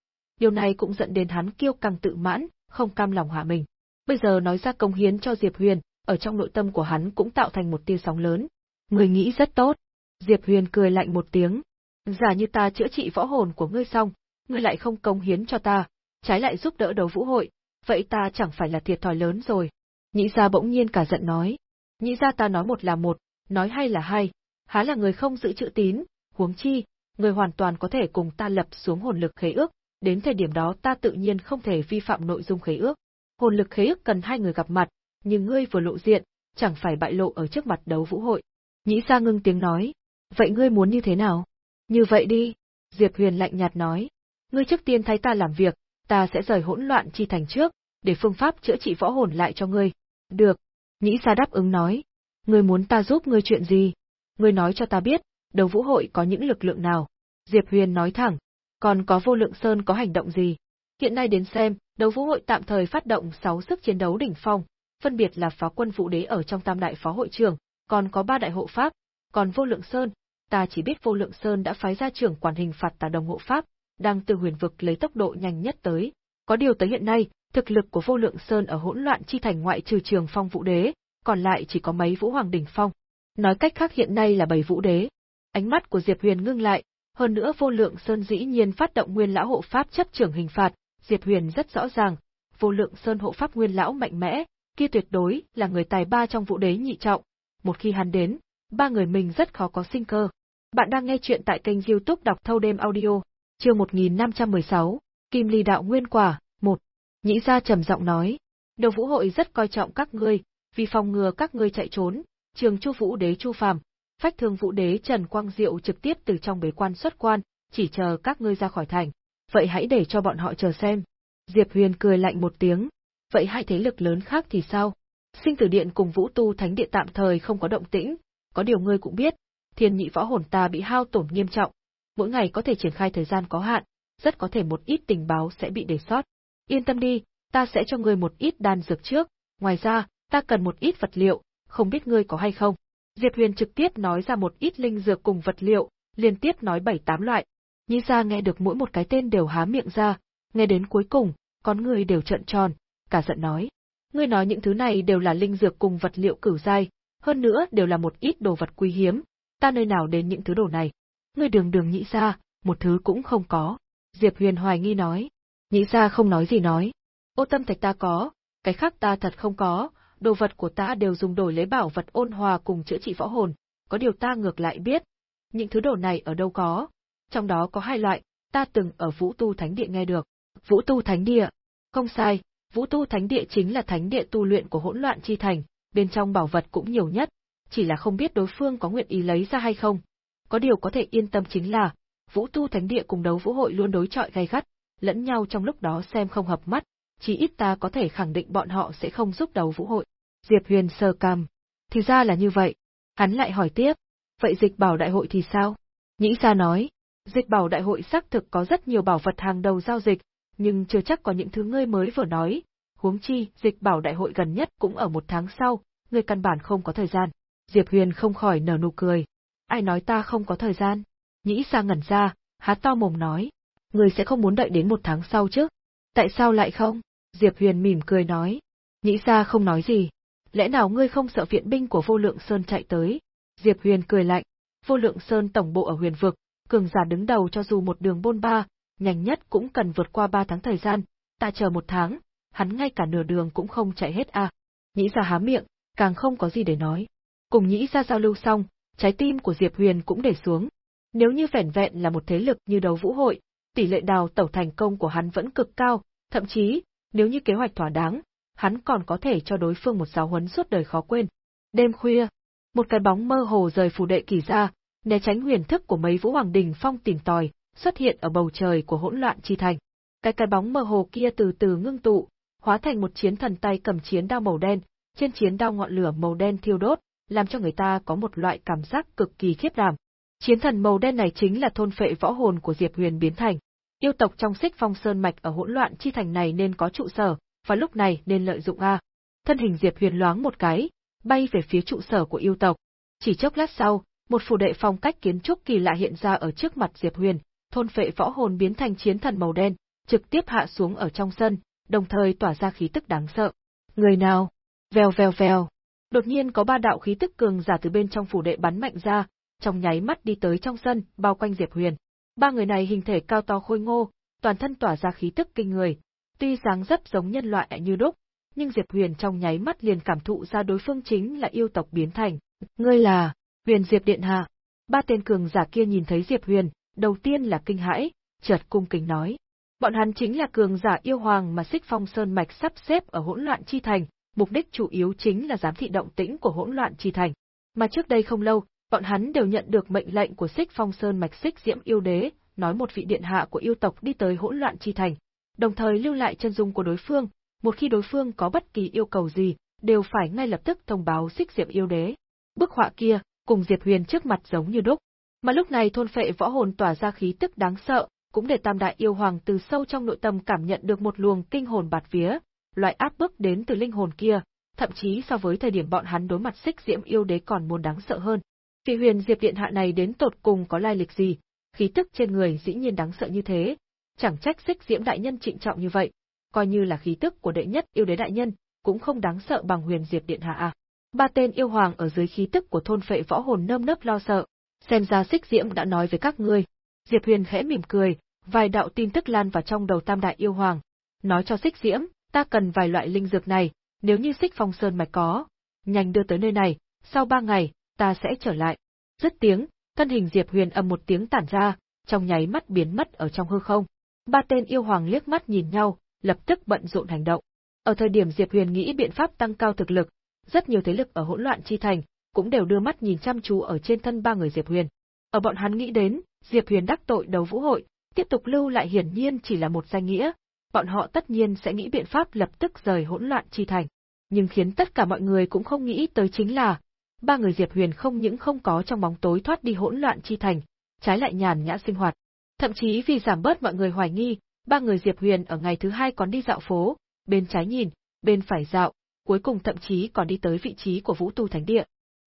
Điều này cũng dẫn đến hắn kiêu căng tự mãn, không cam lòng hạ mình. Bây giờ nói ra công hiến cho Diệp Huyền, ở trong nội tâm của hắn cũng tạo thành một tia sóng lớn. Người nghĩ rất tốt. Diệp Huyền cười lạnh một tiếng. Giả như ta chữa trị võ hồn của ngươi xong, ngươi lại không công hiến cho ta, trái lại giúp đỡ đấu vũ hội, vậy ta chẳng phải là thiệt thòi lớn rồi. Nhĩ gia bỗng nhiên cả giận nói. Nhĩ gia ta nói một là một, nói hay là hay, há là người không giữ chữ tín, huống chi, người hoàn toàn có thể cùng ta lập xuống hồn lực khế ước, đến thời điểm đó ta tự nhiên không thể vi phạm nội dung khế ước. Hồn lực khế ước cần hai người gặp mặt, nhưng ngươi vừa lộ diện, chẳng phải bại lộ ở trước mặt đấu vũ hội. Nhĩ Sa ngưng tiếng nói, vậy ngươi muốn như thế nào? Như vậy đi, Diệp Huyền lạnh nhạt nói, ngươi trước tiên thay ta làm việc, ta sẽ rời hỗn loạn chi thành trước, để phương pháp chữa trị võ hồn lại cho ngươi. Được. Nhĩ Sa đáp ứng nói, ngươi muốn ta giúp ngươi chuyện gì? Ngươi nói cho ta biết, đấu vũ hội có những lực lượng nào? Diệp Huyền nói thẳng, còn có vô lượng sơn có hành động gì? Hiện nay đến xem, đấu vũ hội tạm thời phát động 6 sức chiến đấu đỉnh phong, phân biệt là phá quân vũ đế ở trong tam đại phó hội trưởng, còn có ba đại hộ pháp, còn vô lượng sơn, ta chỉ biết vô lượng sơn đã phái ra trưởng quản hình phạt tà đồng hộ pháp, đang từ huyền vực lấy tốc độ nhanh nhất tới. Có điều tới hiện nay, thực lực của vô lượng sơn ở hỗn loạn chi thành ngoại trừ trường phong vũ đế, còn lại chỉ có mấy vũ hoàng đỉnh phong. Nói cách khác hiện nay là bảy vũ đế. Ánh mắt của Diệp Huyền ngưng lại, hơn nữa vô lượng sơn dĩ nhiên phát động nguyên lão hộ pháp chấp trưởng hình phạt, Diệp Huyền rất rõ ràng, vô lượng sơn hộ pháp nguyên lão mạnh mẽ, kia tuyệt đối là người tài ba trong vũ đế nhị trọng. Một khi hắn đến, ba người mình rất khó có sinh cơ. Bạn đang nghe chuyện tại kênh youtube đọc thâu đêm audio, chương 1516, Kim Ly Đạo Nguyên Quả, 1. Nhĩ gia trầm giọng nói, đầu vũ hội rất coi trọng các ngươi, vì phòng ngừa các ngươi chạy trốn, trường chu vũ đế chu phàm, phách thương vũ đế Trần Quang Diệu trực tiếp từ trong bế quan xuất quan, chỉ chờ các ngươi ra khỏi thành. Vậy hãy để cho bọn họ chờ xem. Diệp Huyền cười lạnh một tiếng, vậy hai thế lực lớn khác thì sao? Sinh tử điện cùng vũ tu thánh điện tạm thời không có động tĩnh, có điều ngươi cũng biết, thiên nhị võ hồn ta bị hao tổn nghiêm trọng, mỗi ngày có thể triển khai thời gian có hạn, rất có thể một ít tình báo sẽ bị để sót. Yên tâm đi, ta sẽ cho ngươi một ít đan dược trước, ngoài ra, ta cần một ít vật liệu, không biết ngươi có hay không. Diệp Huyền trực tiếp nói ra một ít linh dược cùng vật liệu, liên tiếp nói bảy tám loại. Nhi ra nghe được mỗi một cái tên đều há miệng ra, nghe đến cuối cùng, con người đều trợn tròn, cả giận nói. Ngươi nói những thứ này đều là linh dược cùng vật liệu cửu giai, hơn nữa đều là một ít đồ vật quý hiếm, ta nơi nào đến những thứ đồ này. Ngươi đường đường nhị ra, một thứ cũng không có. Diệp Huyền hoài nghi nói. Nhị ra không nói gì nói. Ô tâm thạch ta có, cái khác ta thật không có, đồ vật của ta đều dùng đổi lấy bảo vật ôn hòa cùng chữa trị võ hồn, có điều ta ngược lại biết. Những thứ đồ này ở đâu có? Trong đó có hai loại, ta từng ở Vũ Tu Thánh Địa nghe được. Vũ Tu Thánh Địa? Không sai, Vũ Tu Thánh Địa chính là thánh địa tu luyện của hỗn loạn chi thành, bên trong bảo vật cũng nhiều nhất, chỉ là không biết đối phương có nguyện ý lấy ra hay không. Có điều có thể yên tâm chính là, Vũ Tu Thánh Địa cùng đấu vũ hội luôn đối chọi gay gắt, lẫn nhau trong lúc đó xem không hợp mắt, chỉ ít ta có thể khẳng định bọn họ sẽ không giúp đấu vũ hội. Diệp Huyền sờ cằm. Thì ra là như vậy. Hắn lại hỏi tiếp, vậy dịch bảo đại hội thì sao? Nhĩ Sa nói, dịch bảo đại hội xác thực có rất nhiều bảo vật hàng đầu giao dịch, nhưng chưa chắc có những thứ ngươi mới vừa nói. Huống chi, dịch bảo đại hội gần nhất cũng ở một tháng sau, ngươi căn bản không có thời gian. Diệp Huyền không khỏi nở nụ cười. Ai nói ta không có thời gian? Nhĩ Sa ngẩn ra, há to mồm nói. Ngươi sẽ không muốn đợi đến một tháng sau chứ? Tại sao lại không? Diệp Huyền mỉm cười nói. Nhĩ Sa không nói gì. Lẽ nào ngươi không sợ viện binh của vô lượng Sơn chạy tới? Diệp Huyền cười lạnh. Vô lượng Sơn tổng bộ ở huyền vực, cường giả đứng đầu cho dù một đường bôn ba, nhanh nhất cũng cần vượt qua ba tháng thời gian, ta chờ một tháng, hắn ngay cả nửa đường cũng không chạy hết à. Nhĩ ra há miệng, càng không có gì để nói. Cùng nhĩ ra giao lưu xong, trái tim của Diệp Huyền cũng để xuống. Nếu như vẻn vẹn là một thế lực như đấu vũ hội, tỷ lệ đào tẩu thành công của hắn vẫn cực cao, thậm chí, nếu như kế hoạch thỏa đáng, hắn còn có thể cho đối phương một giáo huấn suốt đời khó quên. Đêm khuya, một cái bóng mơ hồ rời phù đệ kỳ ra, né tránh huyền thức của mấy vũ hoàng đình phong tìm tòi, xuất hiện ở bầu trời của hỗn loạn chi thành. Cái cái bóng mơ hồ kia từ từ ngưng tụ, hóa thành một chiến thần tay cầm chiến đao màu đen, trên chiến đao ngọn lửa màu đen thiêu đốt, làm cho người ta có một loại cảm giác cực kỳ khiếp đảm. Chiến thần màu đen này chính là thôn phệ võ hồn của Diệp Huyền biến thành. Yêu tộc trong Xích Phong Sơn mạch ở hỗn loạn chi thành này nên có trụ sở, và lúc này nên lợi dụng a. Thân hình Diệp Huyền loáng một cái, bay về phía trụ sở của yêu tộc. Chỉ chốc lát sau, một phù đệ phong cách kiến trúc kỳ lạ hiện ra ở trước mặt Diệp Huyền, thôn phệ võ hồn biến thành chiến thần màu đen, trực tiếp hạ xuống ở trong sân, đồng thời tỏa ra khí tức đáng sợ. Người nào? Vèo vèo vèo. Đột nhiên có ba đạo khí tức cường giả từ bên trong phủ đệ bắn mạnh ra, trong nháy mắt đi tới trong sân, bao quanh Diệp Huyền. Ba người này hình thể cao to khôi ngô, toàn thân tỏa ra khí tức kinh người, tuy dáng dấp giống nhân loại như đúc, nhưng Diệp Huyền trong nháy mắt liền cảm thụ ra đối phương chính là yêu tộc biến thành. Ngươi là, Huyền Diệp Điện Hạ. Ba tên cường giả kia nhìn thấy Diệp Huyền, đầu tiên là kinh hãi, chợt cung kính nói. Bọn hắn chính là cường giả yêu hoàng mà Xích Phong Sơn Mạch sắp xếp ở hỗn loạn chi thành, mục đích chủ yếu chính là giám thị động tĩnh của hỗn loạn chi thành. Mà trước đây không lâu, bọn hắn đều nhận được mệnh lệnh của Xích Phong Sơn Mạch Xích Diễm Yêu Đế, nói một vị điện hạ của yêu tộc đi tới hỗn loạn chi thành, đồng thời lưu lại chân dung của đối phương, một khi đối phương có bất kỳ yêu cầu gì, đều phải ngay lập tức thông báo Xích Diễm Yêu Đế. Bức họa kia, cùng Diệp Huyền trước mặt giống như đúc. Mà lúc này thôn phệ võ hồn tỏa ra khí tức đáng sợ, cũng để Tam Đại Yêu Hoàng từ sâu trong nội tâm cảm nhận được một luồng kinh hồn bạt vía, loại áp bức đến từ linh hồn kia, thậm chí so với thời điểm bọn hắn đối mặt xích diễm yêu đế còn muốn đáng sợ hơn. Vị huyền diệp điện hạ này đến tột cùng có lai lịch gì, khí tức trên người dĩ nhiên đáng sợ như thế, chẳng trách xích diễm đại nhân trịnh trọng như vậy, coi như là khí tức của đệ nhất yêu đế đại nhân, cũng không đáng sợ bằng huyền diệp điện hạ à. Ba tên yêu hoàng ở dưới khí tức của thôn phệ võ hồn nơm nớp lo sợ, xem ra xích diễm đã nói với các ngươi. Diệp Huyền khẽ mỉm cười, vài đạo tin tức lan vào trong đầu tam đại yêu hoàng. Nói cho xích diễm, ta cần vài loại linh dược này, nếu như xích phong sơn mạch có, nhanh đưa tới nơi này, sau ba ngày, ta sẽ trở lại. Dứt tiếng, thân hình Diệp Huyền ầm một tiếng tản ra, trong nháy mắt biến mất ở trong hư không. Ba tên yêu hoàng liếc mắt nhìn nhau, lập tức bận rộn hành động. Ở thời điểm Diệp Huyền nghĩ biện pháp tăng cao thực lực, rất nhiều thế lực ở hỗn loạn chi thành cũng đều đưa mắt nhìn chăm chú ở trên thân ba người Diệp Huyền. Ở bọn hắn nghĩ đến, Diệp Huyền đắc tội đấu vũ hội, tiếp tục lưu lại hiển nhiên chỉ là một danh nghĩa, bọn họ tất nhiên sẽ nghĩ biện pháp lập tức rời hỗn loạn chi thành. Nhưng khiến tất cả mọi người cũng không nghĩ tới chính là, ba người Diệp Huyền không những không có trong bóng tối thoát đi hỗn loạn chi thành, trái lại nhàn nhã sinh hoạt. Thậm chí vì giảm bớt mọi người hoài nghi, ba người Diệp Huyền ở ngày thứ hai còn đi dạo phố, bên trái nhìn, bên phải dạo, cuối cùng thậm chí còn đi tới vị trí của Vũ Tu Thánh Địa.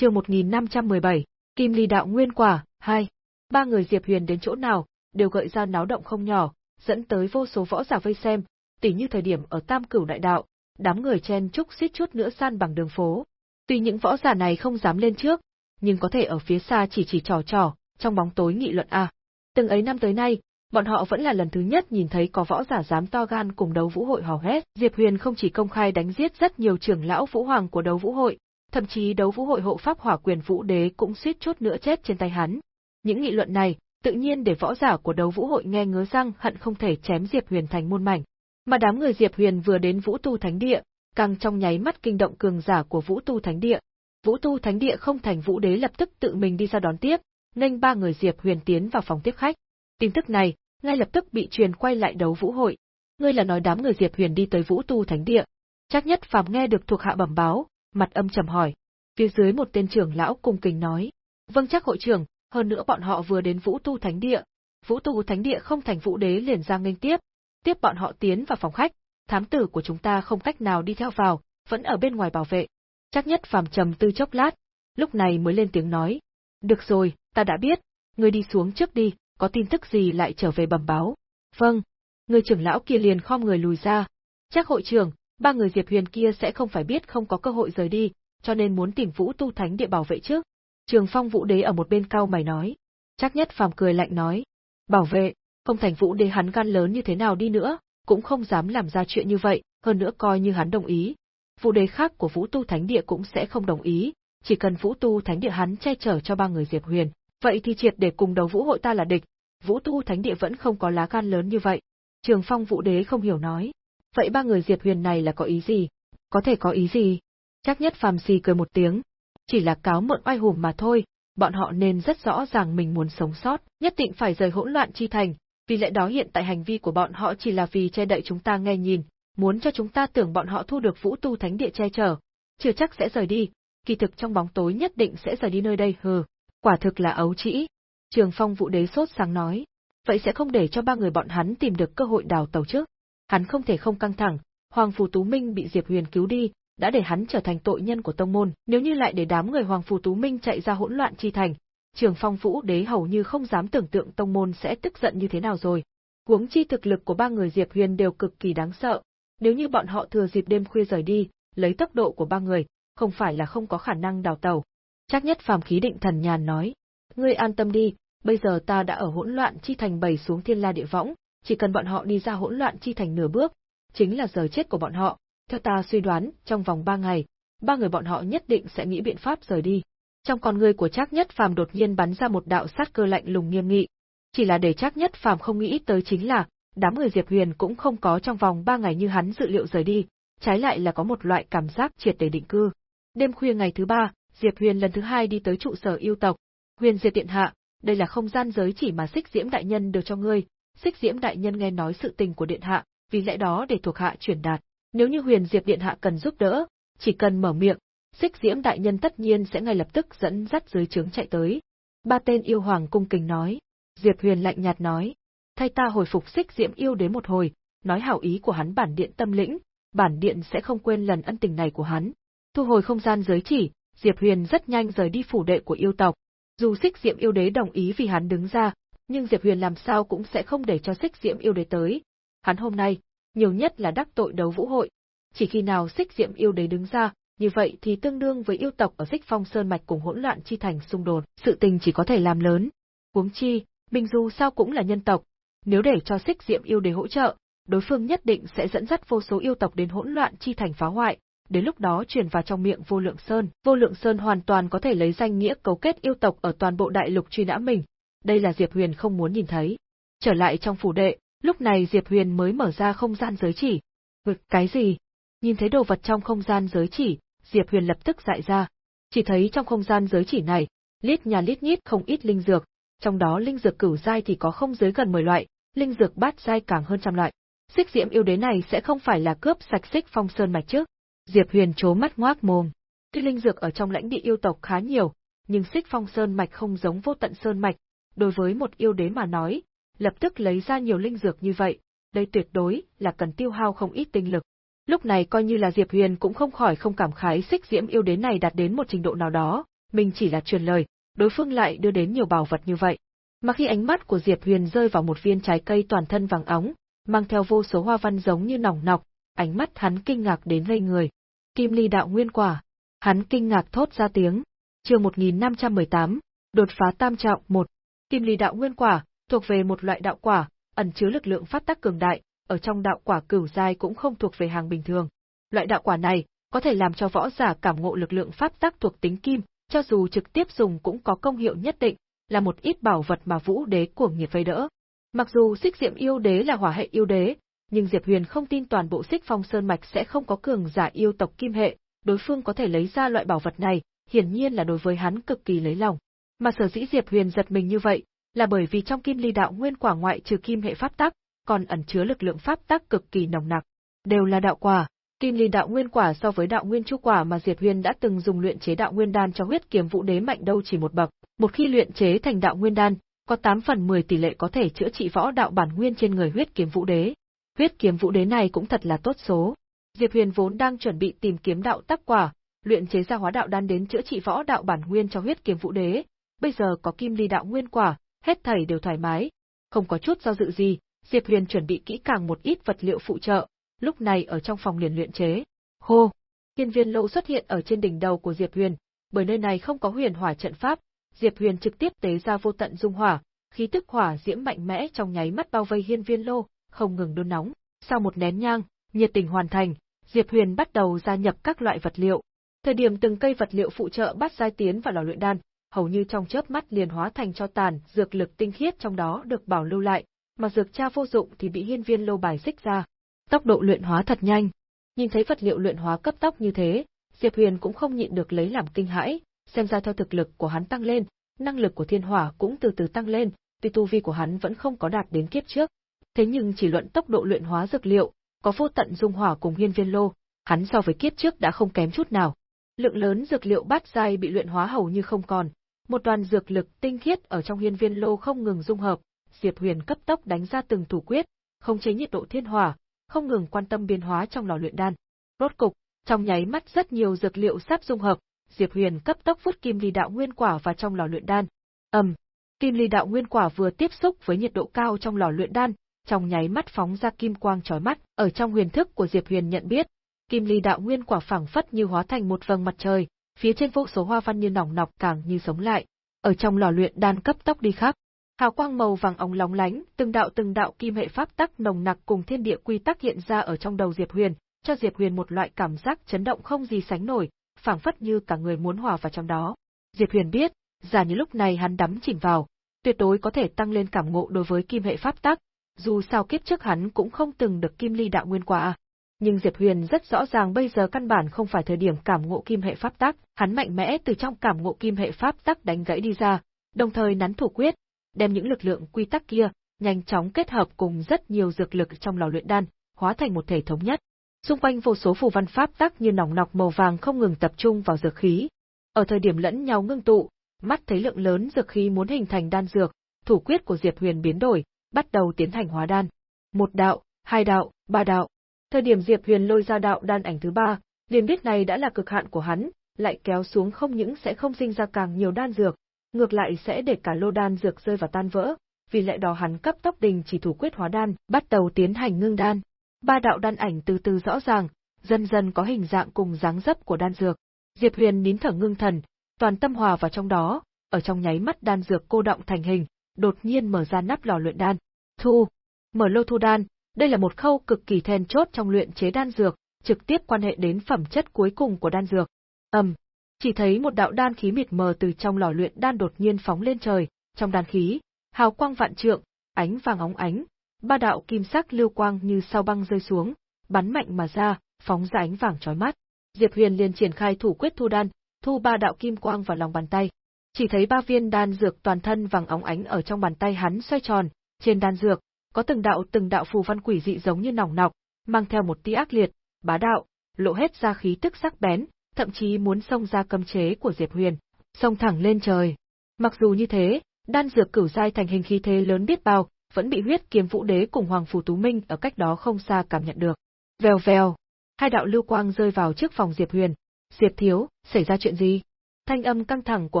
Chương 1517, Kim Ly Đạo Nguyên Quả, 2. Ba người Diệp Huyền đến chỗ nào, đều gợi ra náo động không nhỏ, dẫn tới vô số võ giả vây xem, tỉ như thời điểm ở Tam Cửu Đại Đạo, đám người chen chúc xít chút nữa san bằng đường phố. Tuy những võ giả này không dám lên trước, nhưng có thể ở phía xa chỉ chỉ trò trò, trong bóng tối nghị luận a. Từng ấy năm tới nay, bọn họ vẫn là lần thứ nhất nhìn thấy có võ giả dám to gan cùng đấu vũ hội hò hét. Diệp Huyền không chỉ công khai đánh giết rất nhiều trưởng lão vũ hoàng của đấu vũ hội, thậm chí đấu vũ hội hộ pháp hỏa quyền vũ đế cũng suýt chút nữa chết trên tay hắn. Những nghị luận này, tự nhiên để võ giả của đấu vũ hội nghe ngứa răng hận không thể chém Diệp Huyền thành muôn mảnh. Mà đám người Diệp Huyền vừa đến Vũ Tu Thánh Địa, càng trong nháy mắt kinh động cường giả của Vũ Tu Thánh Địa. Vũ Tu Thánh Địa không thành vũ đế lập tức tự mình đi ra đón tiếp, nghênh ba người Diệp Huyền tiến vào phòng tiếp khách. Tin tức này, ngay lập tức bị truyền quay lại đấu vũ hội. Ngươi là nói đám người Diệp Huyền đi tới Vũ Tu Thánh Địa. Chắc nhất phàm nghe được thuộc hạ bẩm báo, mặt âm trầm hỏi. Phía dưới một tên trưởng lão cung kính nói. Vâng chắc hội trưởng, hơn nữa bọn họ vừa đến Vũ Tu Thánh Địa. Vũ Tu Thánh Địa không thành Vũ Đế liền ra nghênh tiếp, tiếp bọn họ tiến vào phòng khách, thám tử của chúng ta không cách nào đi theo vào, vẫn ở bên ngoài bảo vệ. Chắc nhất phàm trầm tư chốc lát, lúc này mới lên tiếng nói. Được rồi, ta đã biết, ngươi đi xuống trước đi, có tin tức gì lại trở về bẩm báo. Vâng. Người trưởng lão kia liền khom người lùi ra. Chắc hội trưởng, ba người Diệp Huyền kia sẽ không phải biết không có cơ hội rời đi, cho nên muốn tìm Vũ Tu Thánh địa bảo vệ trước. Trường Phong Vũ Đế ở một bên cao mày nói. Chắc nhất phàm cười lạnh nói. Bảo vệ, không thành Vũ Đế hắn gan lớn như thế nào đi nữa, cũng không dám làm ra chuyện như vậy, hơn nữa coi như hắn đồng ý. Vũ Đế khác của Vũ Tu Thánh địa cũng sẽ không đồng ý, chỉ cần Vũ Tu Thánh địa hắn che chở cho ba người Diệp Huyền, vậy thì triệt để cùng đấu Vũ hội ta là địch, Vũ Tu Thánh địa vẫn không có lá gan lớn như vậy. Trường Phong Vũ Đế không hiểu nói, vậy ba người Diệp Huyền này là có ý gì? Có thể có ý gì? Chắc nhất phàm si cười một tiếng, chỉ là cáo mượn oai hùng mà thôi, bọn họ nên rất rõ ràng mình muốn sống sót, nhất định phải rời hỗn loạn chi thành, vì lẽ đó hiện tại hành vi của bọn họ chỉ là vì che đậy chúng ta nghe nhìn, muốn cho chúng ta tưởng bọn họ thu được vũ tu thánh địa che chở, chưa chắc sẽ rời đi, kỳ thực trong bóng tối nhất định sẽ rời đi nơi đây hừ, quả thực là ấu trĩ. Trường Phong Vũ Đế sốt sáng nói, vậy sẽ không để cho ba người bọn hắn tìm được cơ hội đào tàu trước. Hắn không thể không căng thẳng, Hoàng Phù Tú Minh bị Diệp Huyền cứu đi, đã để hắn trở thành tội nhân của tông môn, nếu như lại để đám người Hoàng Phù Tú Minh chạy ra hỗn loạn chi thành, Trường Phong Vũ Đế hầu như không dám tưởng tượng tông môn sẽ tức giận như thế nào rồi. Huống chi thực lực của ba người Diệp Huyền đều cực kỳ đáng sợ, nếu như bọn họ thừa dịp đêm khuya rời đi, lấy tốc độ của ba người, không phải là không có khả năng đào tàu. Chắc nhất phàm khí định thần nhàn nói, ngươi an tâm đi, bây giờ ta đã ở hỗn loạn chi thành bày xuống thiên la địa võng, chỉ cần bọn họ đi ra hỗn loạn chi thành nửa bước, chính là giờ chết của bọn họ. Theo ta suy đoán, trong vòng ba ngày, ba người bọn họ nhất định sẽ nghĩ biện pháp rời đi. Trong con người của Trác Nhất Phàm đột nhiên bắn ra một đạo sát cơ lạnh lùng nghiêm nghị. Chỉ là để Trác Nhất Phàm không nghĩ tới chính là, đám người Diệp Huyền cũng không có trong vòng ba ngày như hắn dự liệu rời đi, trái lại là có một loại cảm giác triệt để định cư. Đêm khuya ngày thứ ba, Diệp Huyền lần thứ hai đi tới trụ sở yêu tộc. Huyền Diệp Điện Hạ, đây là không gian giới chỉ mà Xích Diễm Đại Nhân đưa cho ngươi. Xích Diễm Đại Nhân nghe nói sự tình của Điện Hạ, vì lẽ đó để thuộc hạ truyền đạt. Nếu như Huyền Diệp Điện Hạ cần giúp đỡ, chỉ cần mở miệng, Xích Diễm Đại Nhân tất nhiên sẽ ngay lập tức dẫn dắt dưới trướng chạy tới. Ba tên yêu hoàng cung kính nói. Diệp Huyền lạnh nhạt nói. Thay ta hồi phục Xích Diễm yêu đến một hồi, nói hảo ý của hắn bản điện tâm lĩnh, bản điện sẽ không quên lần ân tình này của hắn. Thu hồi không gian giới chỉ, Diệp Huyền rất nhanh rời đi phủ đệ của yêu tộc. Dù Xích Diễm yêu đế đồng ý vì hắn đứng ra, nhưng Diệp Huyền làm sao cũng sẽ không để cho Xích Diễm yêu đế tới. Hắn hôm nay, nhiều nhất là đắc tội đấu vũ hội. Chỉ khi nào Xích Diễm yêu đế đứng ra, như vậy thì tương đương với yêu tộc ở Xích Phong Sơn mạch cùng hỗn loạn chi thành xung đột, sự tình chỉ có thể làm lớn. Huống chi, Minh Du sao cũng là nhân tộc, nếu để cho Xích Diễm yêu đế hỗ trợ, đối phương nhất định sẽ dẫn dắt vô số yêu tộc đến hỗn loạn chi thành phá hoại, đến lúc đó truyền vào trong miệng Vô Lượng Sơn, Vô Lượng Sơn hoàn toàn có thể lấy danh nghĩa cấu kết yêu tộc ở toàn bộ đại lục truy nã mình. Đây là Diệp Huyền không muốn nhìn thấy. Trở lại trong phủ đệ, lúc này Diệp Huyền mới mở ra không gian giới chỉ. Vực cái gì? Nhìn thấy đồ vật trong không gian giới chỉ, Diệp Huyền lập tức dại ra. Chỉ thấy trong không gian giới chỉ này, lít nhà lít nhít không ít linh dược, trong đó linh dược cửu giai thì có không dưới gần 10 loại, linh dược bát giai càng hơn trăm loại. Xích Diễm yêu đế này sẽ không phải là cướp sạch Xích Phong Sơn mạch trước. Diệp Huyền chố mắt ngoác mồm. Tuy linh dược ở trong lãnh địa yêu tộc khá nhiều, nhưng Xích Phong Sơn mạch không giống Vô Tận Sơn mạch, đối với một yêu đế mà nói, lập tức lấy ra nhiều linh dược như vậy, đây tuyệt đối là cần tiêu hao không ít tinh lực. Lúc này coi như là Diệp Huyền cũng không khỏi không cảm khái xích diễm yêu đế này đạt đến một trình độ nào đó, mình chỉ là truyền lời, đối phương lại đưa đến nhiều bảo vật như vậy. Mà khi ánh mắt của Diệp Huyền rơi vào một viên trái cây toàn thân vàng óng, mang theo vô số hoa văn giống như nòng nọc, ánh mắt hắn kinh ngạc đến ngây người. Kim ly đạo nguyên quả. Hắn kinh ngạc thốt ra tiếng. Chương 1518, đột phá tam trọng 1. Kim ly đạo nguyên quả, thuộc về một loại đạo quả, ẩn chứa lực lượng phát tác cường đại, ở trong đạo quả cửu giai cũng không thuộc về hàng bình thường. Loại đạo quả này có thể làm cho võ giả cảm ngộ lực lượng pháp tắc thuộc tính kim, cho dù trực tiếp dùng cũng có công hiệu nhất định, là một ít bảo vật mà Vũ Đế cuồng nhiệt vây đỡ. Mặc dù Xích Diệm yêu đế là hỏa hệ yêu đế, nhưng Diệp Huyền không tin toàn bộ Xích Phong Sơn mạch sẽ không có cường giả yêu tộc kim hệ, đối phương có thể lấy ra loại bảo vật này, hiển nhiên là đối với hắn cực kỳ lấy lòng. Mà sở dĩ Diệp Huyền giật mình như vậy, là bởi vì trong Kim Ly đạo nguyên quả ngoại trừ kim hệ pháp tắc, còn ẩn chứa lực lượng pháp tắc cực kỳ nồng nặc. Đều là đạo quả, Kim Ly đạo nguyên quả so với đạo nguyên chu quả mà Diệp Huyền đã từng dùng luyện chế đạo nguyên đan cho huyết kiếm vũ đế mạnh đâu chỉ một bậc, một khi luyện chế thành đạo nguyên đan, có 8 phần 10 tỷ lệ có thể chữa trị võ đạo bản nguyên trên người huyết kiếm vũ đế. Huyết kiếm vũ đế này cũng thật là tốt số. Diệp Huyền vốn đang chuẩn bị tìm kiếm đạo tắc quả, luyện chế ra hóa đạo đan đến chữa trị võ đạo bản nguyên cho huyết kiếm vũ đế, bây giờ có kim ly đạo nguyên quả, hết thảy đều thoải mái, không có chút do dự gì, Diệp Huyền chuẩn bị kỹ càng một ít vật liệu phụ trợ, lúc này ở trong phòng liền luyện chế. Hô! Hiên viên lộ xuất hiện ở trên đỉnh đầu của Diệp Huyền, bởi nơi này không có huyền hỏa trận pháp, Diệp Huyền trực tiếp tế ra vô tận dung hỏa, khí tức hỏa diễm mạnh mẽ trong nháy mắt bao vây hiên viên lô, không ngừng đun nóng. Sau một nén nhang, nhiệt tình hoàn thành, Diệp Huyền bắt đầu gia nhập các loại vật liệu. Thời điểm từng cây vật liệu phụ trợ bắt giai tiến vào lò luyện đan, hầu như trong chớp mắt liền hóa thành cho tàn, dược lực tinh khiết trong đó được bảo lưu lại, mà dược cha vô dụng thì bị hiên viên lô bài xích ra. Tốc độ luyện hóa thật nhanh. Nhìn thấy vật liệu luyện hóa cấp tốc như thế, Diệp Huyền cũng không nhịn được lấy làm kinh hãi, xem ra theo thực lực của hắn tăng lên, năng lực của thiên hỏa cũng từ từ tăng lên, tuy tu vi của hắn vẫn không có đạt đến kiếp trước. Thế nhưng chỉ luận tốc độ luyện hóa dược liệu, có vô tận dung hỏa cùng hiên viên lô, hắn so với kiếp trước đã không kém chút nào. Lượng lớn dược liệu bát giai bị luyện hóa hầu như không còn, một đoàn dược lực tinh khiết ở trong hiên viên lô không ngừng dung hợp, Diệp Huyền cấp tốc đánh ra từng thủ quyết, không chế nhiệt độ thiên hỏa, không ngừng quan tâm biến hóa trong lò luyện đan. Rốt cục, trong nháy mắt rất nhiều dược liệu sắp dung hợp, Diệp Huyền cấp tốc vút kim ly đạo nguyên quả vào trong lò luyện đan. Ầm, kim ly đạo nguyên quả vừa tiếp xúc với nhiệt độ cao trong lò luyện đan, trong nháy mắt phóng ra kim quang chói mắt, ở trong huyền thức của Diệp Huyền nhận biết, kim ly đạo nguyên quả phảng phất như hóa thành một vầng mặt trời, phía trên vô số hoa văn như nòng nọc càng như sống lại, ở trong lò luyện đan cấp tốc đi khắp. Hào quang màu vàng óng lóng lánh, từng đạo từng đạo kim hệ pháp tắc nồng nặc cùng thiên địa quy tắc hiện ra ở trong đầu Diệp Huyền, cho Diệp Huyền một loại cảm giác chấn động không gì sánh nổi, phảng phất như cả người muốn hòa vào trong đó. Diệp Huyền biết, giả như lúc này hắn đắm chìm vào, tuyệt đối có thể tăng lên cảm ngộ đối với kim hệ pháp tắc, dù sao kiếp trước hắn cũng không từng được kim ly đạo nguyên quả. Nhưng Diệp Huyền rất rõ ràng bây giờ căn bản không phải thời điểm cảm ngộ kim hệ pháp tắc, hắn mạnh mẽ từ trong cảm ngộ kim hệ pháp tắc đánh gãy đi ra, đồng thời nắn thủ quyết, đem những lực lượng quy tắc kia nhanh chóng kết hợp cùng rất nhiều dược lực trong lò luyện đan, hóa thành một thể thống nhất. Xung quanh vô số phù văn pháp tắc như nòng nọc màu vàng không ngừng tập trung vào dược khí. Ở thời điểm lẫn nhau ngưng tụ, mắt thấy lượng lớn dược khí muốn hình thành đan dược, thủ quyết của Diệp Huyền biến đổi, bắt đầu tiến hành hóa đan. Một đạo, hai đạo, ba đạo. Thời điểm Diệp Huyền lôi ra đạo đan ảnh thứ ba, liền biết này đã là cực hạn của hắn, lại kéo xuống không những sẽ không sinh ra càng nhiều đan dược, ngược lại sẽ để cả lô đan dược rơi vào tan vỡ, vì lẽ đó hắn cấp tốc đình chỉ thủ quyết hóa đan, bắt đầu tiến hành ngưng đan. Ba đạo đan ảnh từ từ rõ ràng, dần dần có hình dạng cùng dáng dấp của đan dược. Diệp Huyền nín thở ngưng thần, toàn tâm hòa vào trong đó, ở trong nháy mắt đan dược cô động thành hình, đột nhiên mở ra nắp lò luyện đan. Thu, mở lô thu đan, đây là một khâu cực kỳ then chốt trong luyện chế đan dược, trực tiếp quan hệ đến phẩm chất cuối cùng của đan dược. Ầm, chỉ thấy một đạo đan khí mịt mờ từ trong lò luyện đan đột nhiên phóng lên trời, trong đan khí, hào quang vạn trượng, ánh vàng óng ánh, ba đạo kim sắc lưu quang như sao băng rơi xuống, bắn mạnh mà ra, phóng ra ánh vàng chói mắt. Diệp Huyền liền triển khai thủ quyết thu đan, thu ba đạo kim quang vào lòng bàn tay. Chỉ thấy ba viên đan dược toàn thân vàng óng ánh ở trong bàn tay hắn xoay tròn, trên đan dược có từng đạo từng đạo phù văn quỷ dị giống như nòng nọc, mang theo một tia ác liệt, bá đạo, lộ hết ra khí tức sắc bén, thậm chí muốn xông ra cấm chế của Diệp Huyền, xông thẳng lên trời. Mặc dù như thế, đan dược cửu giai thành hình khí thế lớn biết bao, vẫn bị huyết kiếm vũ đế cùng Hoàng Phủ Tú Minh ở cách đó không xa cảm nhận được. Vèo vèo, hai đạo lưu quang rơi vào trước phòng Diệp Huyền. Diệp Thiếu, xảy ra chuyện gì? Thanh âm căng thẳng của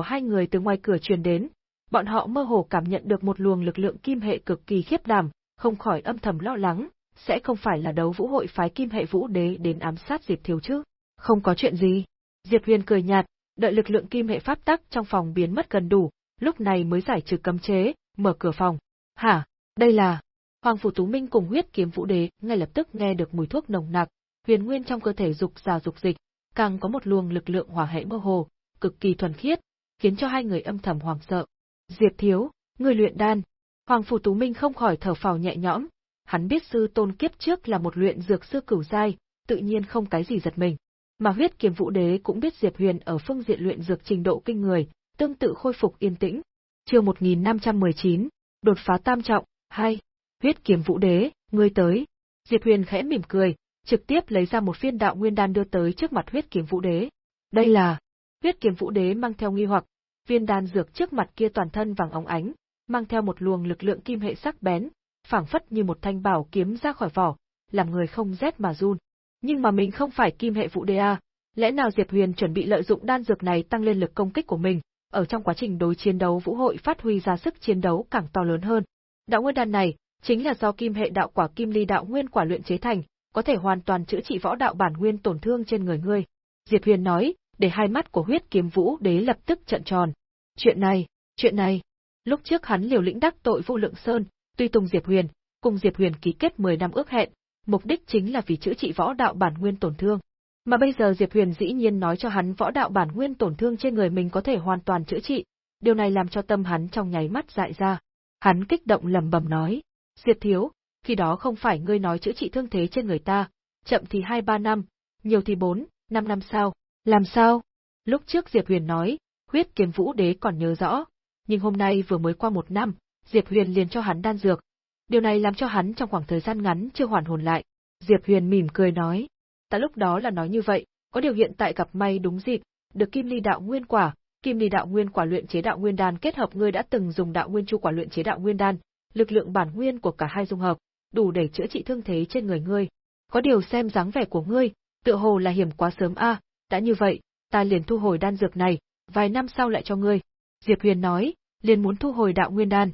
hai người từ ngoài cửa truyền đến, bọn họ mơ hồ cảm nhận được một luồng lực lượng kim hệ cực kỳ khiếp đảm, không khỏi âm thầm lo lắng, sẽ không phải là đấu vũ hội phái kim hệ vũ đế đến ám sát Diệp Thiếu chứ? Không có chuyện gì. Diệp Huyền cười nhạt, đợi lực lượng kim hệ pháp tắc trong phòng biến mất gần đủ, lúc này mới giải trừ cấm chế, mở cửa phòng. Hả? Đây là... Hoàng Phủ Tú Minh cùng huyết kiếm vũ đế ngay lập tức nghe được mùi thuốc nồng nặc, huyền nguyên trong cơ thể dục già dục dịch, càng có một luồng lực lượng hỏa hệ mơ hồ, cực kỳ thuần khiết, khiến cho hai người âm thầm hoảng sợ. Diệp Thiếu, người luyện đan. Hoàng Phủ Tú Minh không khỏi thở phào nhẹ nhõm, hắn biết sư tôn kiếp trước là một luyện dược sư cửu giai, tự nhiên không cái gì giật mình. Mà huyết kiếm vũ đế cũng biết Diệp Huyền ở phương diện luyện dược trình độ kinh người, tương tự khôi phục yên tĩnh. Chương 1519, đột phá tam trọng, hay. Huyết kiếm vũ đế, ngươi tới. Diệp Huyền khẽ mỉm cười, trực tiếp lấy ra một viên đạo nguyên đan đưa tới trước mặt huyết kiếm vũ đế. Đây là, huyết kiếm vũ đế mang theo nghi hoặc, viên đan dược trước mặt kia toàn thân vàng óng ánh, mang theo một luồng lực lượng kim hệ sắc bén, phảng phất như một thanh bảo kiếm ra khỏi vỏ, làm người không rét mà run. Nhưng mà mình không phải kim hệ phụ đế à, lẽ nào Diệp Huyền chuẩn bị lợi dụng đan dược này tăng lên lực công kích của mình, ở trong quá trình đối chiến đấu vũ hội phát huy ra sức chiến đấu càng to lớn hơn. Đạo nguyên đan này chính là do kim hệ đạo quả kim ly đạo nguyên quả luyện chế thành, có thể hoàn toàn chữa trị võ đạo bản nguyên tổn thương trên người ngươi. Diệp Huyền nói, để hai mắt của huyết kiếm vũ đế lập tức trợn tròn. Chuyện này, chuyện này. Lúc trước hắn liều lĩnh đắc tội vũ lượng sơn, tuy tùng Diệp Huyền, cùng Diệp Huyền ký kết 10 năm ước hẹn, mục đích chính là vì chữa trị võ đạo bản nguyên tổn thương. Mà bây giờ Diệp Huyền dĩ nhiên nói cho hắn võ đạo bản nguyên tổn thương trên người mình có thể hoàn toàn chữa trị, điều này làm cho tâm hắn trong nháy mắt dại ra. Hắn kích động lầm bầm nói, Diệp Thiếu, khi đó không phải ngươi nói chữa trị thương thế trên người ta, chậm thì 2-3 năm, nhiều thì 4, 5 năm sao, làm sao? Lúc trước Diệp Huyền nói, huyết kiếm vũ đế còn nhớ rõ, nhưng hôm nay vừa mới qua một năm, Diệp Huyền liền cho hắn đan dược. Điều này làm cho hắn trong khoảng thời gian ngắn chưa hoàn hồn lại. Diệp Huyền mỉm cười nói, ta lúc đó là nói như vậy, có điều hiện tại gặp may đúng dịp, được Kim Ly đạo nguyên quả, Kim Ly đạo nguyên quả luyện chế đạo nguyên đan kết hợp ngươi đã từng dùng đạo nguyên chu quả luyện chế đạo nguyên đan, lực lượng bản nguyên của cả hai dung hợp, đủ để chữa trị thương thế trên người ngươi. Có điều xem dáng vẻ của ngươi, tựa hồ là hiểm quá sớm a, đã như vậy, ta liền thu hồi đan dược này, vài năm sau lại cho ngươi. Diệp Huyền nói, liền muốn thu hồi đạo nguyên đan.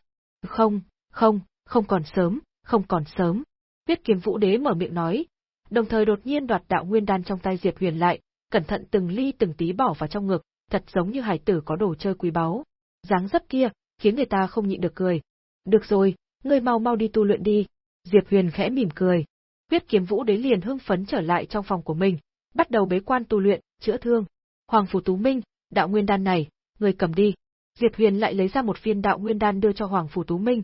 Không, không, không còn sớm, không còn sớm. Huyết kiếm vũ đế mở miệng nói, đồng thời đột nhiên đoạt đạo nguyên đan trong tay Diệp Huyền lại, cẩn thận từng ly từng tí bỏ vào trong ngực, thật giống như hải tử có đồ chơi quý báu. Dáng dấp kia, khiến người ta không nhịn được cười. Được rồi, ngươi mau mau đi tu luyện đi. Diệp Huyền khẽ mỉm cười. Huyết kiếm vũ đế liền hưng phấn trở lại trong phòng của mình, bắt đầu bế quan tu luyện, chữa thương. Hoàng phủ Tú Minh, đạo nguyên đan này, người cầm đi. Diệp Huyền lại lấy ra một viên đạo nguyên đan đưa cho Hoàng phủ Tú Minh.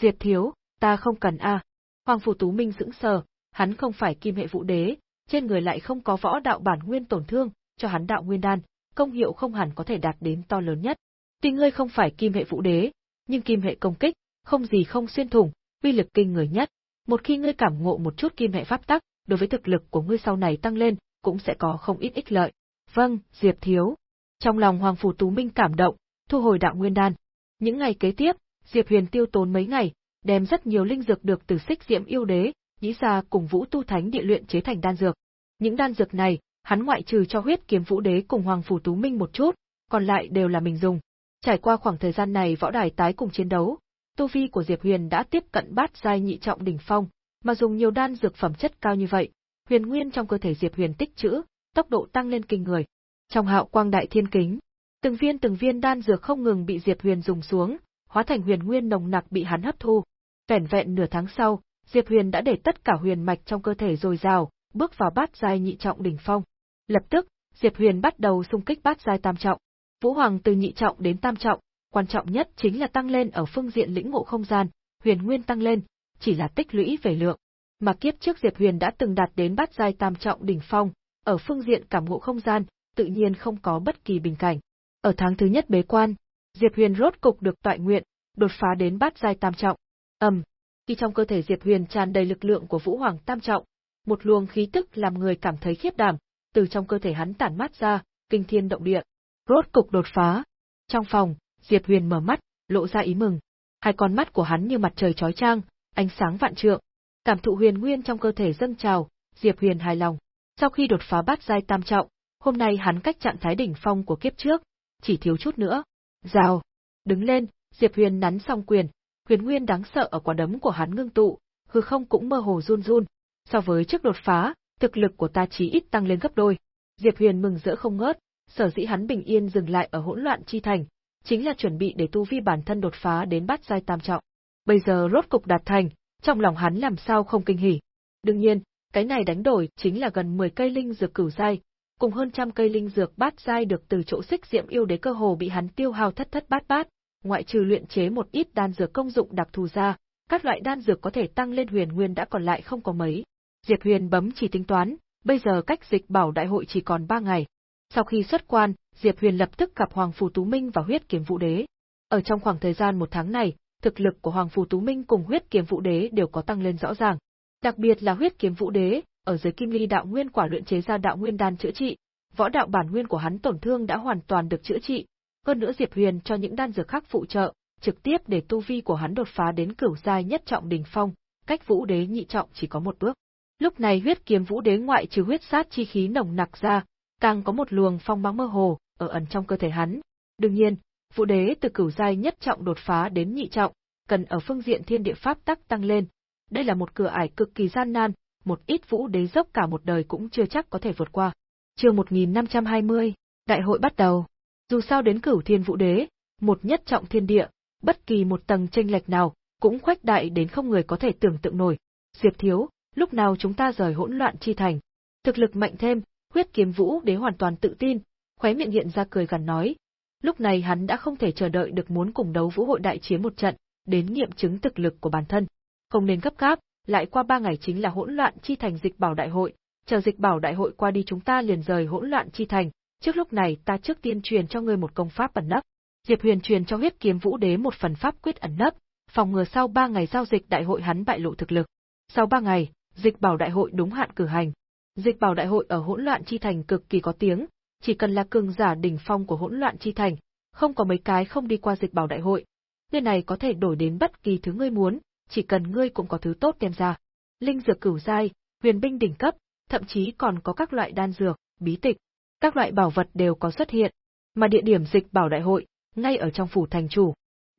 Diệp thiếu, ta không cần a. Hoàng phủ Tú Minh sững sờ, hắn không phải kim hệ vũ đế, trên người lại không có võ đạo bản nguyên tổn thương, cho hắn đạo nguyên đan, công hiệu không hẳn có thể đạt đến to lớn nhất. Tuy ngươi không phải kim hệ vũ đế, nhưng kim hệ công kích, không gì không xuyên thủng, uy lực kinh người nhất. Một khi ngươi cảm ngộ một chút kim hệ pháp tắc, đối với thực lực của ngươi sau này tăng lên, cũng sẽ có không ít ích lợi. Vâng, Diệp thiếu. Trong lòng Hoàng phủ Tú Minh cảm động, thu hồi đạo nguyên đan. Những ngày kế tiếp, Diệp Huyền tiêu tốn mấy ngày, đem rất nhiều linh dược được từ Xích diễm Yêu Đế, Nhĩ Sa cùng Vũ Tu Thánh địa luyện chế thành đan dược. Những đan dược này, hắn ngoại trừ cho huyết kiếm Vũ Đế cùng Hoàng phủ Tú Minh một chút, còn lại đều là mình dùng. Trải qua khoảng thời gian này võ đài tái cùng chiến đấu, tu vi của Diệp Huyền đã tiếp cận bát giai nhị trọng đỉnh phong, mà dùng nhiều đan dược phẩm chất cao như vậy, huyền nguyên trong cơ thể Diệp Huyền tích trữ, tốc độ tăng lên kinh người. Trong hạo quang đại thiên kính, từng viên từng viên đan dược không ngừng bị Diệp Huyền dùng xuống, hóa thành huyền nguyên nồng nặc bị hắn hấp thu. Vẻn vẹn nửa tháng sau, Diệp Huyền đã để tất cả huyền mạch trong cơ thể dồi dào, bước vào bát giai nhị trọng đỉnh phong. Lập tức, Diệp Huyền bắt đầu xung kích bát giai tam trọng. Vũ Hoàng từ nhị trọng đến tam trọng, quan trọng nhất chính là tăng lên ở phương diện lĩnh ngộ không gian, huyền nguyên tăng lên, chỉ là tích lũy về lượng. Mà kiếp trước Diệp Huyền đã từng đạt đến bát giai tam trọng đỉnh phong, ở phương diện cảm ngộ không gian, tự nhiên không có bất kỳ bình cảnh. Ở tháng thứ nhất bế quan, Diệp Huyền rốt cục được toại nguyện, đột phá đến bát giai tam trọng. Ầm, khi trong cơ thể Diệp Huyền tràn đầy lực lượng của Vũ Hoàng tam trọng, một luồng khí tức làm người cảm thấy khiếp đảm, từ trong cơ thể hắn tản mát ra, kinh thiên động địa. Rốt cục đột phá. Trong phòng, Diệp Huyền mở mắt, lộ ra ý mừng. Hai con mắt của hắn như mặt trời chói chang, ánh sáng vạn trượng. Cảm thụ huyền nguyên trong cơ thể dâng trào, Diệp Huyền hài lòng. Sau khi đột phá bát giai tam trọng, hôm nay hắn cách trạng thái đỉnh phong của kiếp trước, chỉ thiếu chút nữa. Rào. Đứng lên, Diệp Huyền nắn xong quyền, huyền nguyên đáng sợ ở quả đấm của hắn ngưng tụ, hư không cũng mơ hồ run run. So với trước đột phá, thực lực của ta chí ít tăng lên gấp đôi. Diệp Huyền mừng rỡ không ngớt, sở dĩ hắn bình yên dừng lại ở hỗn loạn chi thành, chính là chuẩn bị để tu vi bản thân đột phá đến bát giai tam trọng. Bây giờ rốt cục đạt thành, trong lòng hắn làm sao không kinh hỉ. Đương nhiên, cái này đánh đổi chính là gần 10 cây linh dược cửu giai, cùng hơn trăm cây linh dược bát giai được từ chỗ xích diệm yêu đế cơ hồ bị hắn tiêu hao thất thất bát bát, ngoại trừ luyện chế một ít đan dược công dụng đặc thù ra, các loại đan dược có thể tăng lên huyền nguyên đã còn lại không có mấy. Diệp Huyền bấm chỉ tính toán, bây giờ cách dịch bảo đại hội chỉ còn 3 ngày. Sau khi xuất quan, Diệp Huyền lập tức gặp Hoàng Phù Tú Minh và huyết kiếm vũ đế. Ở trong khoảng thời gian một tháng này, thực lực của Hoàng Phù Tú Minh cùng huyết kiếm vũ đế đều có tăng lên rõ ràng. Đặc biệt là huyết kiếm vũ đế, ở dưới kim ly đạo nguyên quả luyện chế ra đạo nguyên đan chữa trị, võ đạo bản nguyên của hắn tổn thương đã hoàn toàn được chữa trị, hơn nữa Diệp Huyền cho những đan dược khác phụ trợ, trực tiếp để tu vi của hắn đột phá đến cửu giai nhất trọng đỉnh phong, cách vũ đế nhị trọng chỉ có một bước. Lúc này huyết kiếm vũ đế ngoại trừ huyết sát chi khí nồng nặc ra, càng có một luồng phong băng mơ hồ ở ẩn trong cơ thể hắn. Đương nhiên, vũ đế từ cửu giai nhất trọng đột phá đến nhị trọng, cần ở phương diện thiên địa pháp tắc tăng lên. Đây là một cửa ải cực kỳ gian nan, một ít vũ đế dốc cả một đời cũng chưa chắc có thể vượt qua. Chương 1520, đại hội bắt đầu. Dù sao đến cửu thiên vũ đế, một nhất trọng thiên địa, bất kỳ một tầng tranh lệch nào, cũng khoách đại đến không người có thể tưởng tượng nổi. Diệp thiếu, lúc nào chúng ta rời hỗn loạn chi thành. Thực lực mạnh thêm, huyết kiếm vũ đế hoàn toàn tự tin, khóe miệng hiện ra cười gần nói. Lúc này hắn đã không thể chờ đợi được muốn cùng đấu vũ hội đại chiến một trận, đến nghiệm chứng thực lực của bản thân. Không nên gấp gáp, lại qua ba ngày chính là hỗn loạn chi thành dịch bảo đại hội, chờ dịch bảo đại hội qua đi chúng ta liền rời hỗn loạn chi thành, trước lúc này ta trước tiên truyền cho ngươi một công pháp ẩn nấp. Diệp Huyền truyền cho huyết kiếm vũ đế một phần pháp quyết ẩn nấp, phòng ngừa sau ba ngày giao dịch đại hội hắn bại lộ thực lực. Sau ba ngày, dịch bảo đại hội đúng hạn cử hành. Dịch bảo đại hội ở hỗn loạn chi thành cực kỳ có tiếng, chỉ cần là cường giả đỉnh phong của hỗn loạn chi thành, không có mấy cái không đi qua dịch bảo đại hội. Nơi này có thể đổi đến bất kỳ thứ ngươi muốn, chỉ cần ngươi cũng có thứ tốt đem ra. Linh dược cửu giai, huyền binh đỉnh cấp, thậm chí còn có các loại đan dược, bí tịch, các loại bảo vật đều có xuất hiện. Mà địa điểm dịch bảo đại hội, ngay ở trong phủ thành chủ.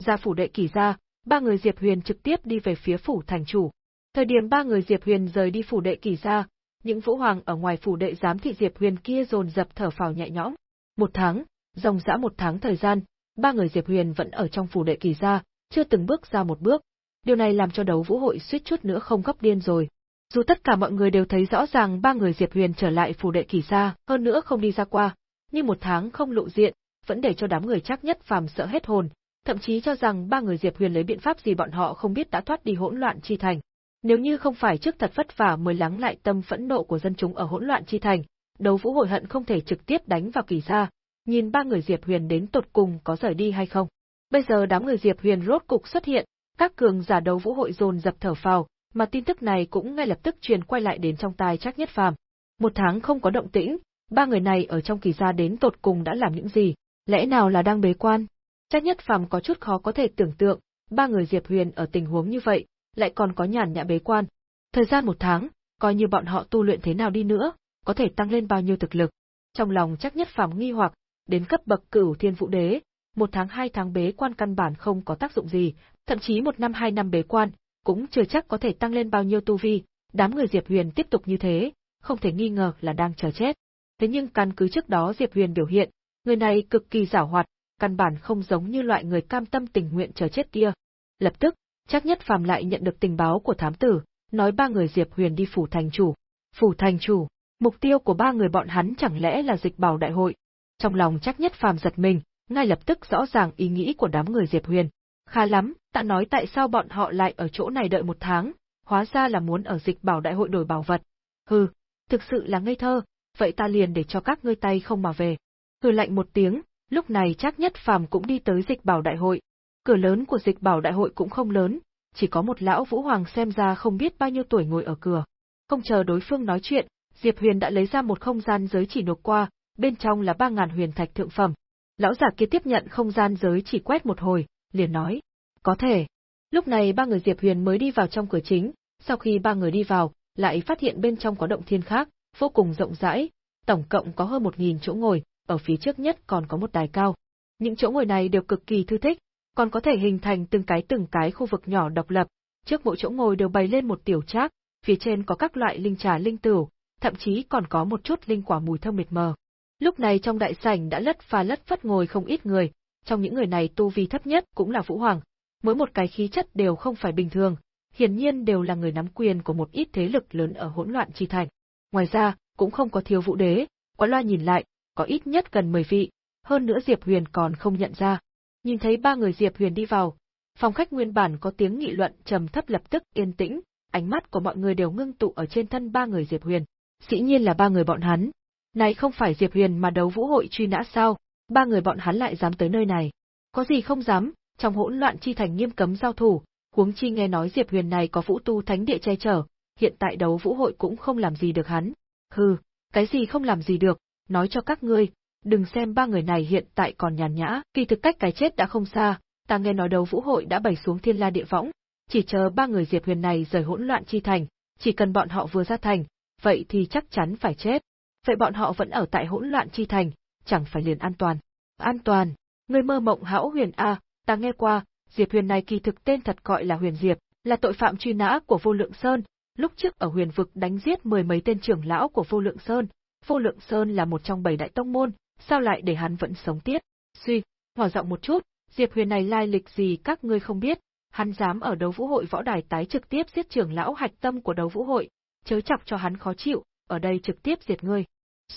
Ra phủ đệ kỳ ra, ba người Diệp Huyền trực tiếp đi về phía phủ thành chủ. Thời điểm ba người Diệp Huyền rời đi phủ đệ kỳ ra, những vũ hoàng ở ngoài phủ đệ giám thị Diệp Huyền kia dồn dập thở phào nhẹ nhõm. Một tháng, dòng dã một tháng thời gian, ba người Diệp Huyền vẫn ở trong phủ đệ kỳ ra, chưa từng bước ra một bước. Điều này làm cho đấu vũ hội suýt chút nữa không gấp điên rồi. Dù tất cả mọi người đều thấy rõ ràng ba người Diệp Huyền trở lại phủ đệ kỳ xa, hơn nữa không đi ra qua, nhưng một tháng không lộ diện, vẫn để cho đám người chắc nhất phàm sợ hết hồn, thậm chí cho rằng ba người Diệp Huyền lấy biện pháp gì bọn họ không biết đã thoát đi hỗn loạn chi thành. Nếu như không phải trước thật vất vả mới lắng lại tâm phẫn nộ của dân chúng ở hỗn loạn chi thành, đấu vũ hội hận không thể trực tiếp đánh vào kỳ gia, nhìn ba người Diệp Huyền đến tột cùng có rời đi hay không. Bây giờ đám người Diệp Huyền rốt cục xuất hiện, các cường giả đấu vũ hội dồn dập thở phào, mà tin tức này cũng ngay lập tức truyền quay lại đến trong tai chắc nhất phàm. Một tháng không có động tĩnh, ba người này ở trong kỳ gia đến tột cùng đã làm những gì, lẽ nào là đang bế quan? Chắc nhất phàm có chút khó có thể tưởng tượng, ba người Diệp Huyền ở tình huống như vậy, lại còn có nhàn nhã bế quan. Thời gian một tháng, coi như bọn họ tu luyện thế nào đi nữa, có thể tăng lên bao nhiêu thực lực. Trong lòng chắc nhất phàm nghi hoặc, đến cấp bậc cửu thiên vũ đế, một tháng hai tháng bế quan căn bản không có tác dụng gì, thậm chí một năm hai năm bế quan, cũng chưa chắc có thể tăng lên bao nhiêu tu vi, đám người Diệp Huyền tiếp tục như thế, không thể nghi ngờ là đang chờ chết. Thế nhưng căn cứ trước đó Diệp Huyền biểu hiện, người này cực kỳ giảo hoạt, căn bản không giống như loại người cam tâm tình nguyện chờ chết kia. Lập tức, chắc nhất phàm lại nhận được tình báo của thám tử, nói ba người Diệp Huyền đi phủ thành chủ. Phủ thành chủ, mục tiêu của ba người bọn hắn chẳng lẽ là dịch bảo đại hội. Trong lòng chắc nhất phàm giật mình, ngay lập tức rõ ràng ý nghĩ của đám người Diệp Huyền. Khá lắm, ta nói tại sao bọn họ lại ở chỗ này đợi một tháng, hóa ra là muốn ở dịch bảo đại hội đổi bảo vật. Hừ, thực sự là ngây thơ, vậy ta liền để cho các ngươi tay không mà về. Hừ lạnh một tiếng, lúc này chắc nhất phàm cũng đi tới dịch bảo đại hội. Cửa lớn của dịch bảo đại hội cũng không lớn, chỉ có một lão vũ hoàng xem ra không biết bao nhiêu tuổi ngồi ở cửa. Không chờ đối phương nói chuyện, Diệp Huyền đã lấy ra một không gian giới chỉ nộp qua, bên trong là ba ngàn huyền thạch thượng phẩm. Lão giả kia tiếp nhận không gian giới chỉ quét một hồi, liền nói, có thể. Lúc này ba người Diệp Huyền mới đi vào trong cửa chính, sau khi ba người đi vào, lại phát hiện bên trong có động thiên khác, vô cùng rộng rãi, tổng cộng có hơn một nghìn chỗ ngồi, ở phía trước nhất còn có một đài cao. Những chỗ ngồi này đều cực kỳ thư thích, còn có thể hình thành từng cái từng cái khu vực nhỏ độc lập, trước mỗi chỗ ngồi đều bày lên một tiểu trác, phía trên có các loại linh trà linh tửu, thậm chí còn có một chút linh quả mùi thơm mịt mờ. Lúc này trong đại sảnh đã lất pha lất phất ngồi không ít người, trong những người này tu vi thấp nhất cũng là Vũ Hoàng, mỗi một cái khí chất đều không phải bình thường, hiển nhiên đều là người nắm quyền của một ít thế lực lớn ở hỗn loạn chi thành. Ngoài ra, cũng không có thiếu vũ đế, quá loa nhìn lại, có ít nhất gần 10 vị, hơn nữa Diệp Huyền còn không nhận ra. Nhìn thấy ba người Diệp Huyền đi vào, phòng khách nguyên bản có tiếng nghị luận trầm thấp lập tức yên tĩnh, ánh mắt của mọi người đều ngưng tụ ở trên thân ba người Diệp Huyền. Dĩ nhiên là ba người bọn hắn. Này không phải Diệp Huyền mà đấu vũ hội truy nã sao, ba người bọn hắn lại dám tới nơi này. Có gì không dám, trong hỗn loạn chi thành nghiêm cấm giao thủ, huống chi nghe nói Diệp Huyền này có vũ tu thánh địa che chở, hiện tại đấu vũ hội cũng không làm gì được hắn. Hừ, cái gì không làm gì được, nói cho các ngươi, đừng xem ba người này hiện tại còn nhàn nhã, kỳ thực cách cái chết đã không xa, ta nghe nói đấu vũ hội đã bày xuống thiên la địa võng, chỉ chờ ba người Diệp Huyền này rời hỗn loạn chi thành, chỉ cần bọn họ vừa ra thành, vậy thì chắc chắn phải chết. Vậy bọn họ vẫn ở tại hỗn loạn chi thành, chẳng phải liền an toàn. An toàn, người mơ mộng hão huyền A, ta nghe qua, Diệp Huyền này kỳ thực tên thật gọi là Huyền Diệp, là tội phạm truy nã của Vô Lượng Sơn, lúc trước ở Huyền vực đánh giết mười mấy tên trưởng lão của Vô Lượng Sơn, Vô Lượng Sơn là một trong bảy đại tông môn, sao lại để hắn vẫn sống tiếp? Suy, nhỏ giọng một chút, Diệp Huyền này lai lịch gì các ngươi không biết, hắn dám ở đấu vũ hội võ đài tái trực tiếp giết trưởng lão hạch tâm của đấu vũ hội, chớ chọc cho hắn khó chịu, ở đây trực tiếp diệt ngươi.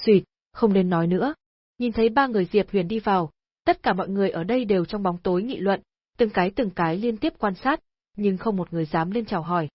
Xuyệt, không nên nói nữa. Nhìn thấy ba người Diệp Huyền đi vào, tất cả mọi người ở đây đều trong bóng tối nghị luận, từng cái từng cái liên tiếp quan sát, nhưng không một người dám lên chào hỏi.